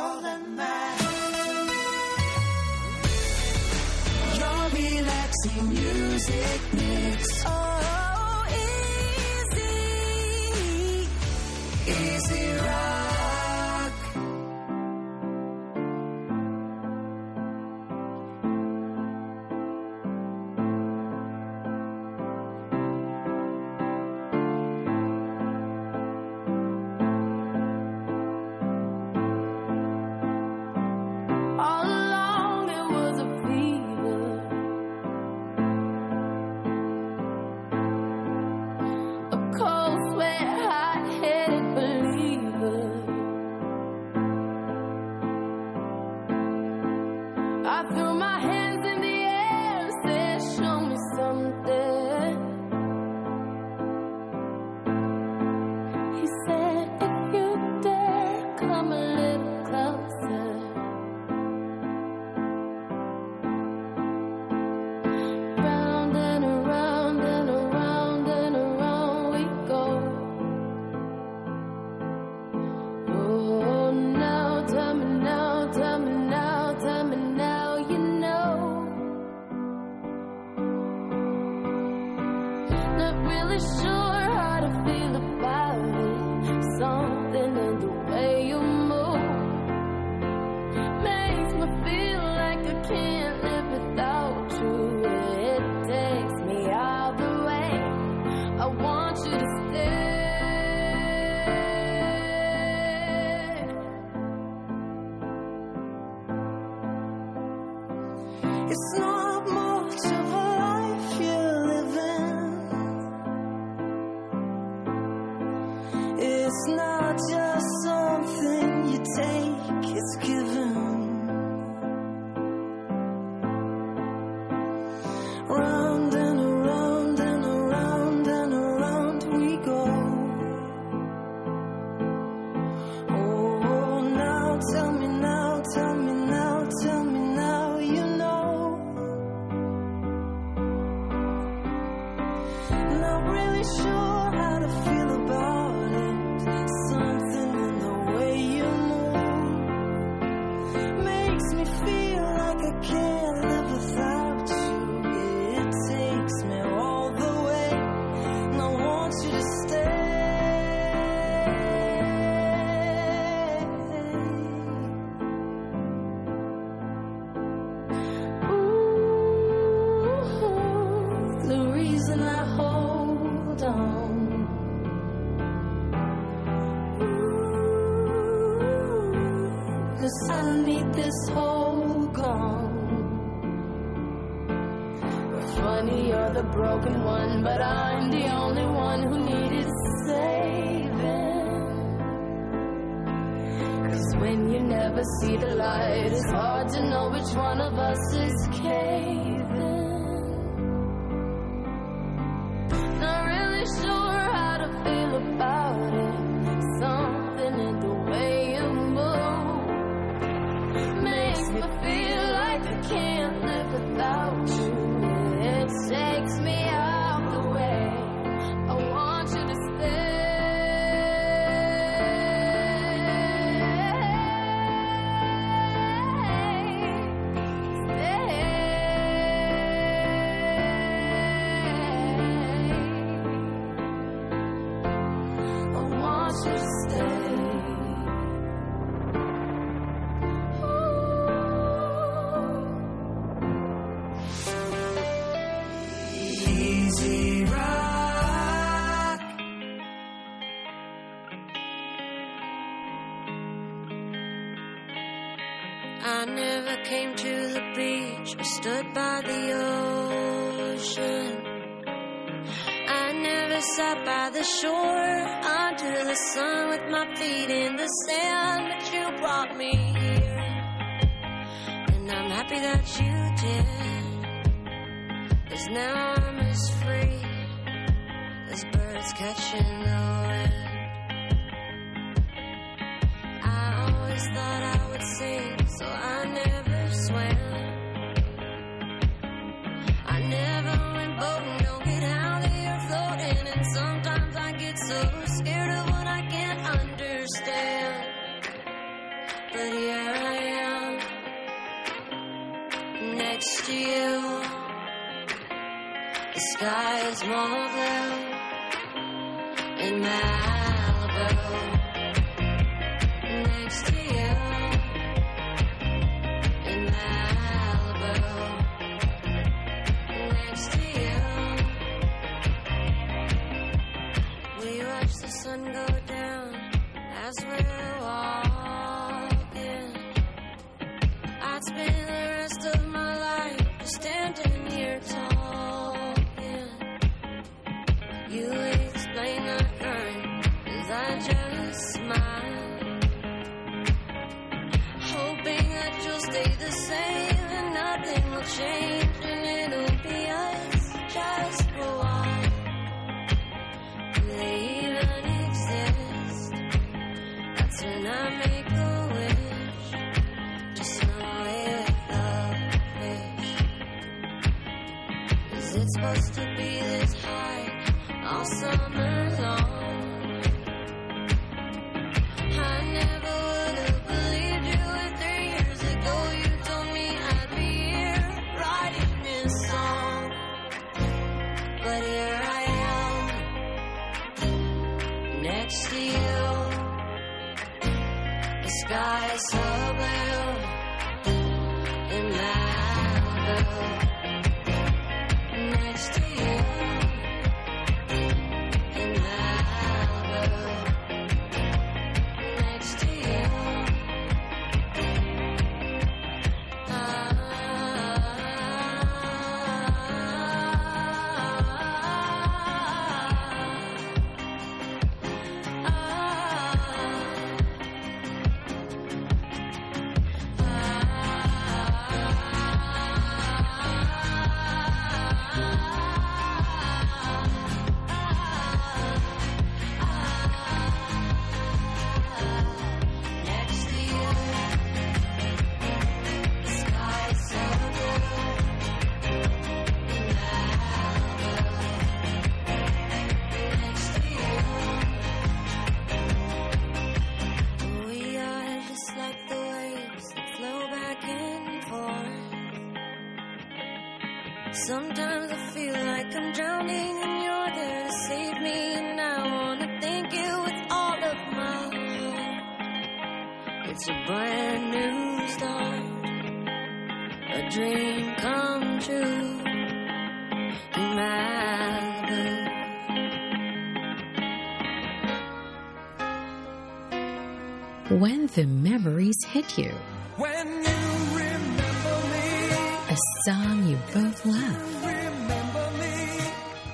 Speaker 24: the
Speaker 9: memories hit you.
Speaker 20: When you remember me,
Speaker 9: a song you both love,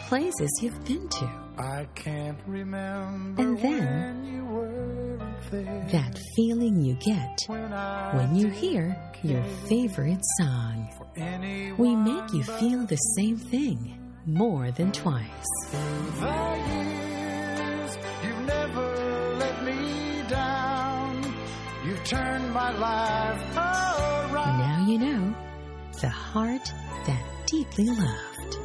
Speaker 9: places you've been to.
Speaker 10: I can't remember.
Speaker 9: And then that feeling you get when, when you hear your favorite song. We make you feel the same thing more than twice.
Speaker 10: my life around.
Speaker 9: Now you know the heart that deeply loved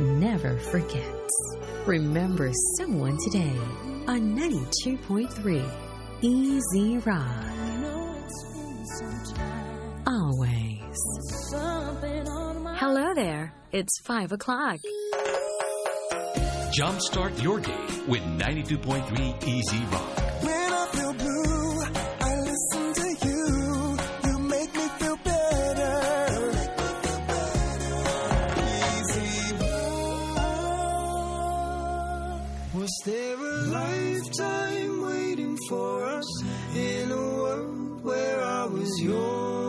Speaker 9: never forgets. Remember someone today on 92.3 Easy Rock. Always.
Speaker 16: Hello there. It's 5 o'clock.
Speaker 2: Jumpstart your day with 92.3 Easy Rock.
Speaker 20: for us in a world where I was yours.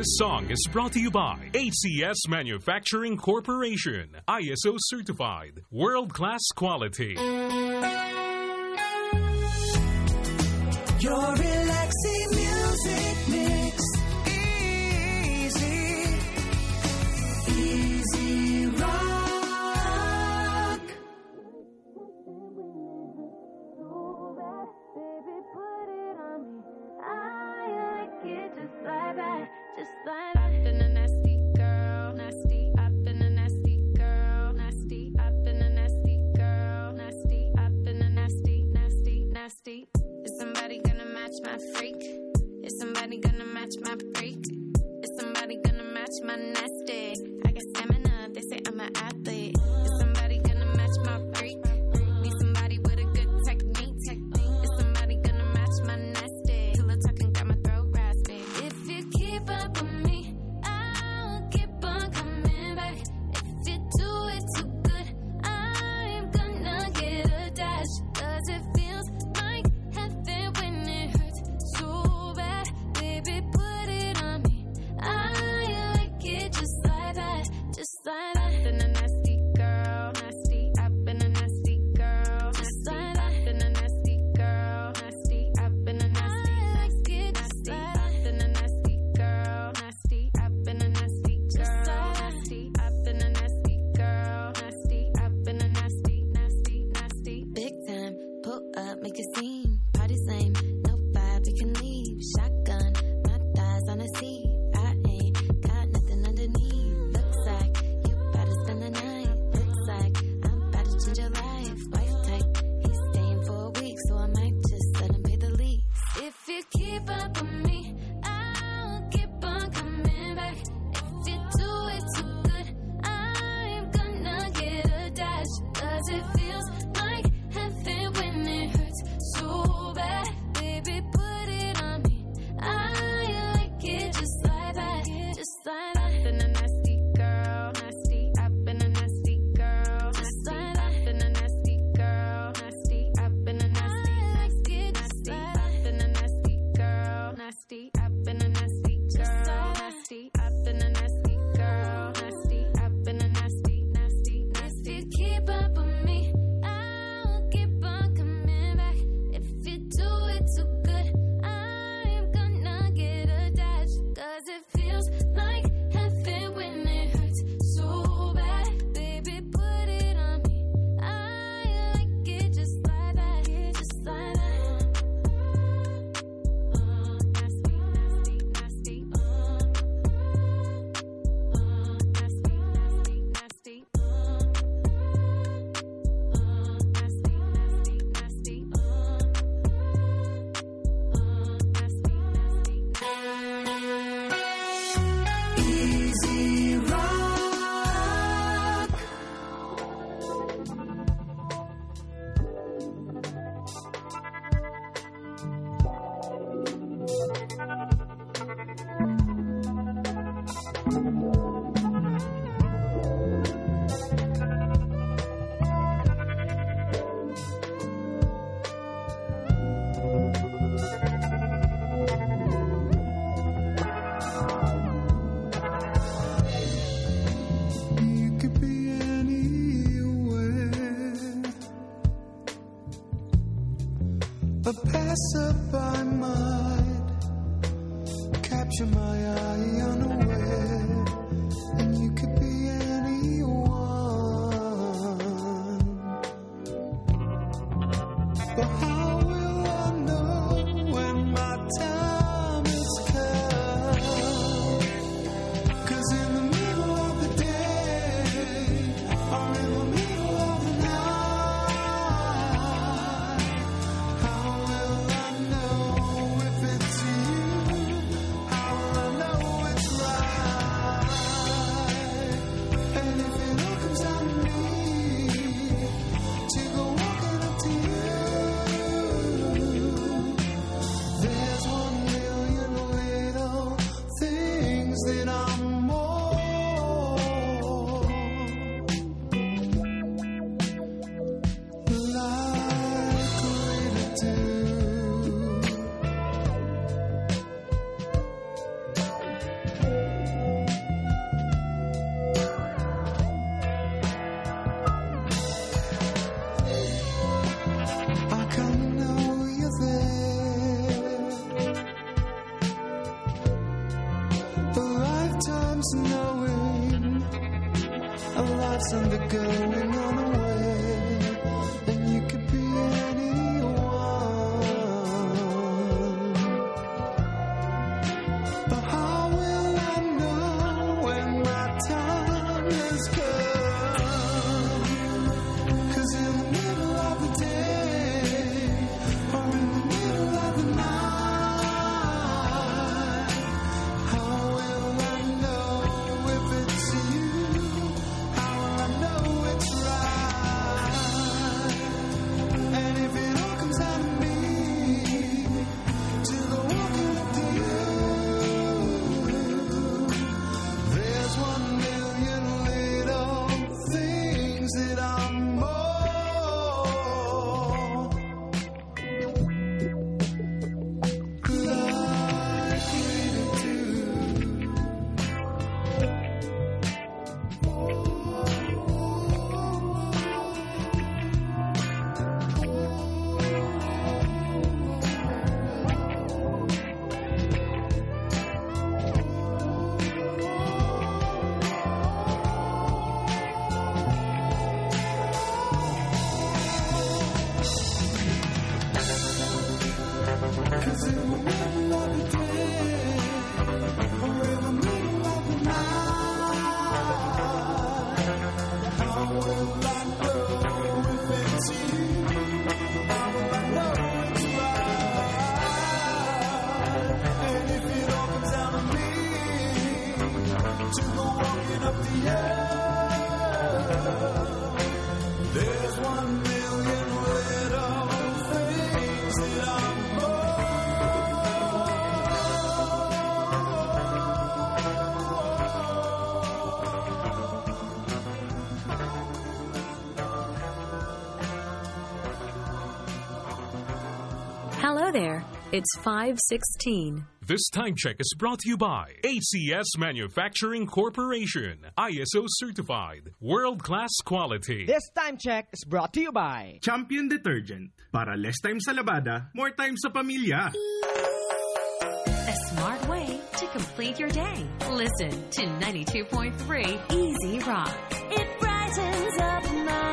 Speaker 25: This
Speaker 26: song is brought to you by HCS Manufacturing Corporation, ISO certified, world class quality.
Speaker 7: disappear. It's
Speaker 27: 516.
Speaker 25: This time check is brought to you by ACS Manufacturing Corporation, ISO certified, world class quality.
Speaker 28: This time check is brought to you by
Speaker 29: Champion Detergent. Para less time sa labada, more time sa pamilya.
Speaker 16: A smart way to complete your day. Listen to 92.3 Easy Rock.
Speaker 4: It brightens up my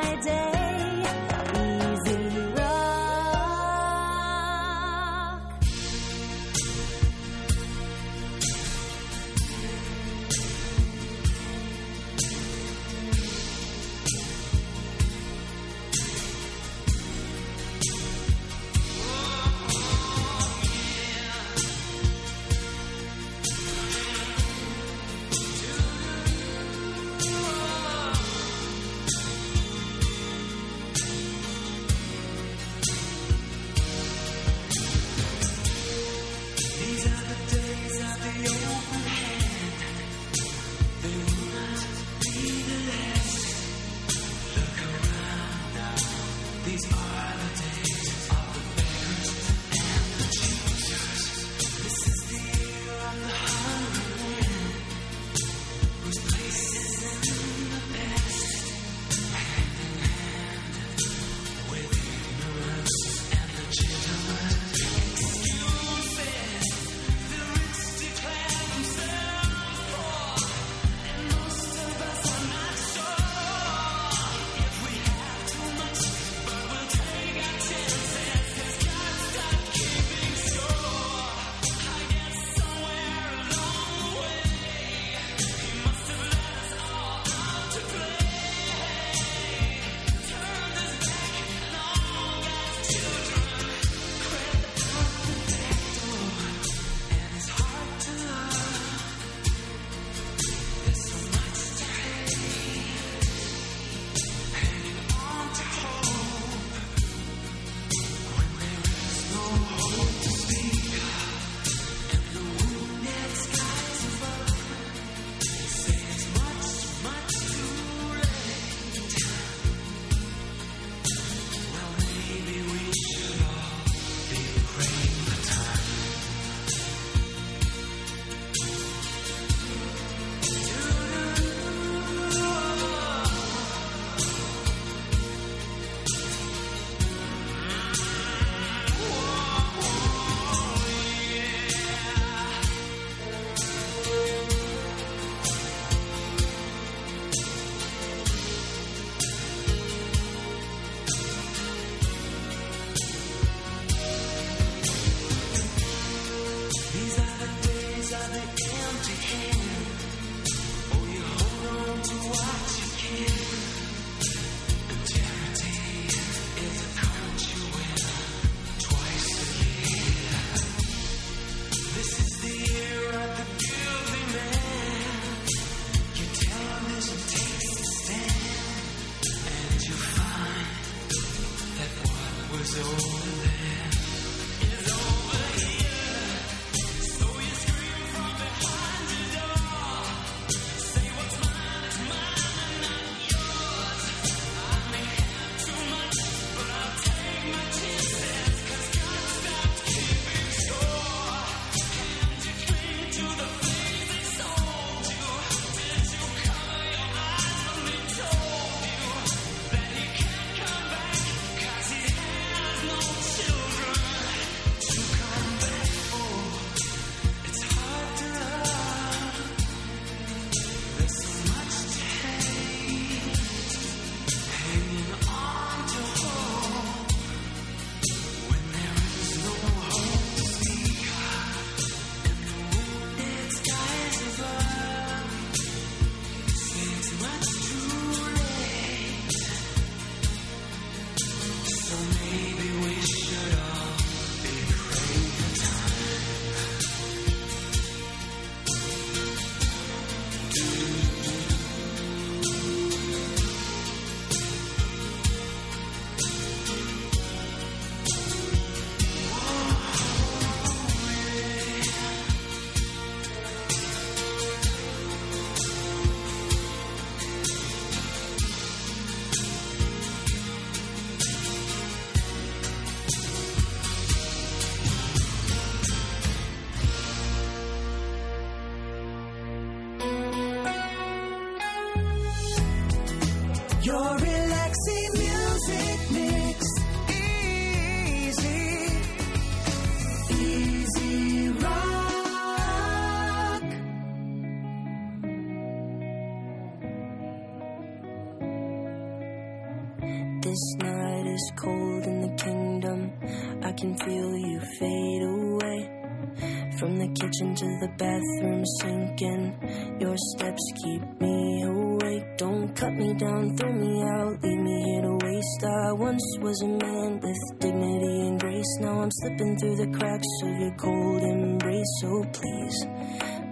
Speaker 30: me down, throw me out, leave me here to waste. I once was a man with dignity and grace. Now I'm slipping through the cracks of your cold embrace. So please,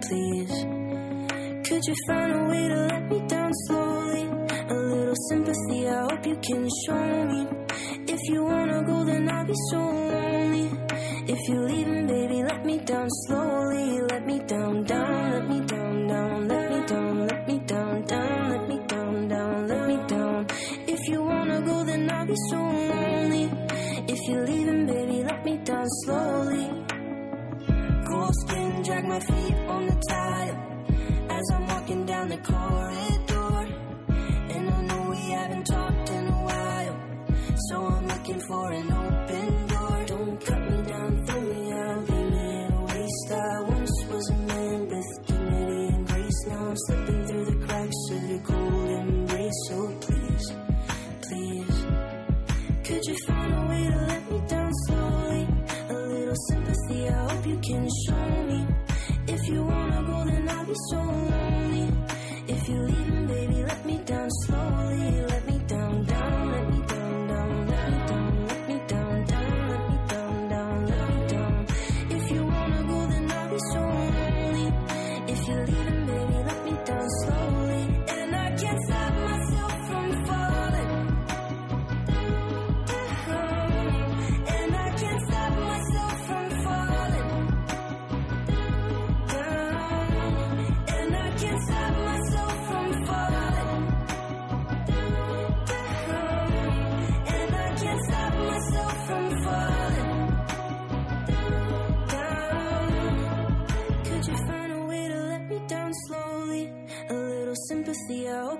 Speaker 30: please. Could you find a way to let me down slowly? A little sympathy, I hope you can show me.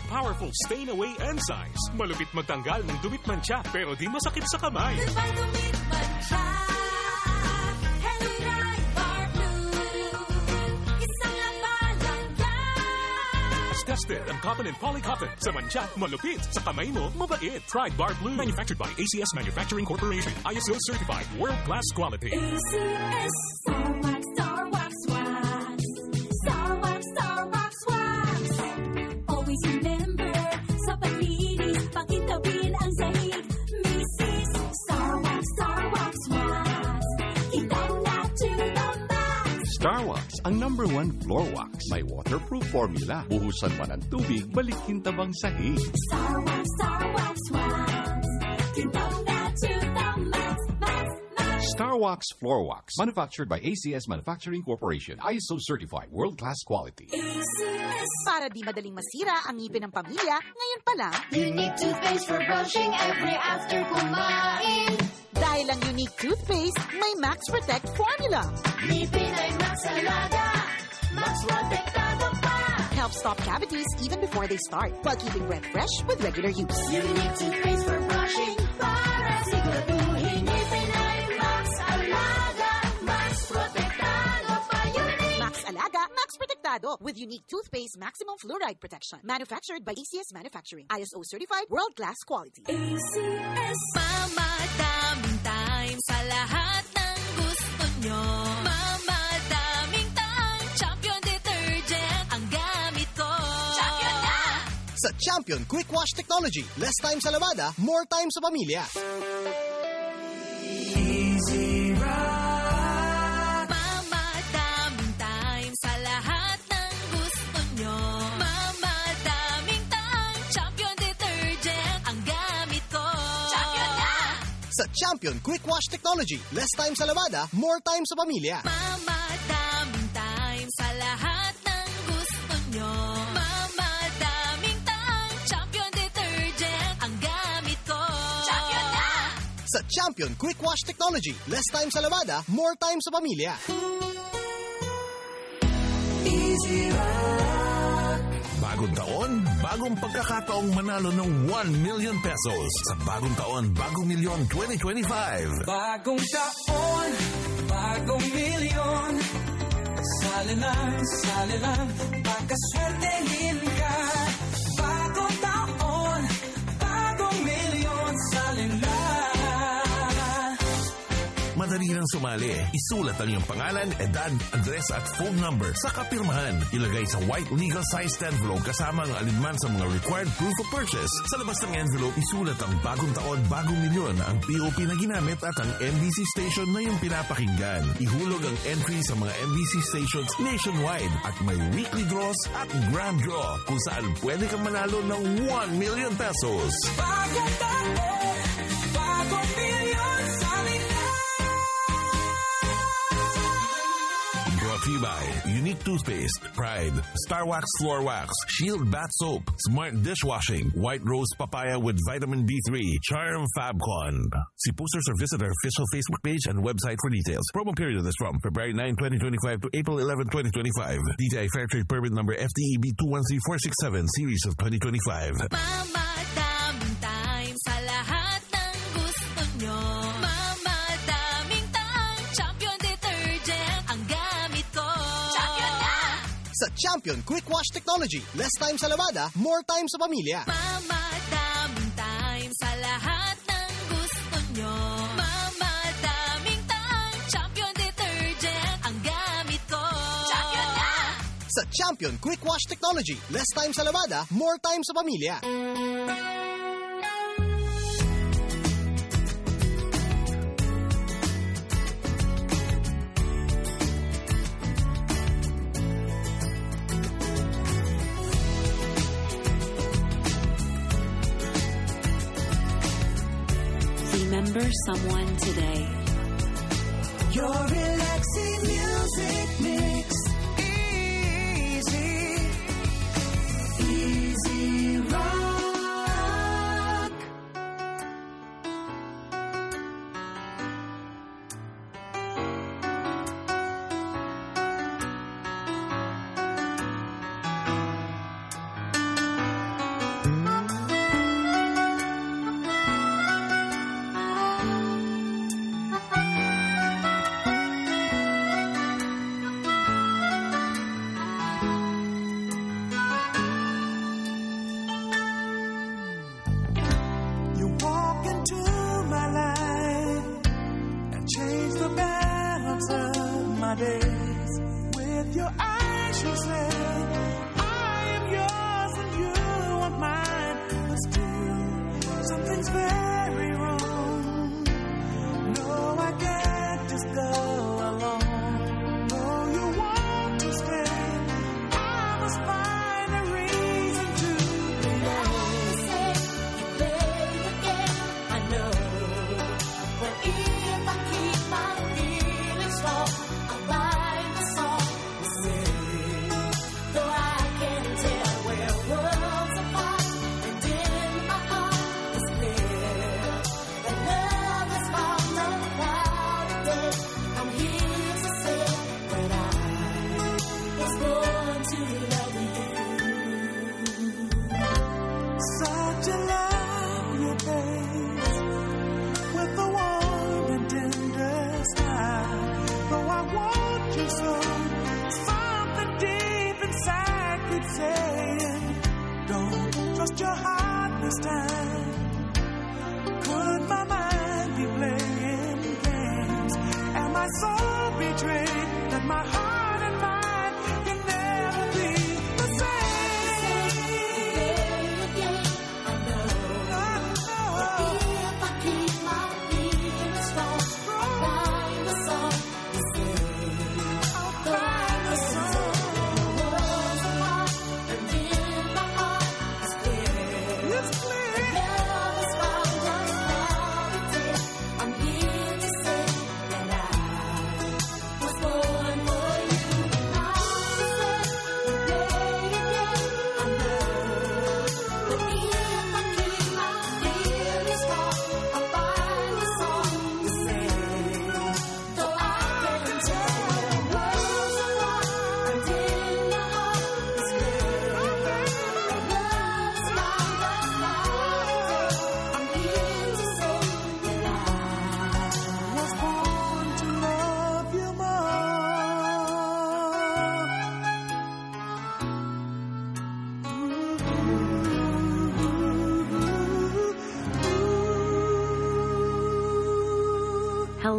Speaker 25: With powerful stain-away enzymes. Malupit magtanggal ng dumit mancha pero di masakit sa kamay.
Speaker 4: Goodbye to me, Mancha. Hello, Pride Bar Blue. Isang labanan yan.
Speaker 25: As tested ang cotton and polycotton. Sa mancha, malupit. Sa kamay mo, mabait. Pride Bar Blue. Manufactured by ACS Manufacturing Corporation. ISO certified. World-class quality.
Speaker 4: ACS wax.
Speaker 31: May waterproof formula. Buhusan man ang tubig, balikin tabang sahig.
Speaker 4: Star Wax, Star Wax Wax. Itaw na to the max, max, max.
Speaker 31: Star Wax Floor Wax. Manufactured by ACS Manufacturing Corporation. ISO certified. World-class quality.
Speaker 32: Para di madaling masira ang ngipin ng pamilya, ngayon pa lang,
Speaker 12: Unique toothpaste for brushing every after kumain.
Speaker 32: dahil ang unique toothpaste, may Max Protect formula.
Speaker 12: Ngipin ay Max Alaga. Max Protectado pa.
Speaker 32: Helps stop cavities even before they start, while keeping breath fresh with regular use.
Speaker 12: Unique toothpaste for brushing para siguraduhin ngipin ay Max Alaga. Max Protectado pa.
Speaker 32: Max Alaga, Max Protectado with unique toothpaste maximum fluoride protection. Manufactured by ACS Manufacturing. ISO certified world-class quality.
Speaker 4: ACS Mamadaming time sa lahat ng gusto
Speaker 33: nyo. Mamadaming
Speaker 32: Sa Champion Quick Wash Technology, less time sa lavada, more time sa pamilya.
Speaker 34: Easy Rock.
Speaker 33: Time sa lahat ng gusto nyo. Mamadaming tang champion detergent ang gamit ko. Champion na!
Speaker 32: Sa Champion Quick Wash Technology, less time sa lavada, more time sa pamilya.
Speaker 33: Mamadaming time sa lahat ng gusto nyo.
Speaker 32: Sa Champion Quick Wash Technology, less time sa lavada, more time sa pamilya.
Speaker 34: Easy Rock.
Speaker 35: Bagong taon, bagong pagkakataong manalo ng 1 million pesos sa Bagong Taon, Bagong Milyon 2025.
Speaker 34: Bagong taon, bagong milyon Sali lang, sali lang, pagkaswertehin ka
Speaker 35: Madali lang sumali. Isulat ang iyong pangalan, edad, address at phone number sa kapirmahan. Ilagay sa white legal sized envelope kasama ang alinman sa mga required proof of purchase. Sa labas ng envelope, isulat ang bagong taon, bagong milyon, ang POP na ginamit at ang MBC station na iyong pinapakinggan. Ihulog ang entry sa mga MBC stations nationwide at may weekly draws at grand draw kung saan pwede kang manalo ng 1 million pesos.
Speaker 34: Bagong taon, bagong milyon Sali
Speaker 35: Brought to you by Unique Toothpaste, Pride, Star Wax Floor Wax, Shield Bath Soap, Smart Dishwashing, White Rose Papaya with Vitamin B3, Charm Fabcon. See posters or visit our official Facebook page and website for details. Promo period is from February 9, 2025 to April 11, 2025. DTI Fair Trade Permit number FTEB 213467 Series of 2025.
Speaker 33: Mamadaming Champion
Speaker 32: Quick Wash Technology, less time sa lavada, more time sa pamilya.
Speaker 33: Mamadaming time sa lahat ng gusto nyo. Mamadaming tang champion detergent ang gamit ko. Champion na!
Speaker 32: Sa Champion Quick Wash Technology, less time sa lavada, more time sa pamilya.
Speaker 36: Remember someone today.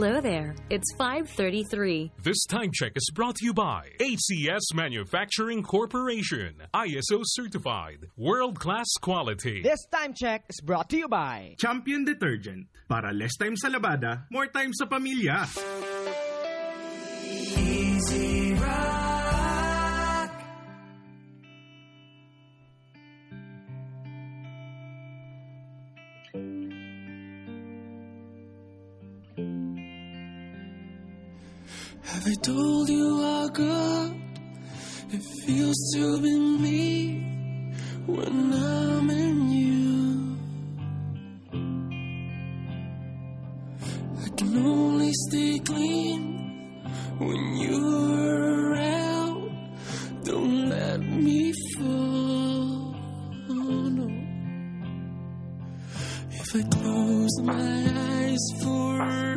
Speaker 16: Hello there. It's 533.
Speaker 25: This time check is brought to you by ACS Manufacturing Corporation, ISO certified, world-class quality.
Speaker 37: This time check is brought to you by
Speaker 38: Champion Detergent. Para less time sa labada, more time sa pamilya.
Speaker 39: Easy ride.
Speaker 34: Have I told you how good it feels to be me when I'm in you? I can only stay clean when you're around. Don't let me fall. Oh, no. If I close my eyes for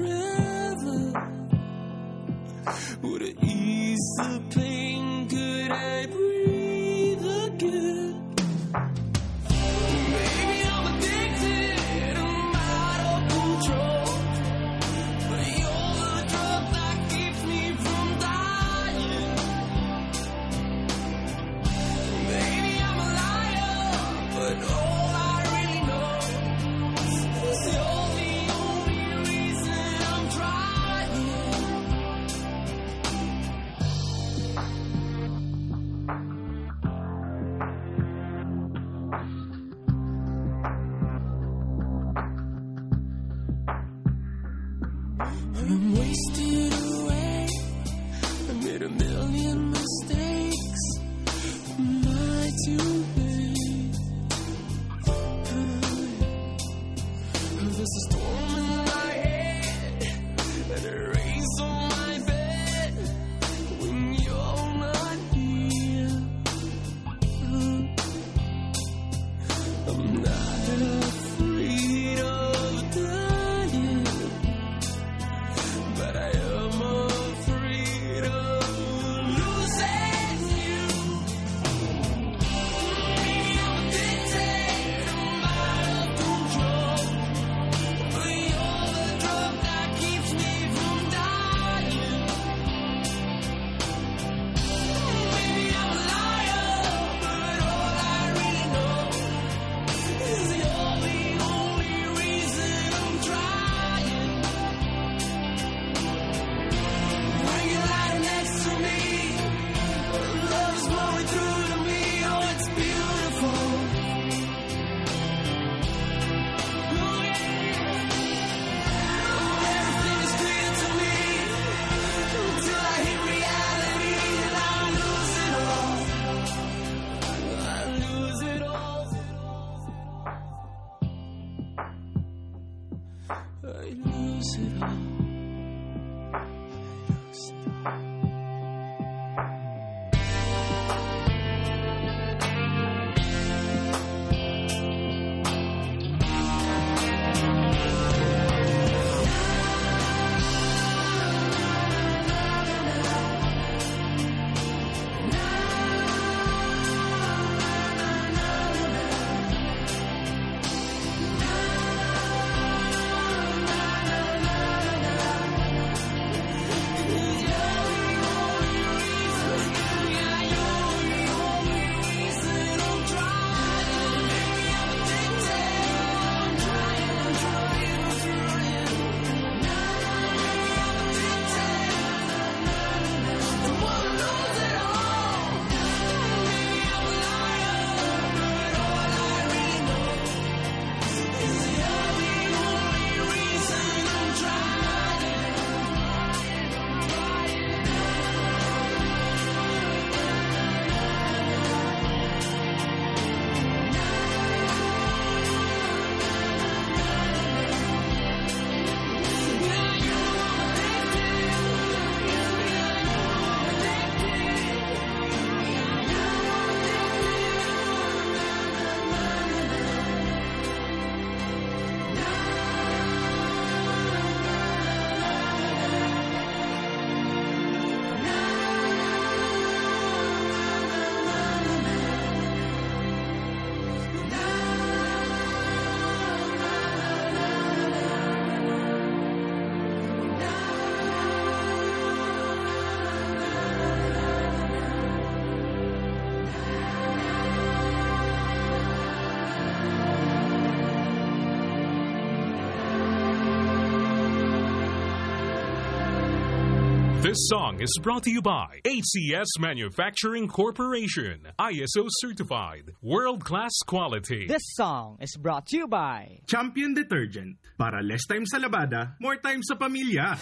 Speaker 25: This song is brought to you by ACS Manufacturing Corporation. ISO certified. World class quality.
Speaker 37: This song is brought to you by
Speaker 40: Champion Detergent. Para less time sa labada, more time sa pamilya.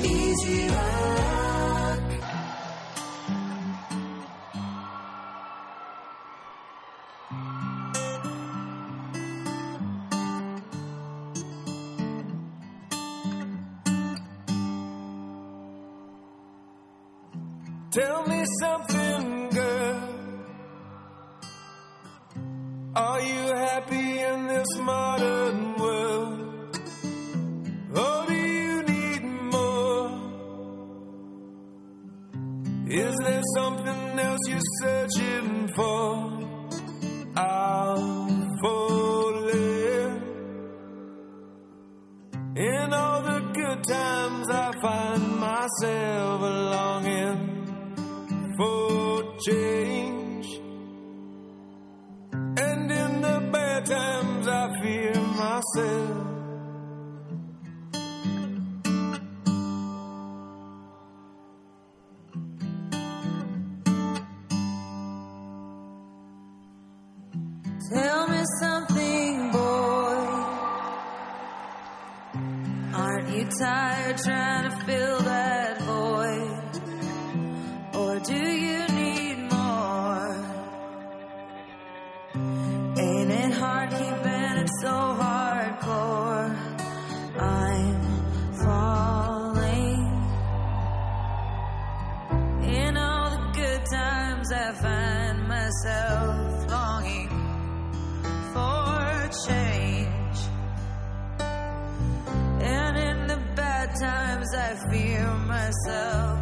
Speaker 41: Easy Rock.
Speaker 13: Tell me something, girl. Are you happy in this modern world? Or do you need more? Is there something else you're searching for? I'm falling. In all the good times, I find myself longing for change. And in the bad times, I fear myself.
Speaker 3: Tell me something, boy. Aren't you tired myself.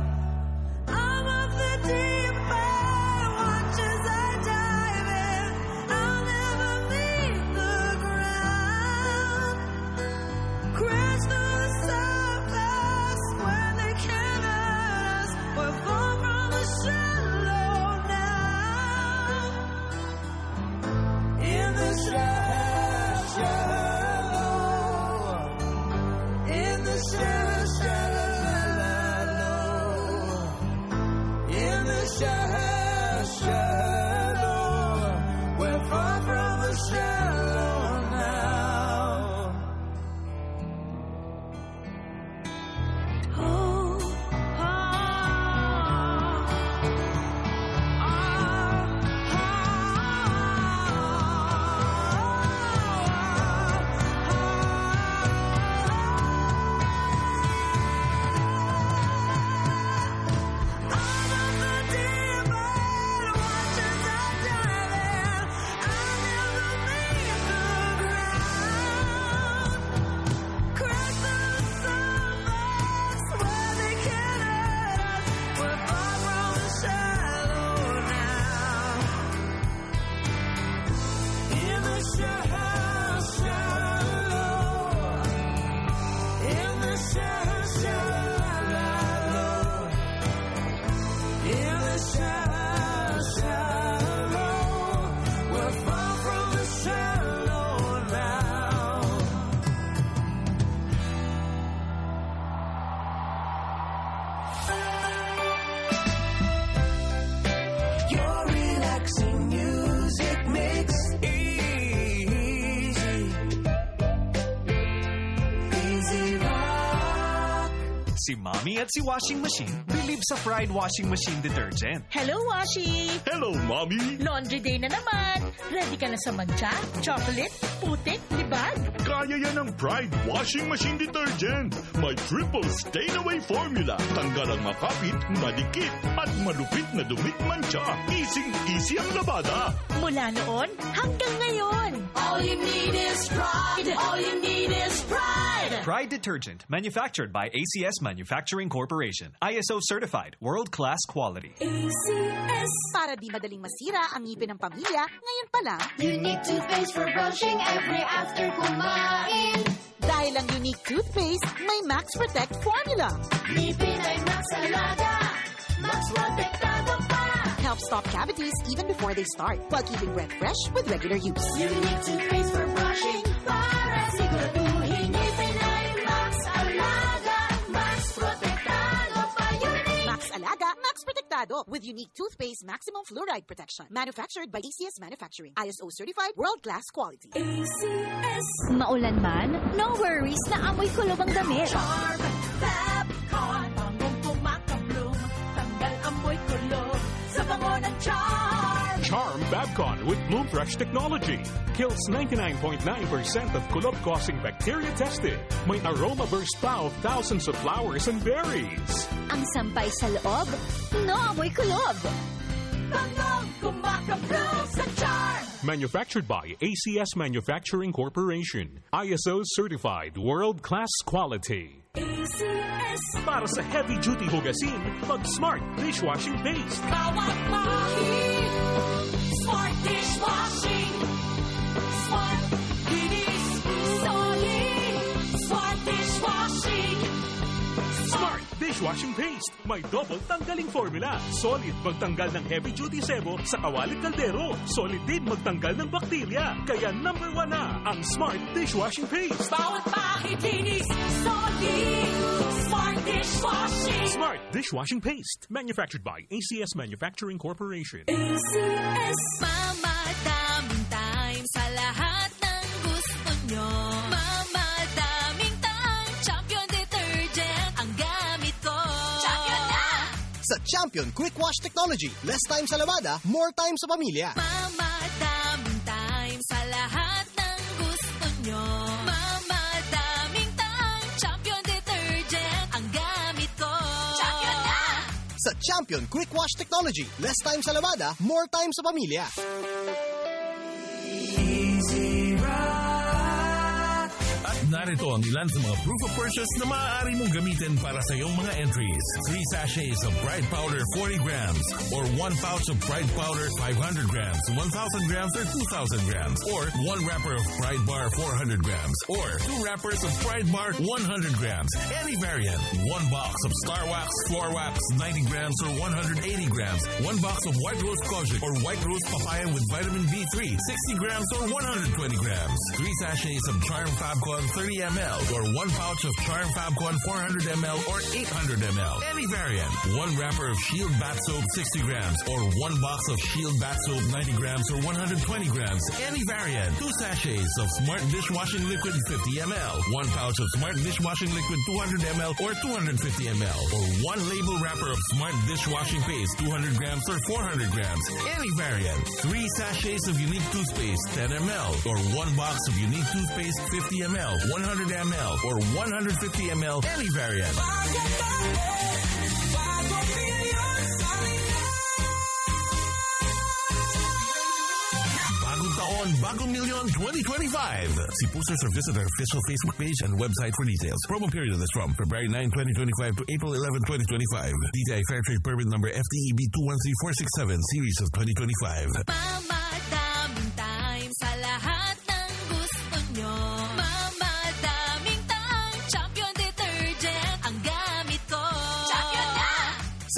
Speaker 42: At si Washing Machine believe sa Pride Washing Machine Detergent.
Speaker 43: Hello, Washi!
Speaker 42: Hello, Mommy!
Speaker 43: Laundry day na naman. Ready ka na sa mancha, chocolate, putik, libag?
Speaker 44: Kaya yan ang Pride Washing Machine Detergent. May triple stain-away formula. Tanggal ang makapit, madikit, at malupit na dumit mancha. Easy-easy ang labada.
Speaker 43: Mula noon hanggang ngayon. All you need is pride. All you need is pride.
Speaker 42: Pride Detergent, manufactured by ACS Manufacturing Corporation. ISO certified, world-class quality.
Speaker 32: ACS. Para di madaling masira ang ngipin ng pamilya, ngayon pa lang.
Speaker 45: Unique toothpaste for brushing every after kumain.
Speaker 32: Dahil ang unique toothpaste, may Max Protect formula.
Speaker 45: Ngipin ay Max Alaga. Max Protectado pa
Speaker 32: helps stop cavities even before they start, while keeping breath fresh with regular use.
Speaker 45: You need toothpaste for brushing Max Alaga,
Speaker 32: Max Protektado with unique toothpaste maximum fluoride protection. Manufactured by ACS Manufacturing. ISO certified, world-class quality.
Speaker 46: ACS. Maulan man, no worries na amoy kulubang damit.
Speaker 47: Charm, Fab, Con, pangong kumakabloom, tanggal amoy kulubang. Sa bango ng Charm.
Speaker 25: Charm Fabcon with Bloom Fresh technology. Kills 99.9% of kulob-causing bacteria tested. May aroma burst pa of thousands of flowers and berries.
Speaker 46: Ang sampay sa loob, no amoy kulob.
Speaker 47: Bangong kumakabloom sa Charm.
Speaker 25: Manufactured by ACS Manufacturing Corporation. ISO certified world-class quality.
Speaker 47: ACS.
Speaker 25: Para sa heavy-duty hugasin, mag Smart Dishwashing Paste.
Speaker 47: Mahig. Smart dishwashing. Dishwashing
Speaker 25: Paste. May double tanggaling formula. Solid magtanggal ng heavy-duty sebo sa kawalit kaldero. Solid din magtanggal ng bakterya. Kaya number one na ang Smart Dishwashing Paste.
Speaker 47: Bawat pahid linis. Solid. Smart dishwashing.
Speaker 25: Smart Dishwashing Paste. Manufactured by ACS Manufacturing Corporation.
Speaker 47: ACS.
Speaker 33: Mama, daming time sa lahat ng gusto nyo. Champion
Speaker 3: Quick Wash Technology, less time sa lavada, more time sa pamilya.
Speaker 33: Mama, daming time sa lahat ng gusto nyo. Mama, daming time. Champion detergent ang gamit ko. Champion na!
Speaker 3: Sa Champion Quick Wash Technology, less time sa lavada, more time sa pamilya.
Speaker 35: Narito ang ilan sa mga proof of purchase na maaari mong gamitin para sa iyong mga entries. 3 sachets of Pride Powder 40 grams or 1 pouch of Pride Powder 500 grams, 1,000 grams or 2,000 grams or 1 wrapper of Pride Bar 400 grams or 2 wrappers of Pride Bar 100 grams. Any variant. 1 box of Star Wax Floor Wax 90 grams or 180 grams. 1 box of White Rose Kojic or White Rose Papaya with vitamin B3 60 grams or 120 grams. 3 sachets of Charm Fabcon 30 ml or 1 pouch of Charm Fabcon 400 ml or 800 ml. Any variant. 1 wrapper of Shield Bath Soap 60 grams or 1 box of Shield Bath Soap 90 grams or 120 grams. Any variant. 2 sachets of Smart Dishwashing Liquid 50 ml. 1 pouch of Smart Dishwashing Liquid 200 ml or 250 ml. Or 1 label wrapper of Smart Dishwashing Paste 200 grams or 400 grams. Any variant. 3 sachets of Unique Toothpaste 10 ml or 1 box of Unique Toothpaste 50 ml, 100 ml or 150 ml. Any variant. Bagong bagong milyon 2025. See posters or visit our official Facebook page and website for details. Promo period is from February 9, 2025 to April 11, 2025. DTI Fair Trade Permit number FTEB 213467 series of 2025.
Speaker 33: Mama,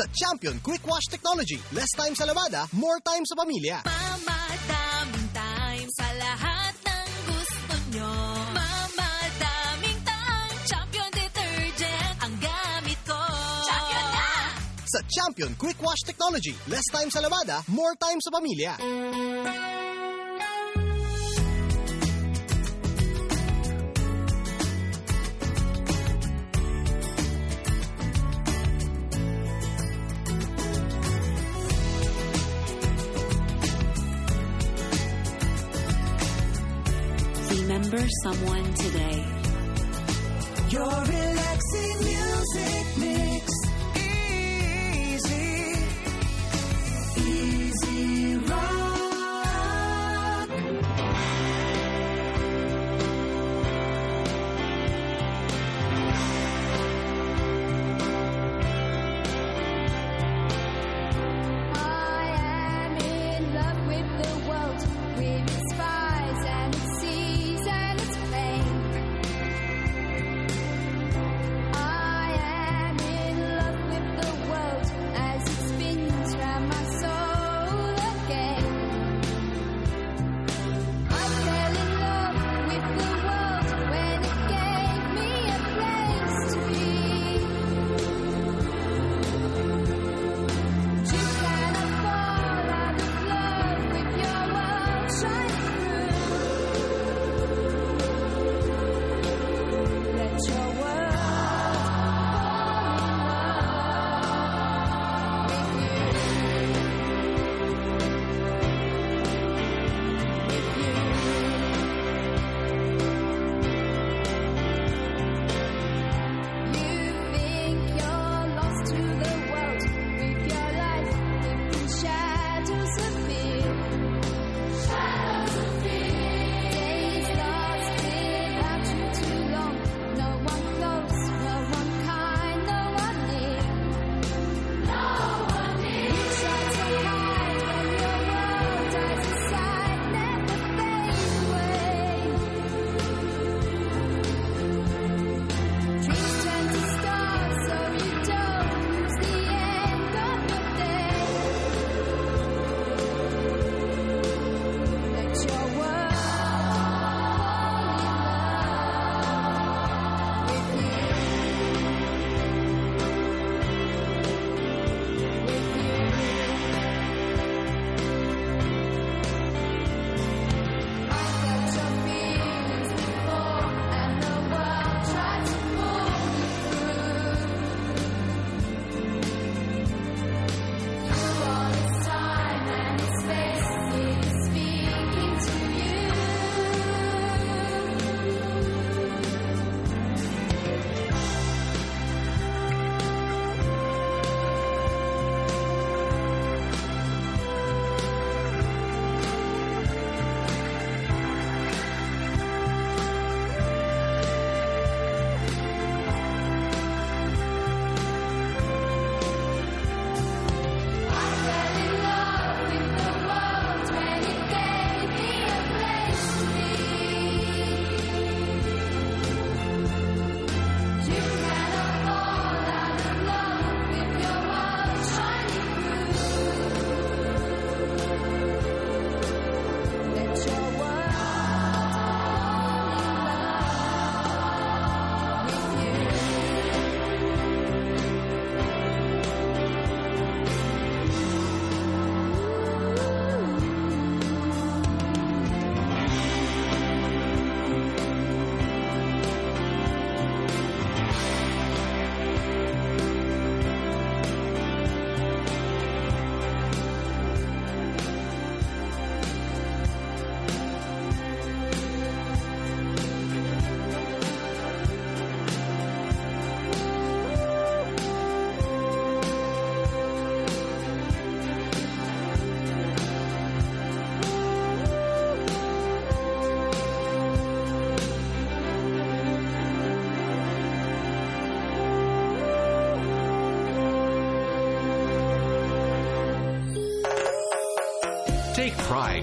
Speaker 33: Sa Champion
Speaker 3: Quick Wash Technology, less time sa lavada, more time sa pamilya.
Speaker 33: Mama, daming time sa lahat ng gusto nyo. Mama, daming time. Champion detergent ang gamit ko. Champion na!
Speaker 3: Sa Champion Quick Wash Technology, less time sa lavada, more time sa pamilya.
Speaker 12: Remember someone today.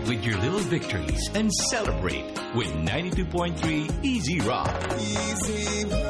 Speaker 46: with
Speaker 2: your little victories and celebrate with 92.3 Easy Rock.
Speaker 21: Easy Rock.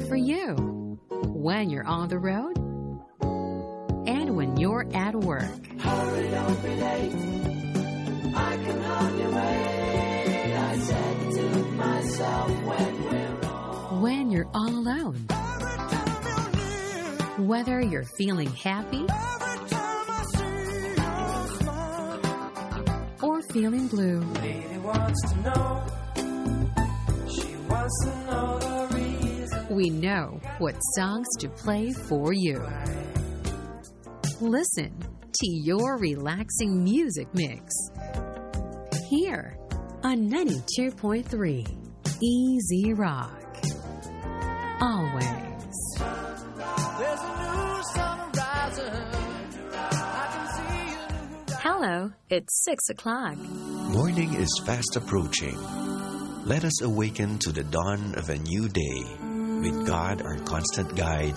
Speaker 9: For you. When you're on the road and when you're at work.
Speaker 3: Hurry, don't be late. I can hardly wait. I said to myself when we're on.
Speaker 9: When you're all alone. Whether you're feeling happy or feeling blue. We know what songs to play for you. Listen to your relaxing music mix here on 92.3 Easy Rock. Always.
Speaker 3: There's a new sun rising. I can see you.
Speaker 9: Hello, it's 6 o'clock.
Speaker 2: Morning is fast approaching. Let us awaken to the dawn of a new day. With God, our constant guide,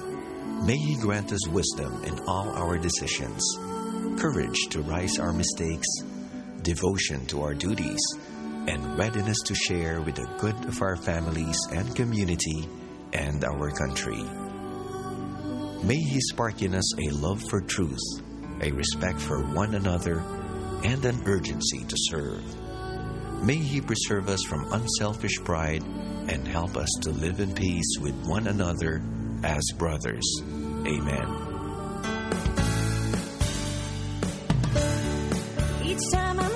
Speaker 2: may He grant us wisdom in all our decisions, courage to rise our mistakes, devotion to our duties, and readiness to share with the good of our families and community and our country. May He spark in us a love for truth, a respect for one another, and an urgency to serve. May He preserve us from unselfish pride and help us to live in peace with one another as brothers. Amen.
Speaker 4: Each time I'm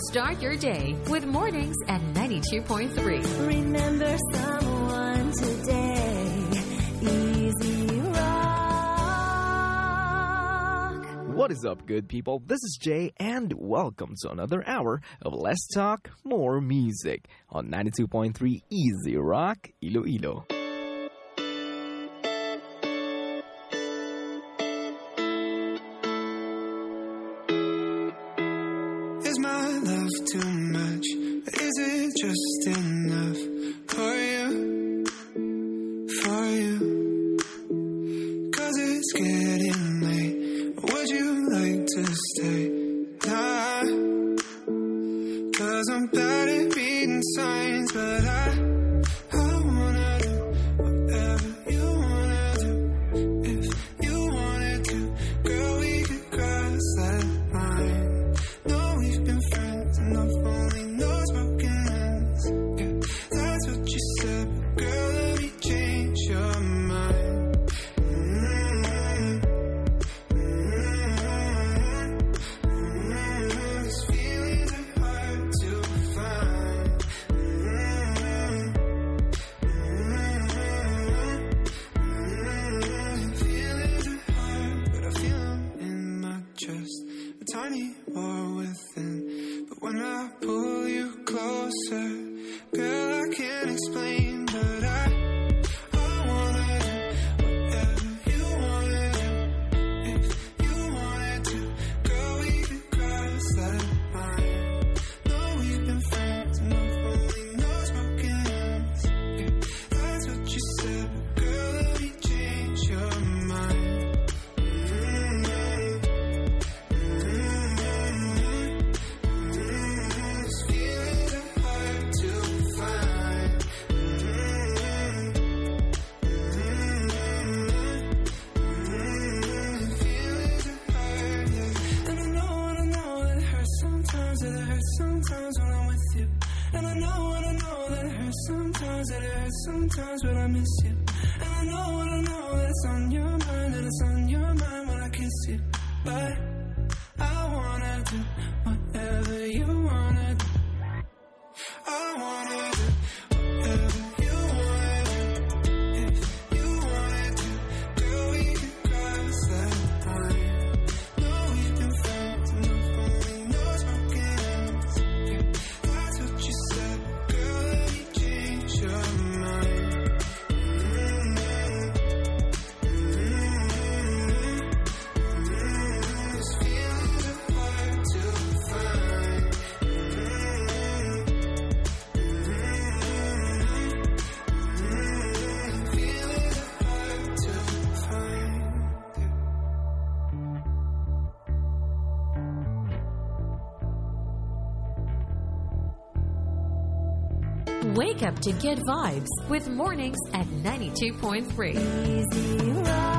Speaker 9: Jumpstart your day with mornings at 92.3.
Speaker 4: Remember someone today. Easy rock.
Speaker 48: What is up, good people? This is Jay, and welcome to another hour of Let's Talk More Music on 92.3 Easy Rock Iloilo.
Speaker 11: Is to
Speaker 9: Get vibes with mornings at 92.3.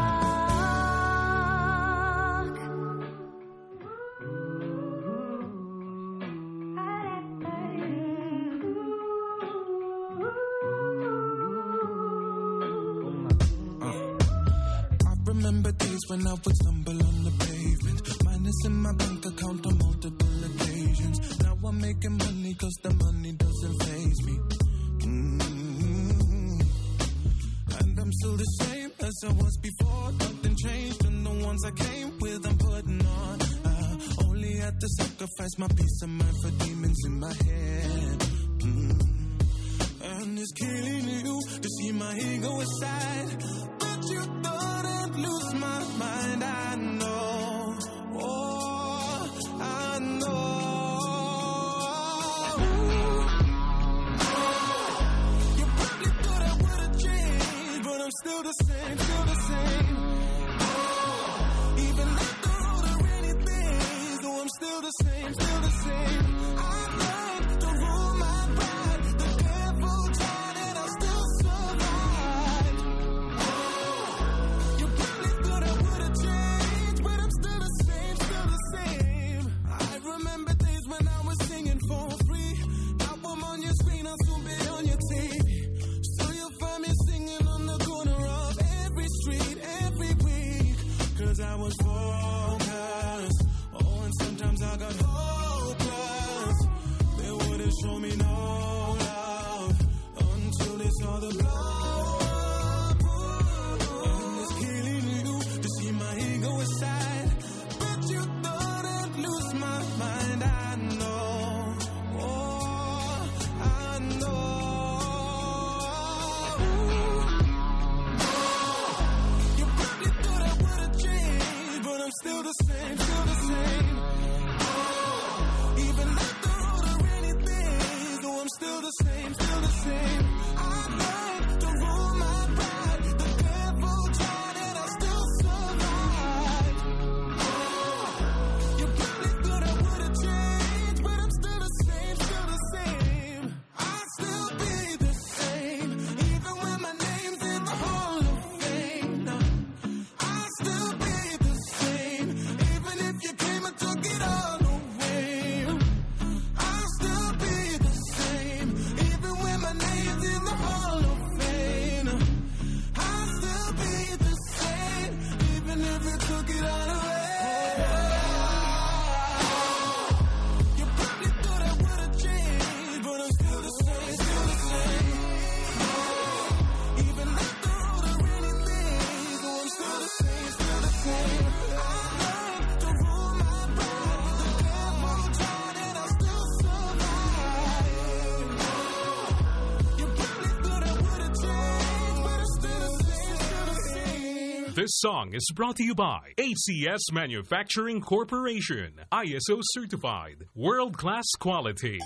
Speaker 25: This song is brought to you by ACS Manufacturing Corporation, ISO certified, world class quality.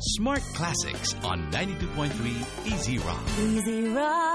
Speaker 49: Smart Classics on 92.3 Easy Rock.
Speaker 4: Easy Rock.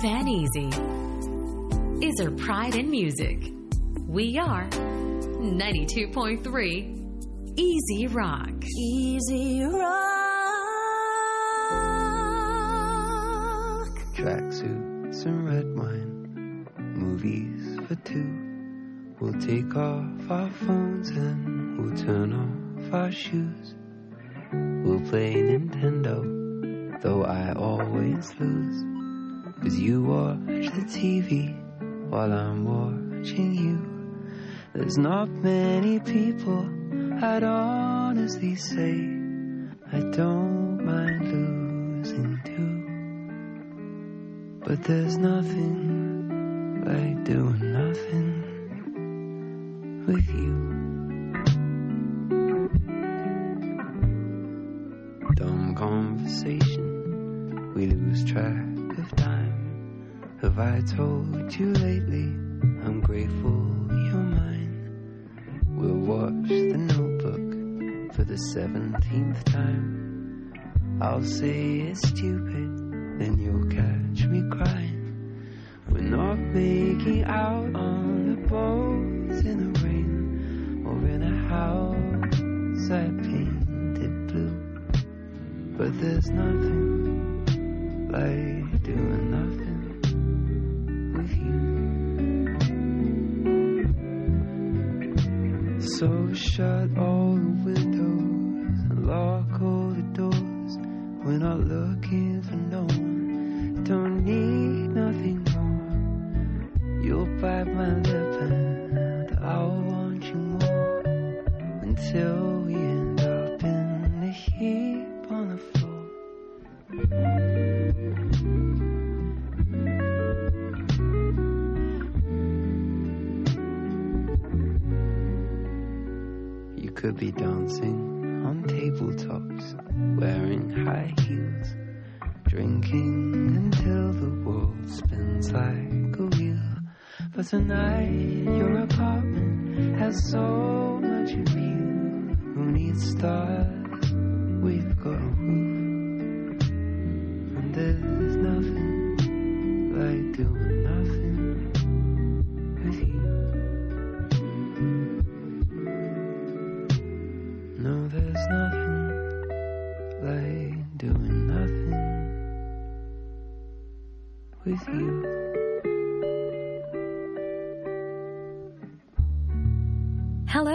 Speaker 16: Smooth and easy is our pride in music. We are 92.3 Easy Rock.
Speaker 4: Easy Rock.
Speaker 50: There's not many people I'd honestly say I don't mind losing to. But there's nothing like doing nothing with you. Dumb conversation, we lose track of time. Have I told you lately seventeenth time. I'll say it's stupid, then you'll catch me crying. We're not making out on the boat in the rain or in a house I painted blue. But there's nothing like doing nothing with you. So shut all the windows lock all the doors. We're not looking for no one. Don't need nothing more. You'll bite my lip and I'll want you more until we end up in a heap on the floor. You could be dancing tabletops, wearing high heels, drinking until the world spins like a wheel. But tonight, your apartment has so much appeal. Who needs stars? We've got a roof, and there's nothing like doing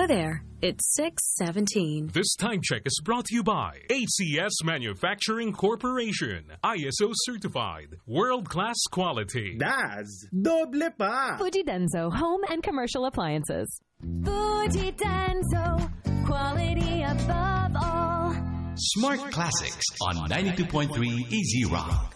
Speaker 16: Hello there. It's 617.
Speaker 25: This time check is brought to you by ACS Manufacturing Corporation. ISO certified. World class quality.
Speaker 51: Daz, doble pa!
Speaker 52: Fuji Denso Home and Commercial Appliances.
Speaker 4: Fuji Denso, quality above all.
Speaker 2: Smart Classics on 92.3 Easy Rock.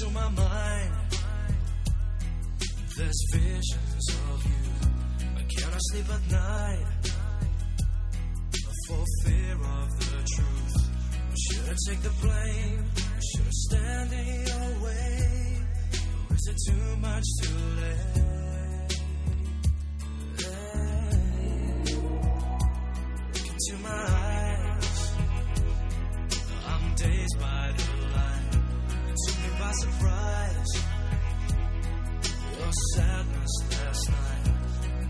Speaker 34: Into my mind. There's visions of you. I cannot sleep at night for fear of the truth. I Should I take the blame? I Should I stand in your way? Or is it too much too late? Look into my eyes. I'm dazed by the surprise. Your sadness last night.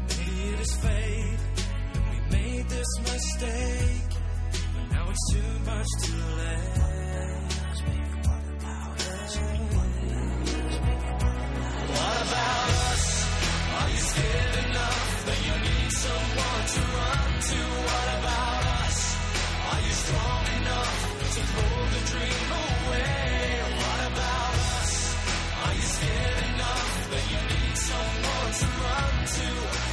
Speaker 34: Maybe it is fate. that We made this mistake. But now it's too much too late.
Speaker 53: What about us? What about us? Are you scared enough that you need someone to run to? What about us? Are you strong enough to hold the dream away? just love to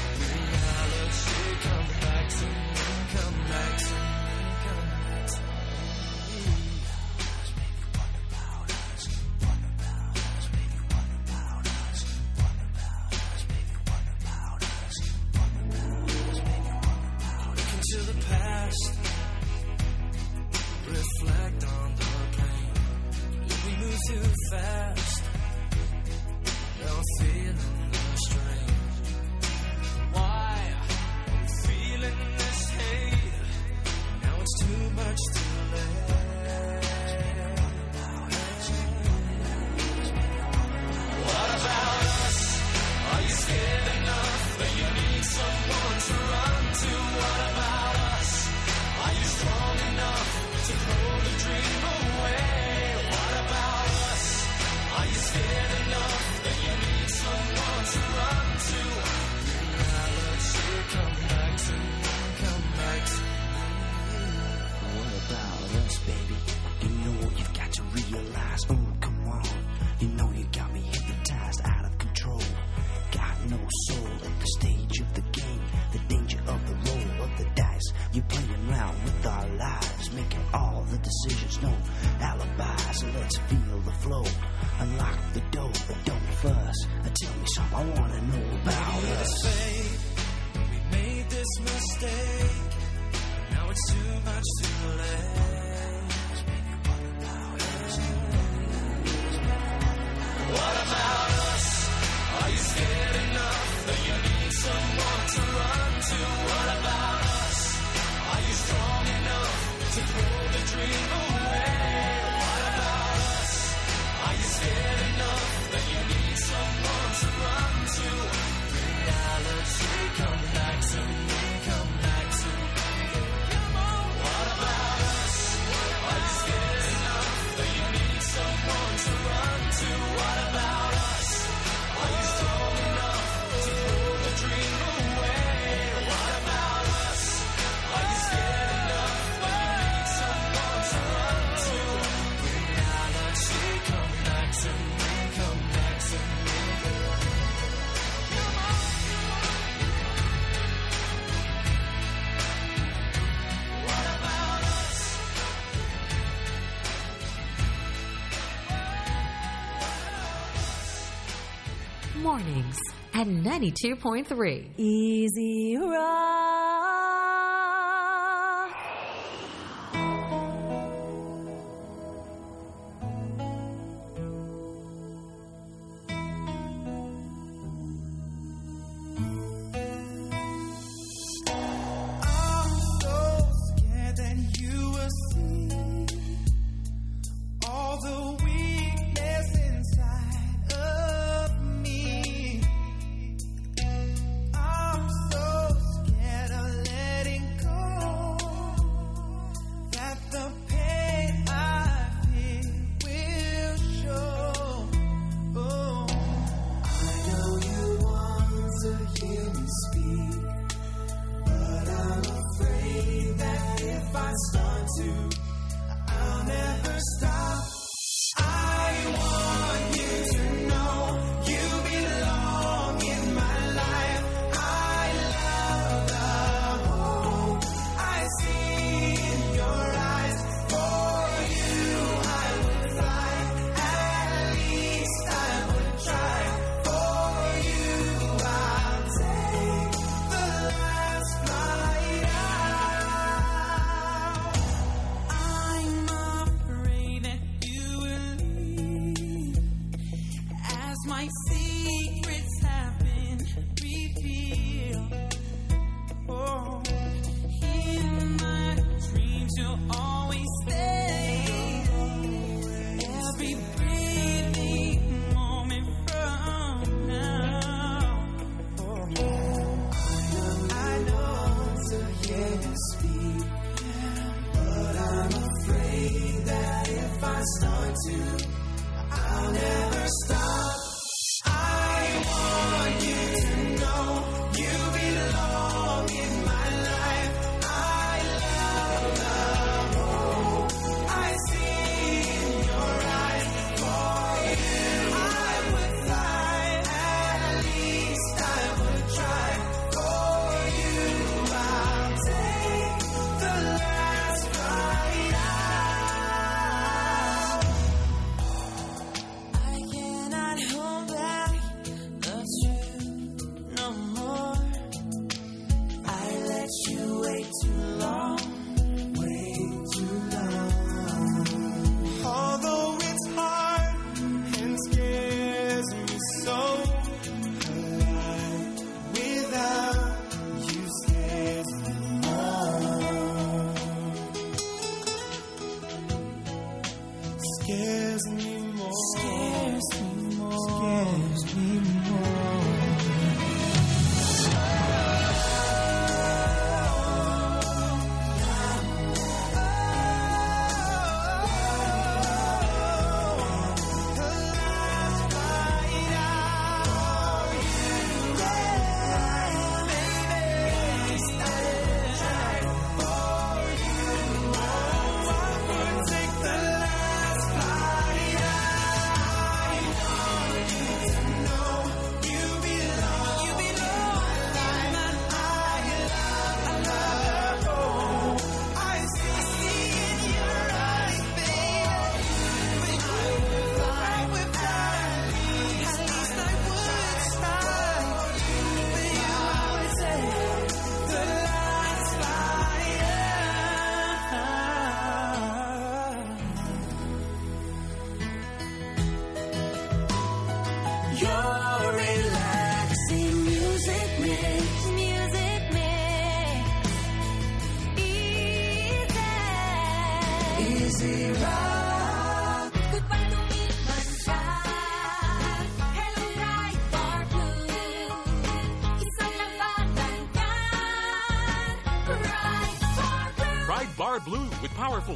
Speaker 16: at 92.3.
Speaker 54: Easy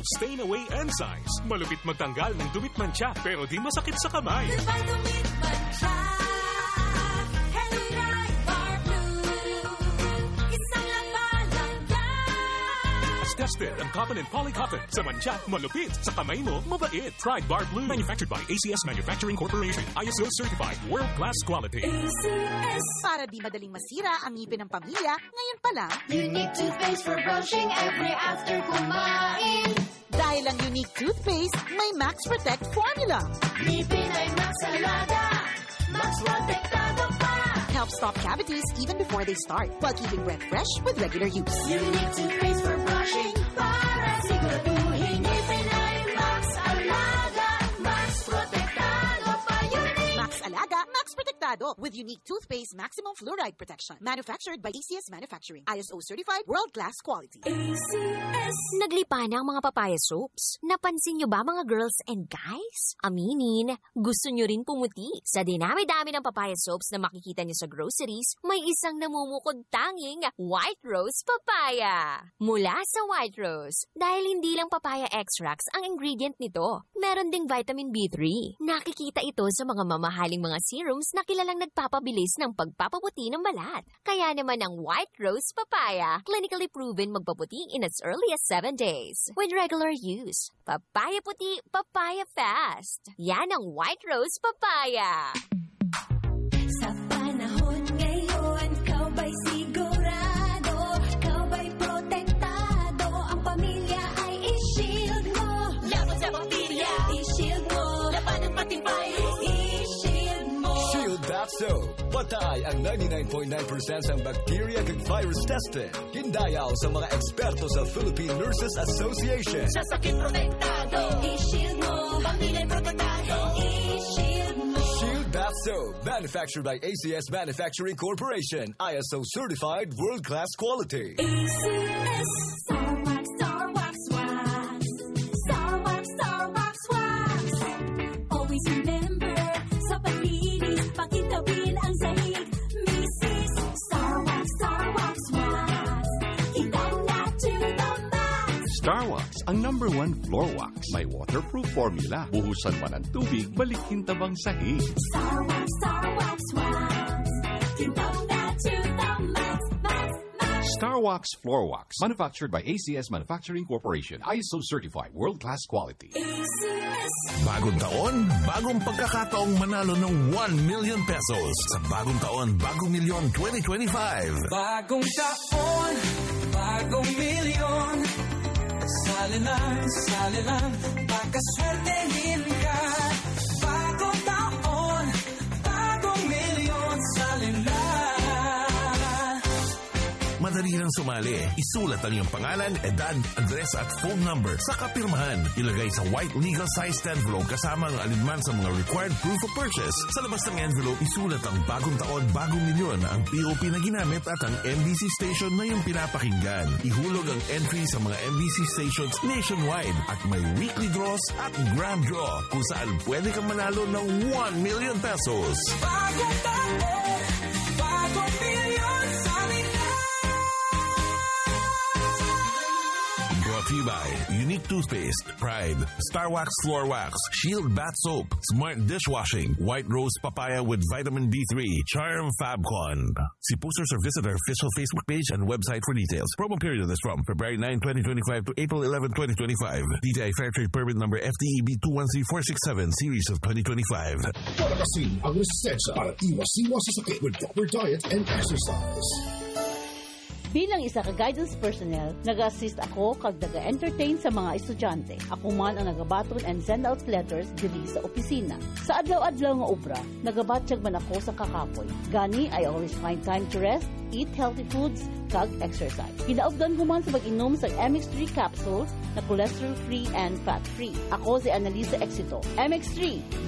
Speaker 25: powerful stain-away enzymes. Malupit magtanggal ng dumit mancha pero di masakit sa kamay. Tested ang cotton and polycotton. Sa mancha, malupit. Sa kamay mo, mabait. Pride Bar Blue. Manufactured by ACS Manufacturing Corporation. ISO certified. World-class quality. ACS.
Speaker 55: Para di madaling masira ang ngipin ng pamilya, ngayon pa lang,
Speaker 21: Unique toothpaste for brushing every after kumain.
Speaker 55: dahil ang unique toothpaste, may Max Protect formula.
Speaker 21: Ngipin ay Max Alaga. Max Protectado pa.
Speaker 55: Helps stop cavities even before they start, while keeping breath fresh with regular use.
Speaker 21: Protectado
Speaker 55: with unique toothpaste maximum fluoride protection. Manufactured by ACS Manufacturing. ISO certified world-class quality.
Speaker 56: Naglipa na ang mga papaya soaps. Napansin nyo ba mga girls and guys? Aminin, gusto nyo rin pumuti. Sa dinami-dami ng papaya soaps na makikita nyo sa groceries, may isang namumukod tanging White Rose Papaya. Mula sa White Rose, dahil hindi lang papaya extracts ang ingredient nito, meron ding vitamin B3. Nakikita ito sa mga mamahaling mga serums na kilalang nagpapabilis ng pagpapaputi ng balat. Kaya naman ang White Rose Papaya, clinically proven magpaputi in as early as 7 days. With regular use, papaya puti, papaya fast. Yan ang White Rose Papaya.
Speaker 21: Sa
Speaker 57: Patay ang 99.9% ng bacteria kag virus tested. Hindayaw sa mga eksperto sa Philippine Nurses Association.
Speaker 21: Sa sakit protektado, i-shield mo. Pamilya protektado, i-shield mo.
Speaker 57: Shield Bath Soap. Manufactured by ACS Manufacturing Corporation. ISO certified world-class quality.
Speaker 21: ACS ang
Speaker 58: number one floor wax. May waterproof formula. Buhusan man ang tubig, balikin tabang sahig.
Speaker 21: Starwax Wax. Kitang na to the max, max, max.
Speaker 58: Starwax Floor Wax. Manufactured by ACS Manufacturing Corporation. ISO certified. World-class quality.
Speaker 35: Bagong taon, bagong pagkakataong manalo ng 1 million pesos. Sa bagong taon, bagong milyon 2025.
Speaker 59: Bagong taon, bagong milyon Sali lang, sali lang, pagkaswertehin ka Bagong
Speaker 35: Madali lang sumali. Isulat ang iyong pangalan, edad, address at phone number sa kapirmahan. Ilagay sa white legal sized envelope kasama ang alinman sa mga required proof of purchase. Sa labas ng envelope, isulat ang bagong taon, bagong milyon, ang POP na ginamit at ang MBC station na iyong pinapakinggan. Ihulog ang entry sa mga MBC stations nationwide at may weekly draws at grand draw kung saan pwede kang manalo ng 1 million pesos.
Speaker 59: Bagong taon,
Speaker 35: by Unique Toothpaste, Pride, Star Wax Floor Wax, Shield Bath Soap, Smart Dishwashing, White Rose Papaya with Vitamin B3, Charm Fabcon. See posters or visit our official Facebook page and website for details. Promo period is from February 9, 2025 to April 11, 2025. DTI Fair Trade Permit number FTEB 213467, series of 2025.
Speaker 53: Palakasin ang resistensya at iwas-iwas sa sakit with proper diet and exercise.
Speaker 60: Bilang isa ka guidance personnel, nag-assist ako kag nag-entertain sa mga estudyante. Ako man ang nagabaton and send out letters diri sa opisina. Sa adlaw-adlaw nga obra, nagabatsyag man ako sa kakapoy. Gani, I always find time to rest, eat healthy foods, kag exercise. Kinaugdan ko man sa pag-inom sa MX3 capsule na cholesterol-free and fat-free. Ako si Annalisa Exito. MX3,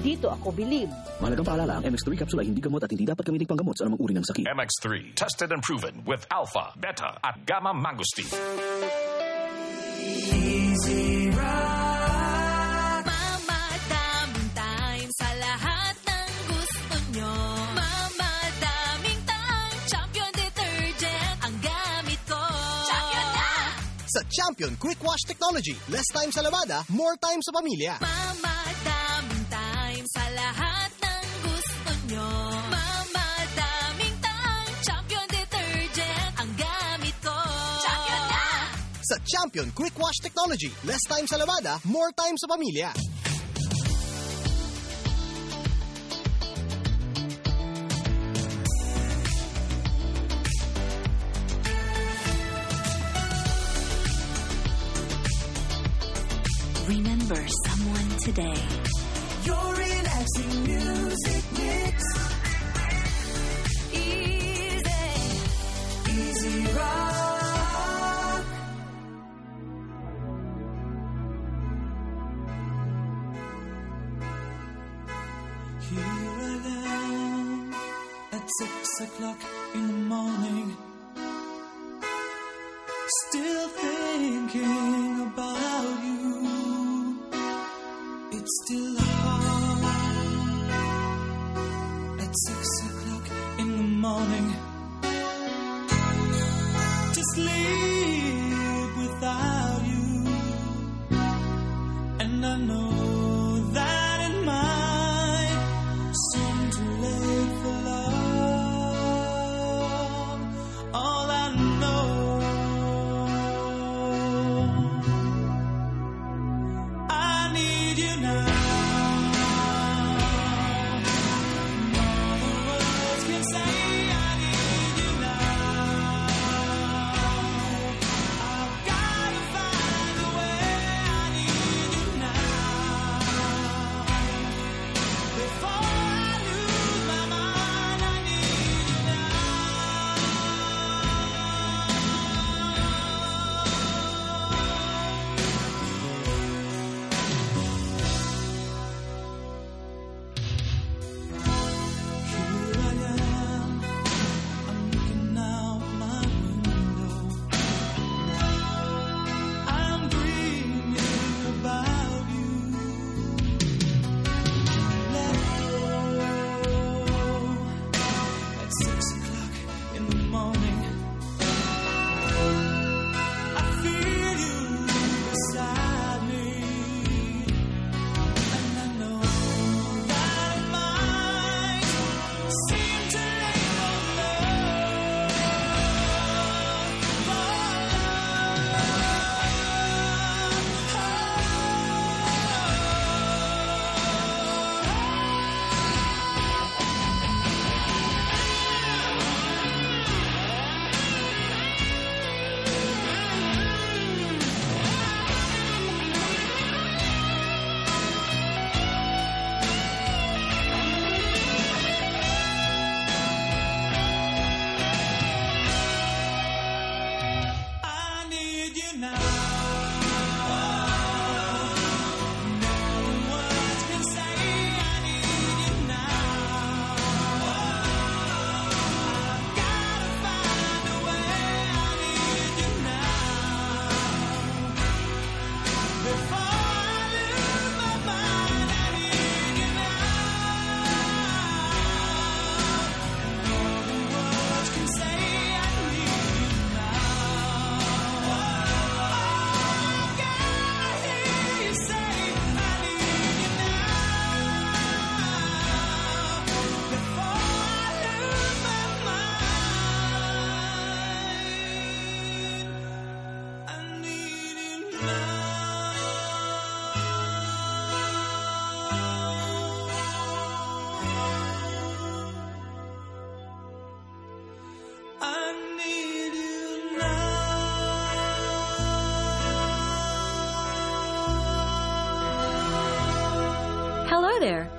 Speaker 60: dito ako believe.
Speaker 61: Mahalagang paalala, ang MX3 capsule ay hindi gamot at hindi dapat gamitin panggamot sa anumang uri ng sakit.
Speaker 25: MX3, tested and proven with alpha, beta, at gamma mangosteen.
Speaker 59: Easy Rock
Speaker 33: Mama, daming time sa lahat ng gusto nyo. Mama, daming time. Champion detergent ang gamit ko. Champion na!
Speaker 57: Sa Champion Quick Wash Technology, less time sa labada, more time sa pamilya.
Speaker 33: Mamadaming time sa lahat ng gusto nyo.
Speaker 57: Sa Champion Quick Wash Technology, less time sa labada, more time sa pamilya.
Speaker 16: Remember someone today.
Speaker 3: Your relaxing music mix.
Speaker 33: Easy.
Speaker 3: Easy Rock.
Speaker 54: Six o'clock in the morning, still thinking about you. It's still hard at six o'clock in the morning. To sleep without you, and I know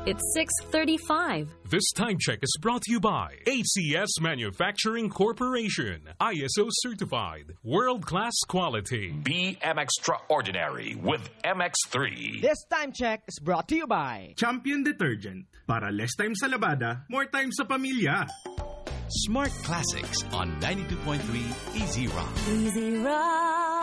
Speaker 16: It's 6:35.
Speaker 25: This time check is brought to you by ACS Manufacturing Corporation, ISO certified, world class quality.
Speaker 61: Be M Extraordinary with MX3.
Speaker 62: This time check is brought to you by
Speaker 63: Champion Detergent. Para less time sa labada, more time sa pamilya.
Speaker 64: Smart Classics on 92.3 Easy Rock.
Speaker 33: Easy Rock.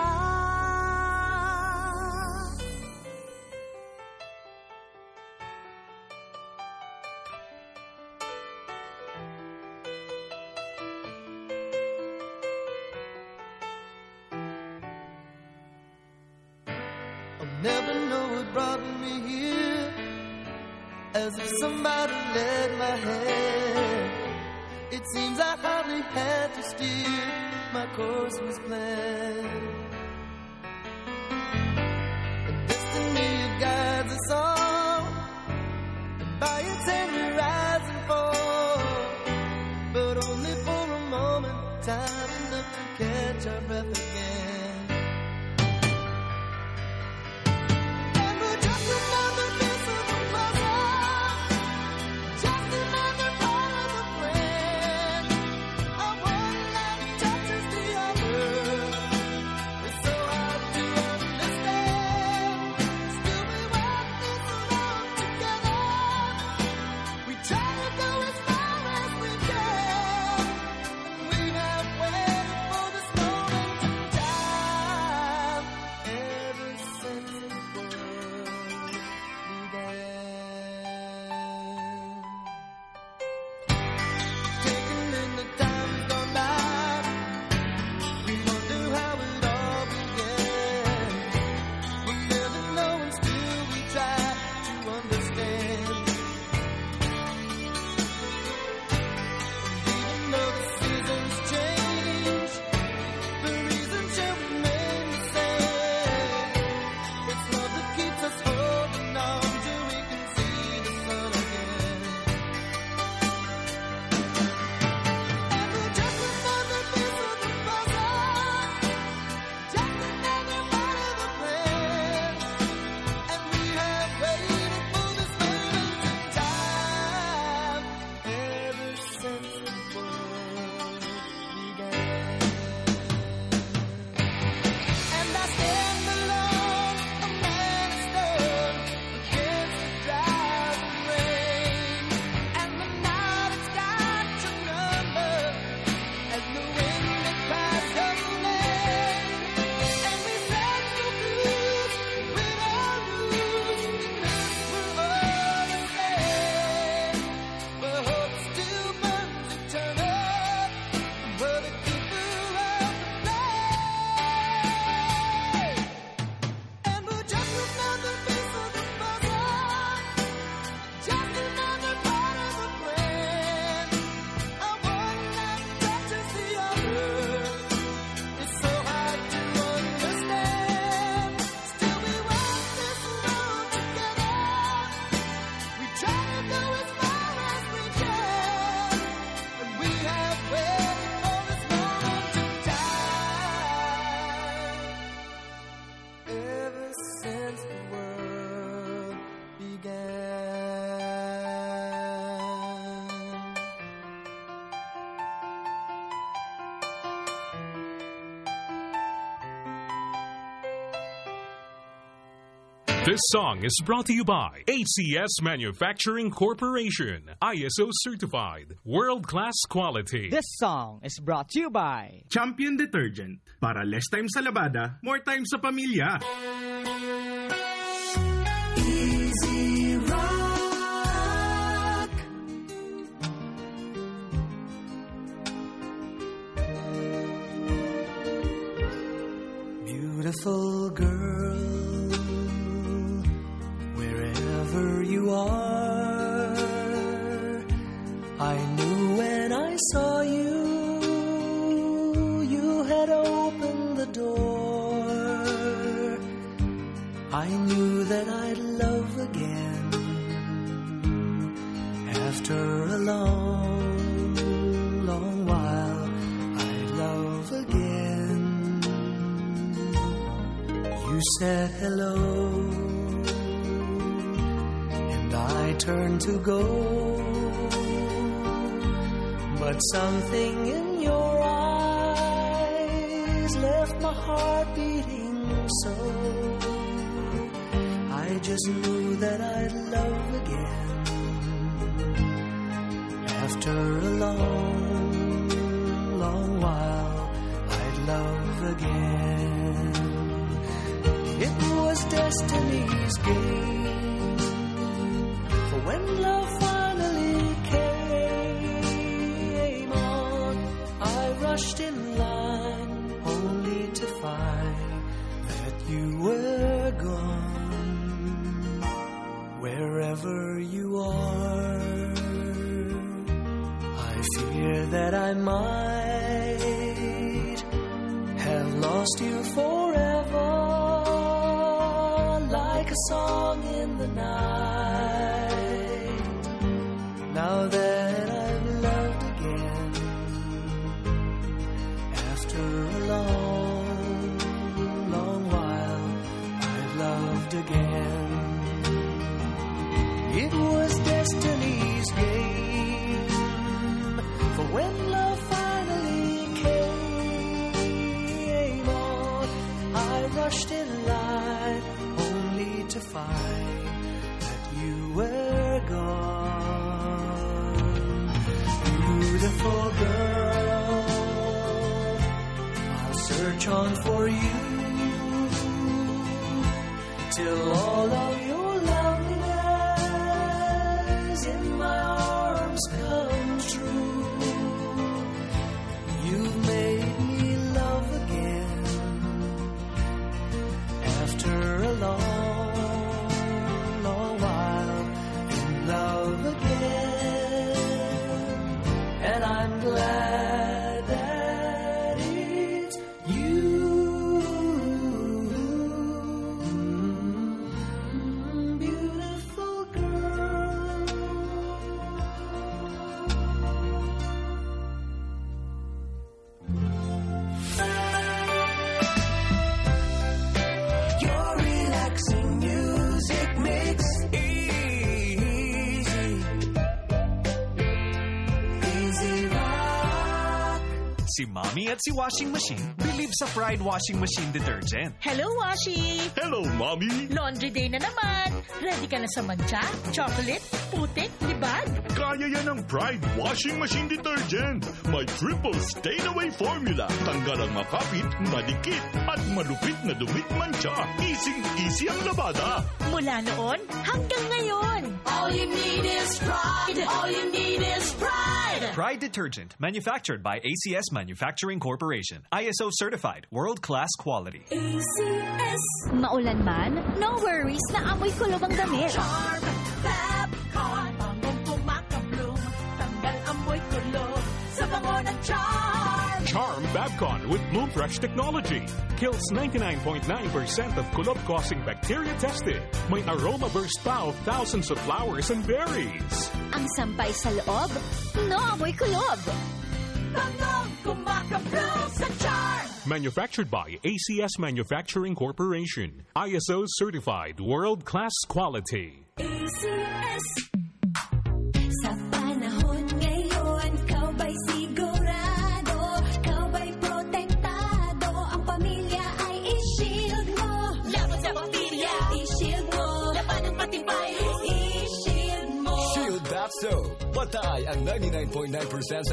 Speaker 3: Never know what brought me here. As if somebody led my hand. It seems I hardly had to steer. My course was planned. And destiny guides us all. And by its hand rise and fall. But only for a moment, time enough to catch our breath again. This
Speaker 25: song is brought to you by ACS Manufacturing Corporation, ISO certified, world-class quality.
Speaker 65: This song is brought to you by
Speaker 66: Champion Detergent. Para less time sa labada, more time sa pamilya.
Speaker 67: At si Washing Machine believe sa Pride Washing Machine Detergent.
Speaker 68: Hello, Washi!
Speaker 67: Hello, Mommy!
Speaker 68: Laundry day na naman. Ready ka na sa mancha, chocolate, putik, libag?
Speaker 25: Kaya yan ang Pride Washing Machine Detergent. May triple stain-away formula. Tanggal ang makapit, madikit, at malupit na dumit mancha. Easy-easy ang labada.
Speaker 68: Mula noon hanggang ngayon. All you need is pride. All you need is pride.
Speaker 67: Pride Detergent, manufactured by ACS Manufacturing Corporation. ISO certified, world-class quality.
Speaker 4: ACS. Maulan man, no worries na amoy kulob ang damit.
Speaker 68: Charm,
Speaker 25: Fabcon with Bloom Fresh technology. Kills 99.9% of kulob-causing bacteria tested. May aroma burst pa of thousands of flowers and berries.
Speaker 4: Ang sampay sa loob, no amoy kulob.
Speaker 68: Kumakabloom sa charm.
Speaker 25: Manufactured by ACS Manufacturing Corporation. ISO certified world-class quality.
Speaker 4: ACS.
Speaker 57: Soap. Patay ang 99.9%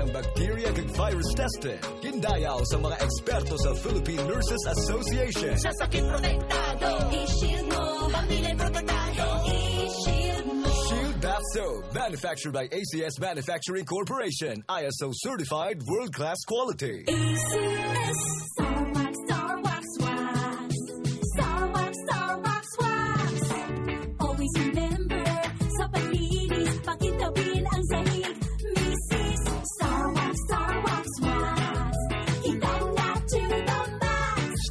Speaker 57: ng bacteria kag virus tested. Hindayaw sa mga eksperto sa Philippine Nurses Association.
Speaker 68: Sa sakit protektado.
Speaker 4: I-shield mo.
Speaker 68: Pamilya'y protektado.
Speaker 4: I-shield mo.
Speaker 57: Shield Bath Soap. Manufactured by ACS Manufacturing Corporation. ISO certified world-class quality.
Speaker 4: ACS. Star Wax,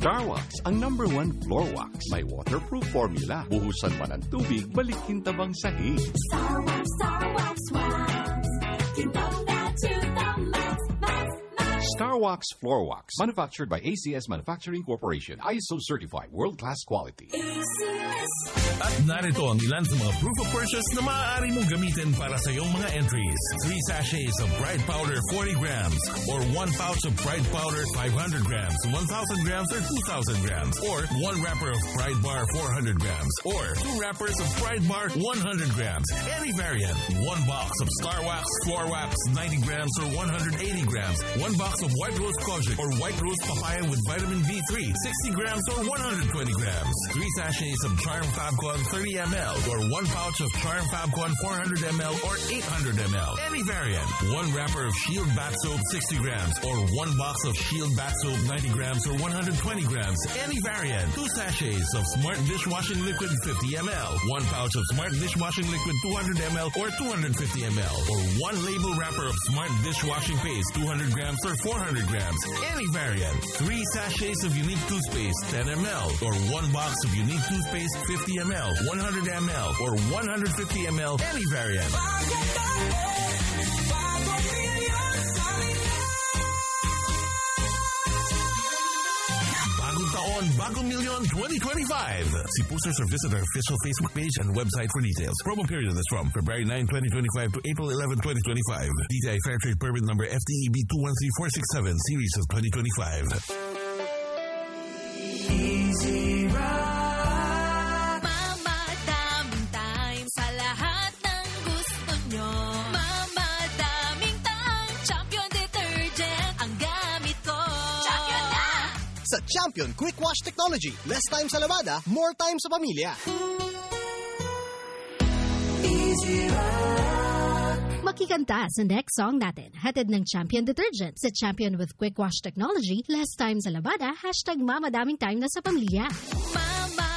Speaker 4: max.
Speaker 64: Star Wax, ang number one floor wax. May waterproof formula. Buhusan man ang tubig, balikin tabang sahig.
Speaker 4: Star Wax, Star Wax, Wax. Max.
Speaker 64: Star Wax Floor Wax. Manufactured by ACS Manufacturing Corporation. ISO certified, world-class quality.
Speaker 35: At narito ang ilan sa mga proof of purchase na maaari mong gamitin para sa iyong mga entries. 3 sachets of Pride Powder 40 grams or 1 pouch of Pride Powder 500 grams, 1,000 grams or 2,000 grams or 1 wrapper of Pride Bar 400 grams or 2 wrappers of Pride Bar 100 grams. Any variant. 1 box of Star Wax Floor Wax 90 grams or 180 grams. 1 box of White rose courgette or white rose papaya with vitamin B3, 60 grams or 120 grams. Three sachets of Charm Fabcon 30 ml or one pouch of Charm Fabcon 400 ml or 800 ml. Any variant. One wrapper of Shield Bath Soap 60 grams or one box of Shield Bath Soap 90 grams or 120 grams. Any variant. Two sachets of Smart Dishwashing Liquid 50 ml. One pouch of Smart Dishwashing Liquid 200 ml or 250 ml. Or one label wrapper of Smart Dishwashing Paste 200 grams or 400 grams. Any variant. Three sachets of Unique Toothpaste 10 ml or one box of Unique Toothpaste 50 ml, 100 ml or 150 ml. Any variant. Taon, Bagong Milyon 2025. See posters or visit our official Facebook page and website for details. Promo period is from February 9, 2025 to April 11, 2025. DTI Fair Trade Permit number FTEB 213467, series of 2025.
Speaker 11: Easy
Speaker 33: Mama, Sa Champion
Speaker 57: Quick Wash Technology, less time sa labada, more time sa pamilya.
Speaker 69: Makikanta sa next song natin. Hatid ng Champion Detergent. Sa Champion with Quick Wash Technology, less time sa labada, hashtag mamadaming time na sa pamilya.
Speaker 33: Mama,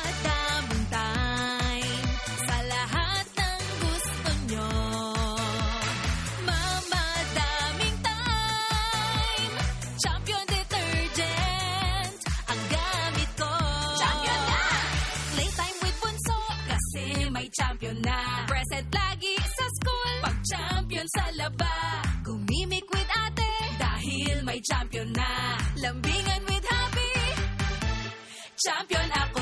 Speaker 33: champion na. Lambingan with happy Champion ako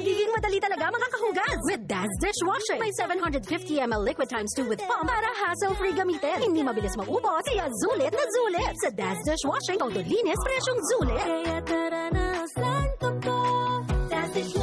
Speaker 4: Magiging madali
Speaker 69: talaga makakahugas with Daz Dishwashing. May 750 ml liquid times 2 with pump para hassle-free gamitin. Hindi mabilis maubos, kaya zulit na zulit. Sa Daz Dishwashing, todo linis, presyong zulit.
Speaker 4: Kaya tara na, santom ko. That's dishwashing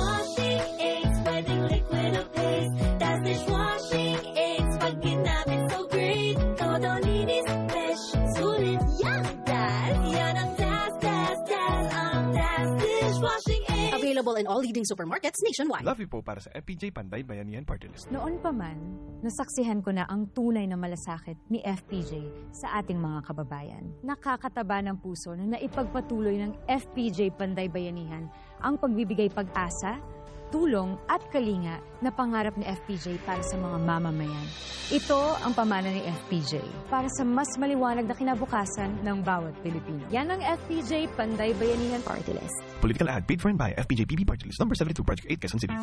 Speaker 69: Available in all leading supermarkets nationwide.
Speaker 61: Love you po para sa FPJ Panday Bayanihan Party List.
Speaker 70: Noon pa man, nasaksihan ko na ang tunay na malasakit ni FPJ sa ating mga kababayan. Nakakataba ng puso na naipagpatuloy ng FPJ Panday Bayanihan ang pagbibigay pag-asa, tulong at kalinga na pangarap ni FPJ para sa mga mamamayan. Ito ang pamana ni FPJ para sa mas maliwanag na kinabukasan ng bawat Pilipino. Yan ang FPJ Panday Bayanihan Party List.
Speaker 61: Political ad paid for and by FPJ PB Party List. Number 72, Project 8, Quezon City.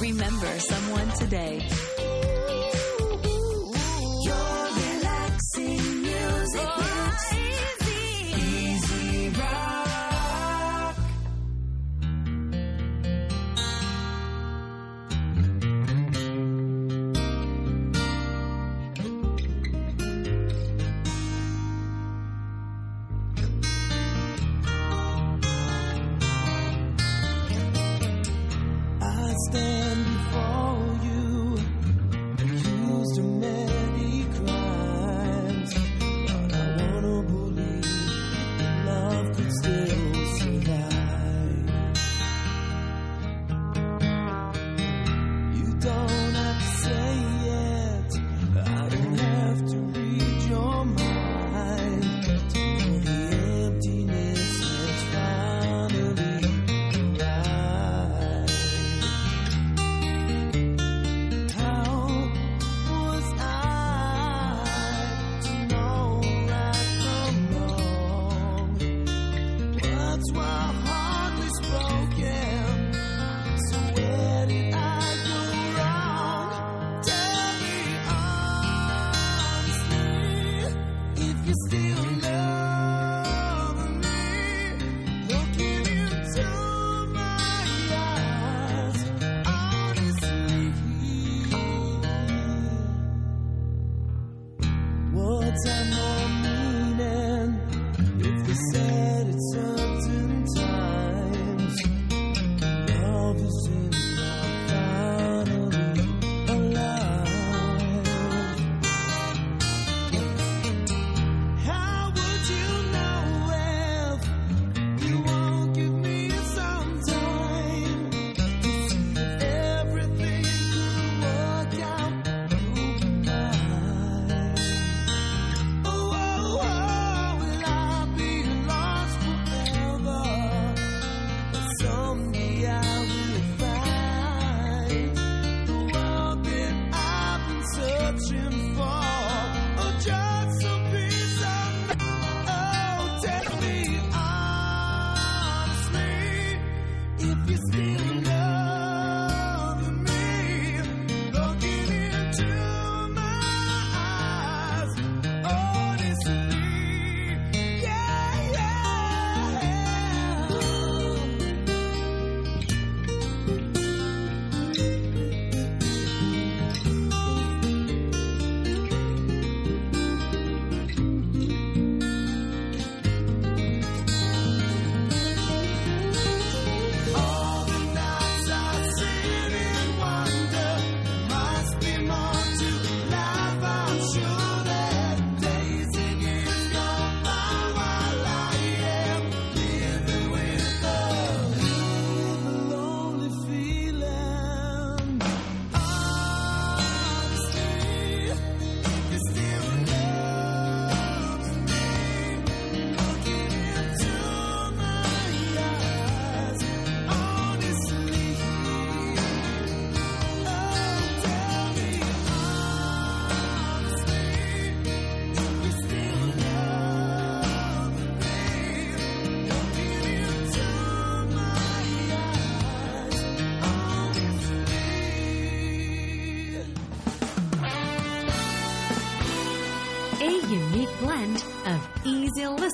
Speaker 9: Remember someone today.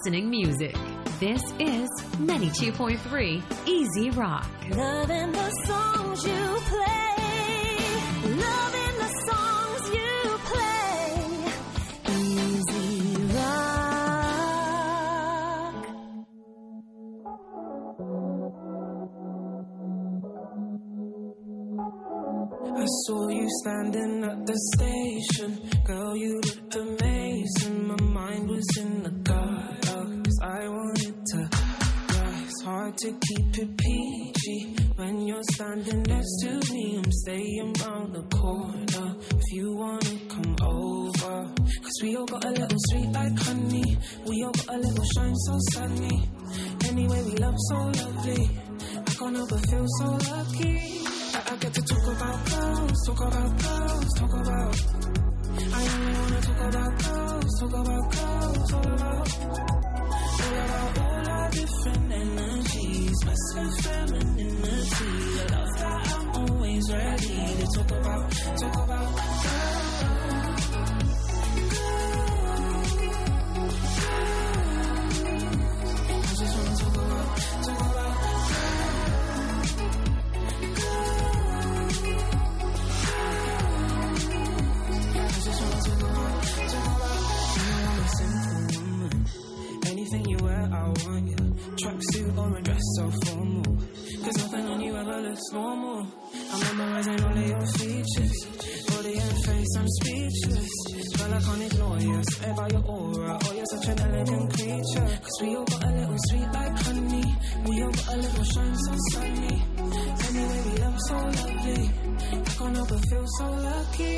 Speaker 9: Listening music. This is 92.3 Easy Rock.
Speaker 4: Loving the songs you play. Loving the songs you play. Easy rock.
Speaker 71: I saw you standing at the station. Girl, you looked amazing. Keep it PG. When you're standing next to me, I'm staying round the corner. If you wanna come over. Cause we all got a little sweet like honey. We all got a little shine so sunny. Anyway, we love so lovely. I can't help but feel so lucky. I, I get to talk about girls, talk about girls, talk about. I only wanna talk about girls, talk about girls, all about. All our different energies, masculine. I love that I'm always ready to talk about, talk about. Looks normal. I'm memorizing all of your features. Body and face, I'm speechless. Girl, I can't ignore you. Swear by your aura. Oh, you're such an elegant creature. Cause we all got a little sweet like honey. We all got a little shine so sunny. Anyway, we love so lovely. I can't help but feel so lucky.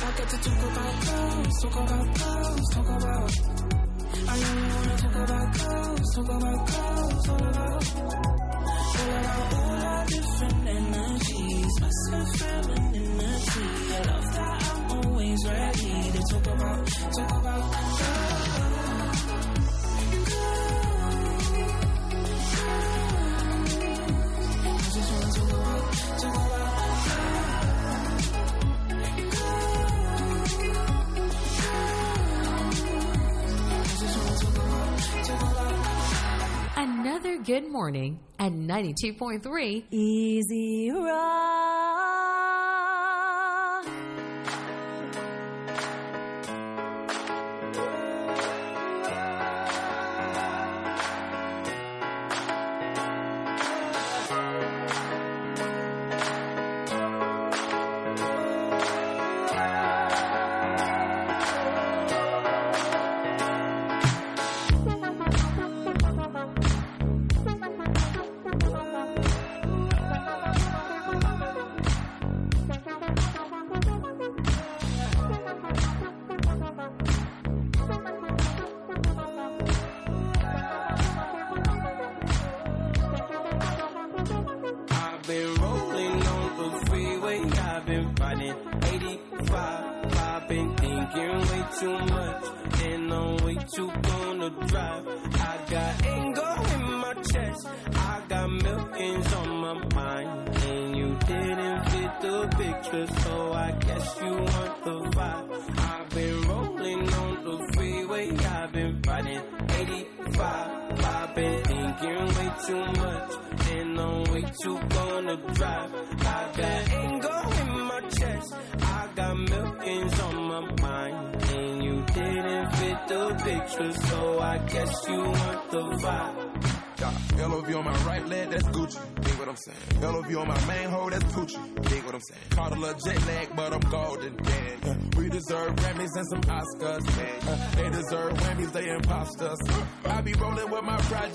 Speaker 71: I get to talk about girls, talk about girls, talk about. I only wanna talk about girls, talk about girls, all about. All our different energies, love that I'm always ready to talk about, talk about girls.
Speaker 9: Another good morning at 92.3
Speaker 4: Easy rock.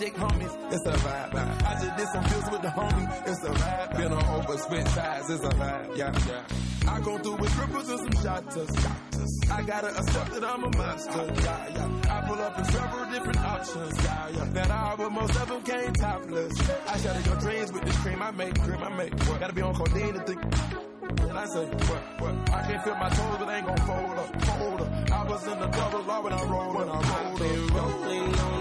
Speaker 72: Project homies. It's a vibe. I just did some deals with the homie. It's a vibe. Been on over, switch sides. It's a vibe. Yeah, yeah. I go through with triples and some shotters. I gotta accept that I'm a monster. Yeah, yeah. I pull up in several different options. Yeah, yeah. That I, but most of them came topless. I shatter your dreams with this cream I make, cream I make. What? Gotta be on codeine to think. And I say, what, what? I can't feel my toes, but I ain't gon' fold up, fold up. I was in the double law when I rolled, when I rolled up.
Speaker 71: rolling the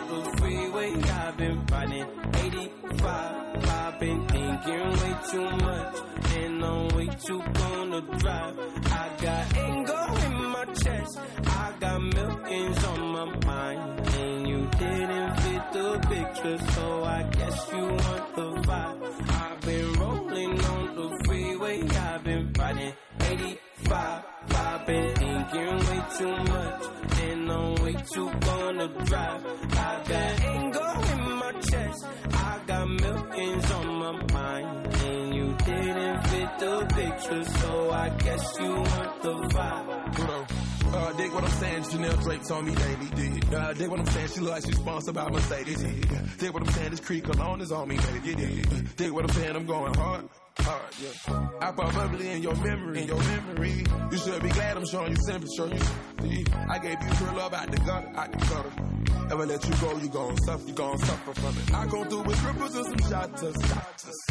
Speaker 71: freeway, I've been riding 85. I've been thinking way too much, and I'm way too gonna drive. I got anger in my chest, I got millions on my mind, and you didn't fit
Speaker 73: the picture, so I guess you want the vibe. I've been rolling on the freeway, I've been riding 85. I've been thinking way too much, and I'm way too gonna drive. I got anger in my chest, I got millions on my mind, and you didn't fit the picture, so I guess you want the vibe.
Speaker 72: Hold on. Uh, dig what I'm saying, Chanel drapes on me daily, dig. Uh, dig what I'm saying, she look like she's sponsored by Mercedes, dig. Dig what I'm saying, this creek alone is on me, baby, dig. Dig what I'm saying, I'm going hard. Hard, yeah. I pop bubbly in your memory, in your memory. You should be glad I'm showing you sympathy. I gave you pure love out the gutter, out the gutter. Ever let you go, you gon' suffer, you gon' suffer from it. I go through with triples and some shotters.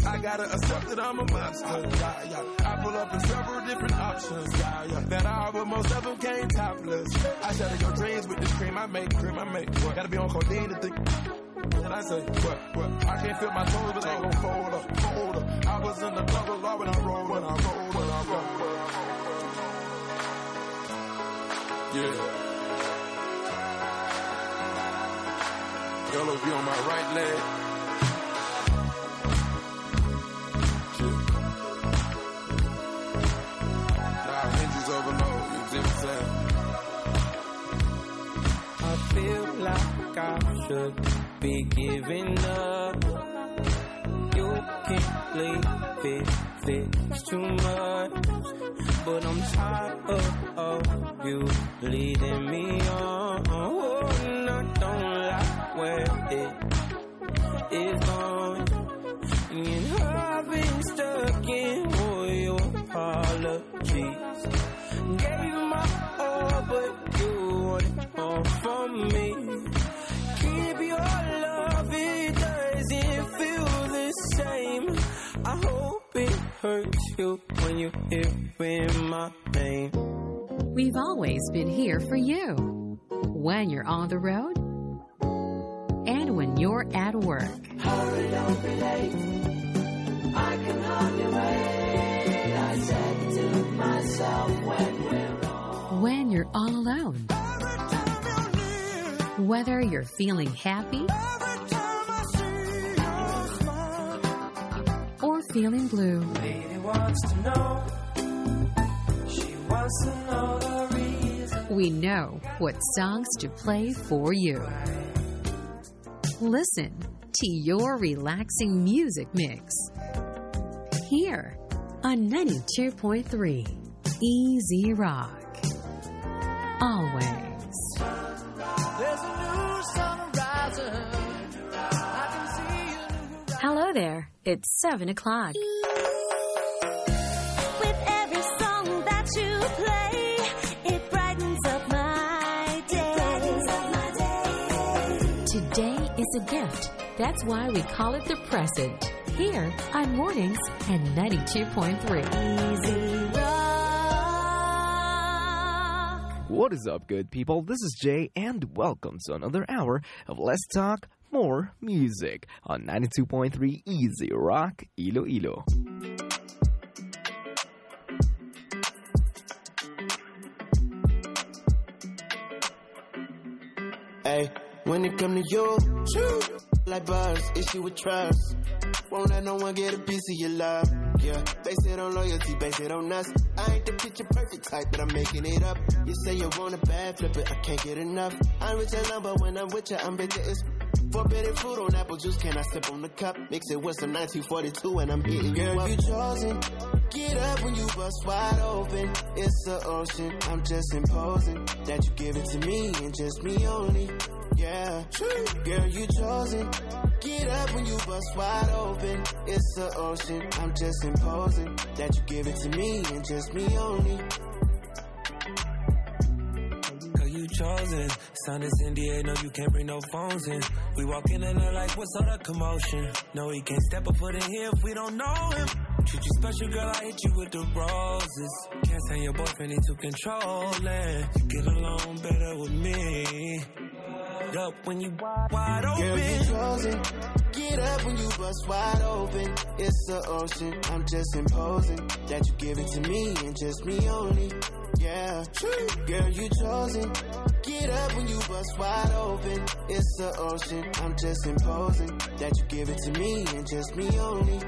Speaker 72: I gotta accept that I'm a monster. Yeah, yeah. I pull up in several different options. Yeah, yeah. That I but most of them came topless. I shatter your dreams with this cream I make, cream I make. Gotta be on codeine to think. And I say, what, what? I can't feel my toes, but they gon' fold up, fold up. I was in the double law when I rolled, when I rolled, when I rolled. Yeah. Yellow V on my right leg. Nah, hinges overload, you saying?
Speaker 73: I feel like I should be giving up. You can't leave it, it's too much. But I'm tired of, you leading me on. Oh, I don't like where it is on. And I've been stuck in all your apologies. Gave my all, but you want more from me. The same. I hope it hurts you when you hear my name.
Speaker 9: We've always been here for you. When you're on the road and when you're at work.
Speaker 71: Hurry, don't be late. I can hardly wait. I said to myself when we're on.
Speaker 9: When you're all alone. Whether you're feeling happy or feeling blue.
Speaker 71: Lady wants to know. She wants to know the reason.
Speaker 9: We know what songs to play for you. Listen to your relaxing music mix here on 92.3 Easy Rock. Always. Hello there. It's 7 o'clock.
Speaker 4: With every song that you play, it brightens up my day.
Speaker 9: Today is a gift. That's why we call it the present. Here on Mornings and 92.3 Easy
Speaker 74: What is up, good people? This is Jay, and welcome to another hour of Let's Talk More Music on 92.3 Easy Rock Iloilo.
Speaker 75: Hey, when it come to you, choo, like buzz, issue with trust. Won't let no one get a piece of your love. Yeah, base it on loyalty, base it on us. I ain't the picture perfect type, but I'm making it up. You say you want a bad flip it, I can't get enough. I'm with your but when I'm with you, I'm bitter as Forbidden fruit on apple juice, can I sip on the cup? Mix it with some 1942 and I'm hitting you up. you chosen. Get up when you bust wide open. It's the ocean, I'm just imposing. That you give it to me and just me only. Yeah, girl, you chosen. Get up when you bust wide open. It's the ocean, I'm just imposing. That you give it to me and just me only.
Speaker 73: Girl, you chosen. Sign this NDA, no, you can't bring no phones in. We walk in and they're like, what's all the commotion? No, he can't step a foot in here if we don't know him. Treat you special, girl, I hit you with the roses. Can't stand your boyfriend, he too controlling. You get along better with me. Get up when you wide open.
Speaker 75: Girl, you chosen. Get up when you bust wide open. It's the ocean, I'm just imposing. That you give it to me and just me only. Yeah, true, girl, you chosen. Get up when you bust wide open. It's the ocean. I'm just imposing that you give it to me and just me only.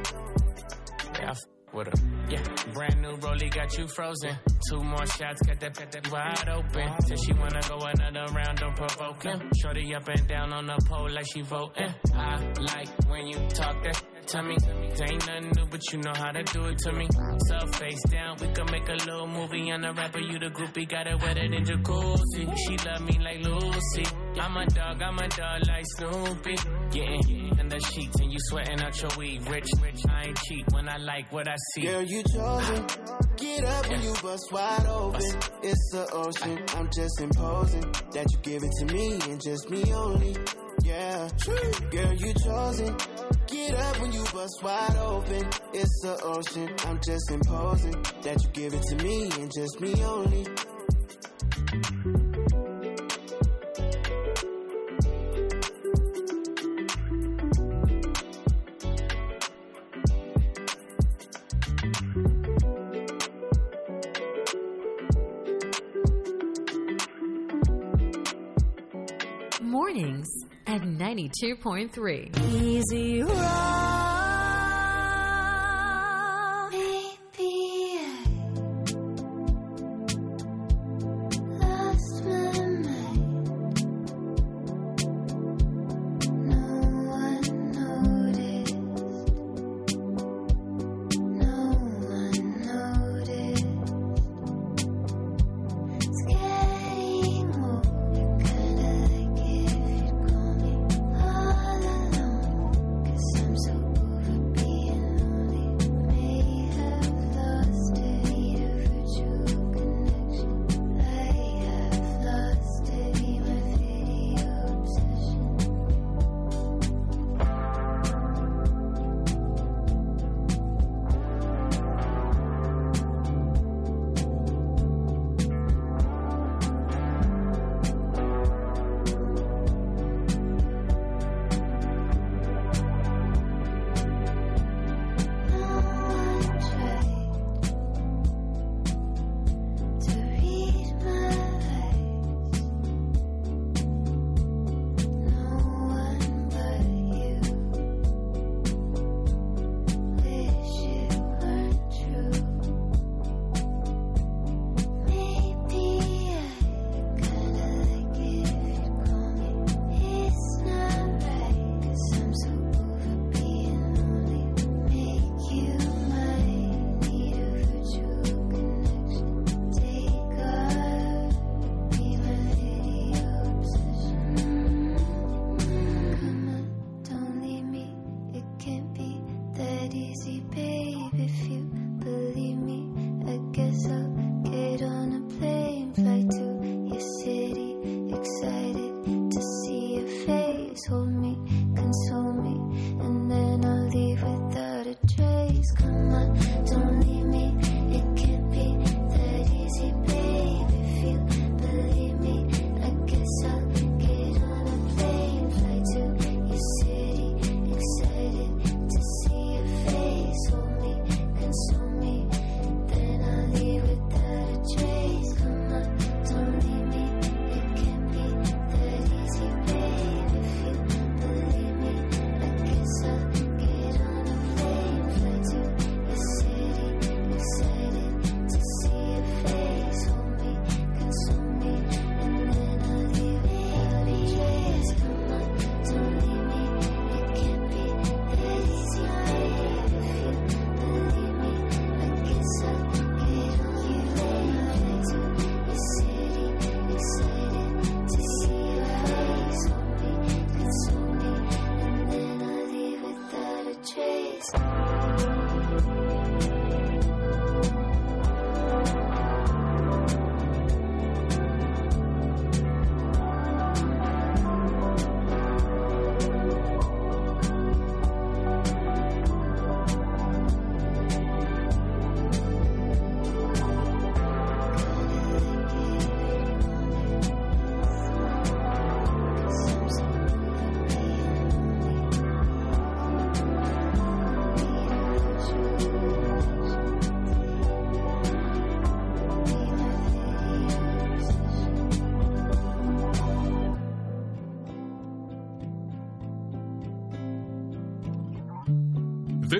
Speaker 73: Yeah, with her. Yeah, brand new rollie got you frozen. Two more shots, got that, got that wide open. Said she wanna go another round, don't provoke him. Shorty up and down on the pole like she voting. I like when you talk that to me. Ain't nothing new, but you know how to do it to me. So face down, we can make a little movie. On the rapper, you the groupie, got it wetter than jacuzzi. She love me like Lucy. I'm a dog, I'm a dog like Snoopy. Getting in the sheets and you sweating out your weed. Rich, rich, I ain't cheap when I like what I see.
Speaker 75: Girl, you chosen. Get up when you bust wide open. It's the ocean. I'm just imposing that you give it to me and just me only. Yeah, girl, you chosen. Get up when you bust wide open. It's the ocean. I'm just imposing that you give it to me and just me only.
Speaker 9: Mornings at 92.3.
Speaker 76: Easy Rock.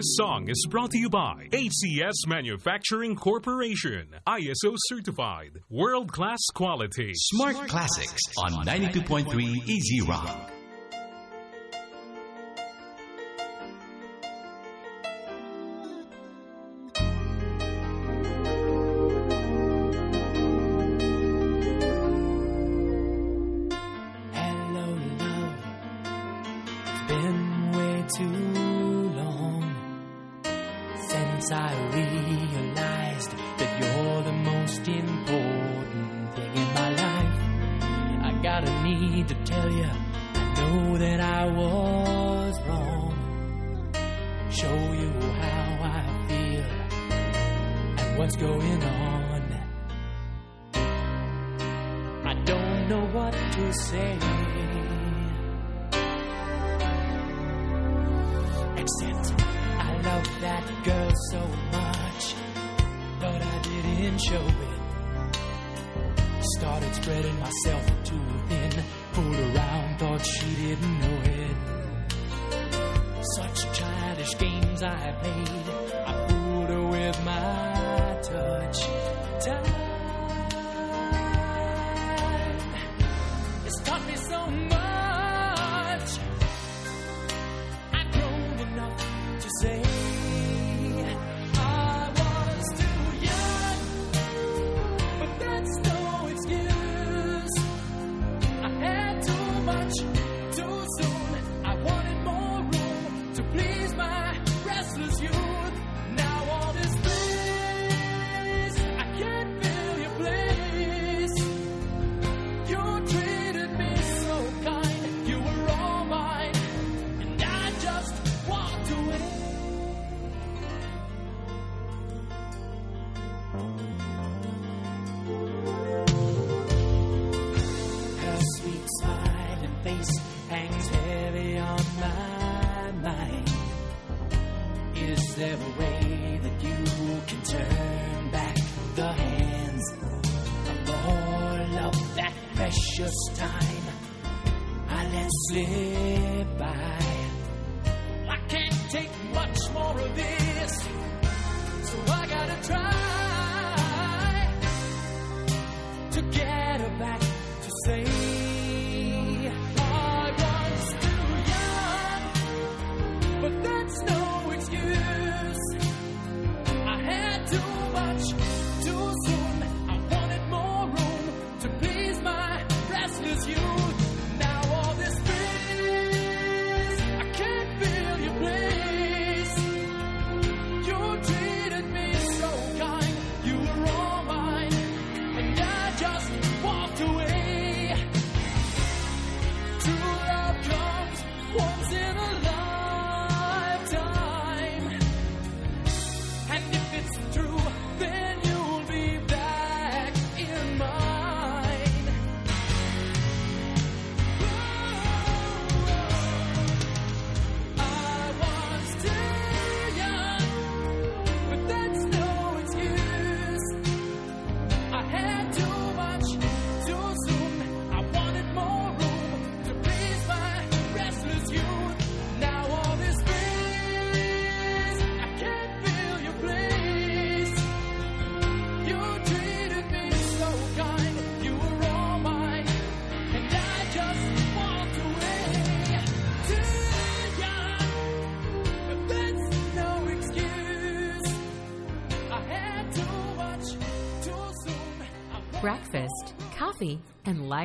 Speaker 25: This song is brought to you by HCS Manufacturing Corporation, ISO certified, world class quality.
Speaker 77: Smart, Smart classics, classics on 92.3 Easy Rock.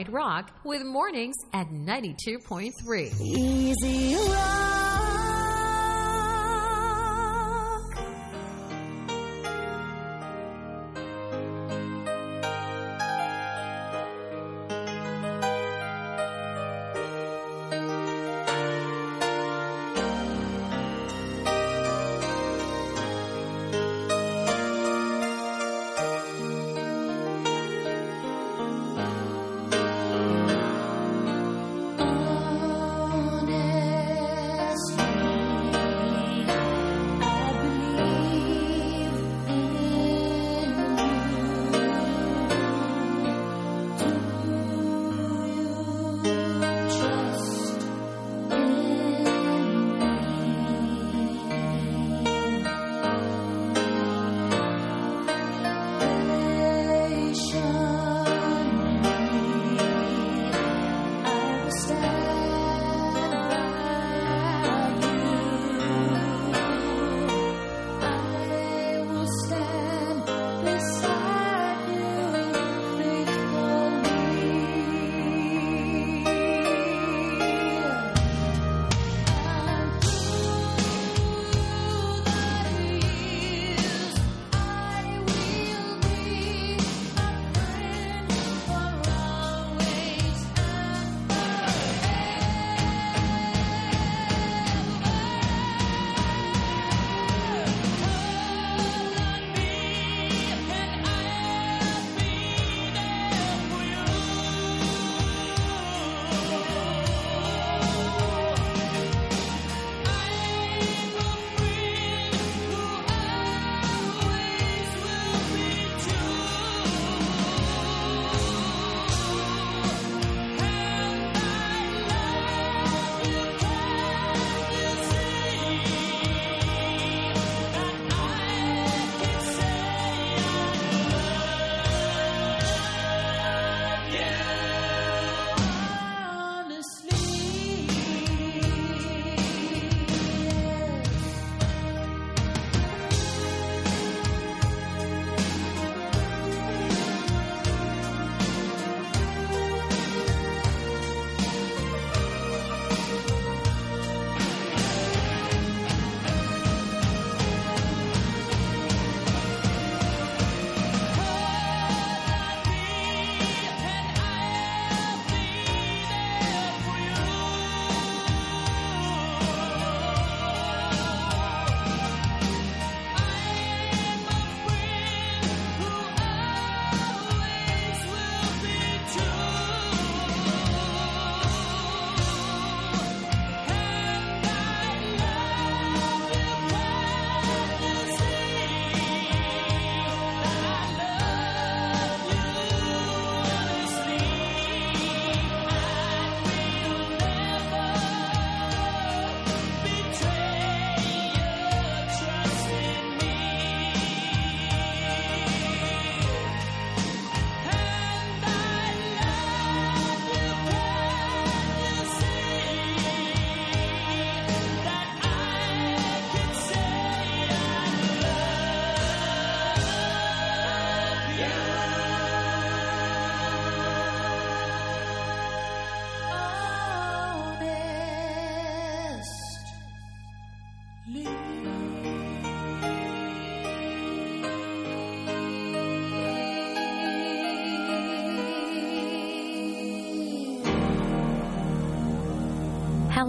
Speaker 9: Rock with mornings at 92.3.
Speaker 4: Easy Rock.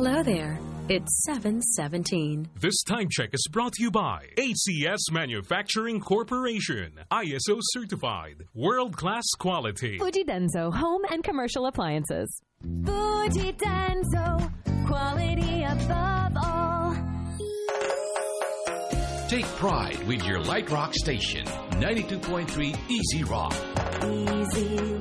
Speaker 16: Hello there. It's 717.
Speaker 25: This time check is brought to you by ACS Manufacturing Corporation, ISO certified, world class quality.
Speaker 78: Fujidenzo Home and Commercial Appliances.
Speaker 79: Fujidenzo, quality above all.
Speaker 64: Take pride with your Light Rock station, 92.3 Easy Rock.
Speaker 79: Easy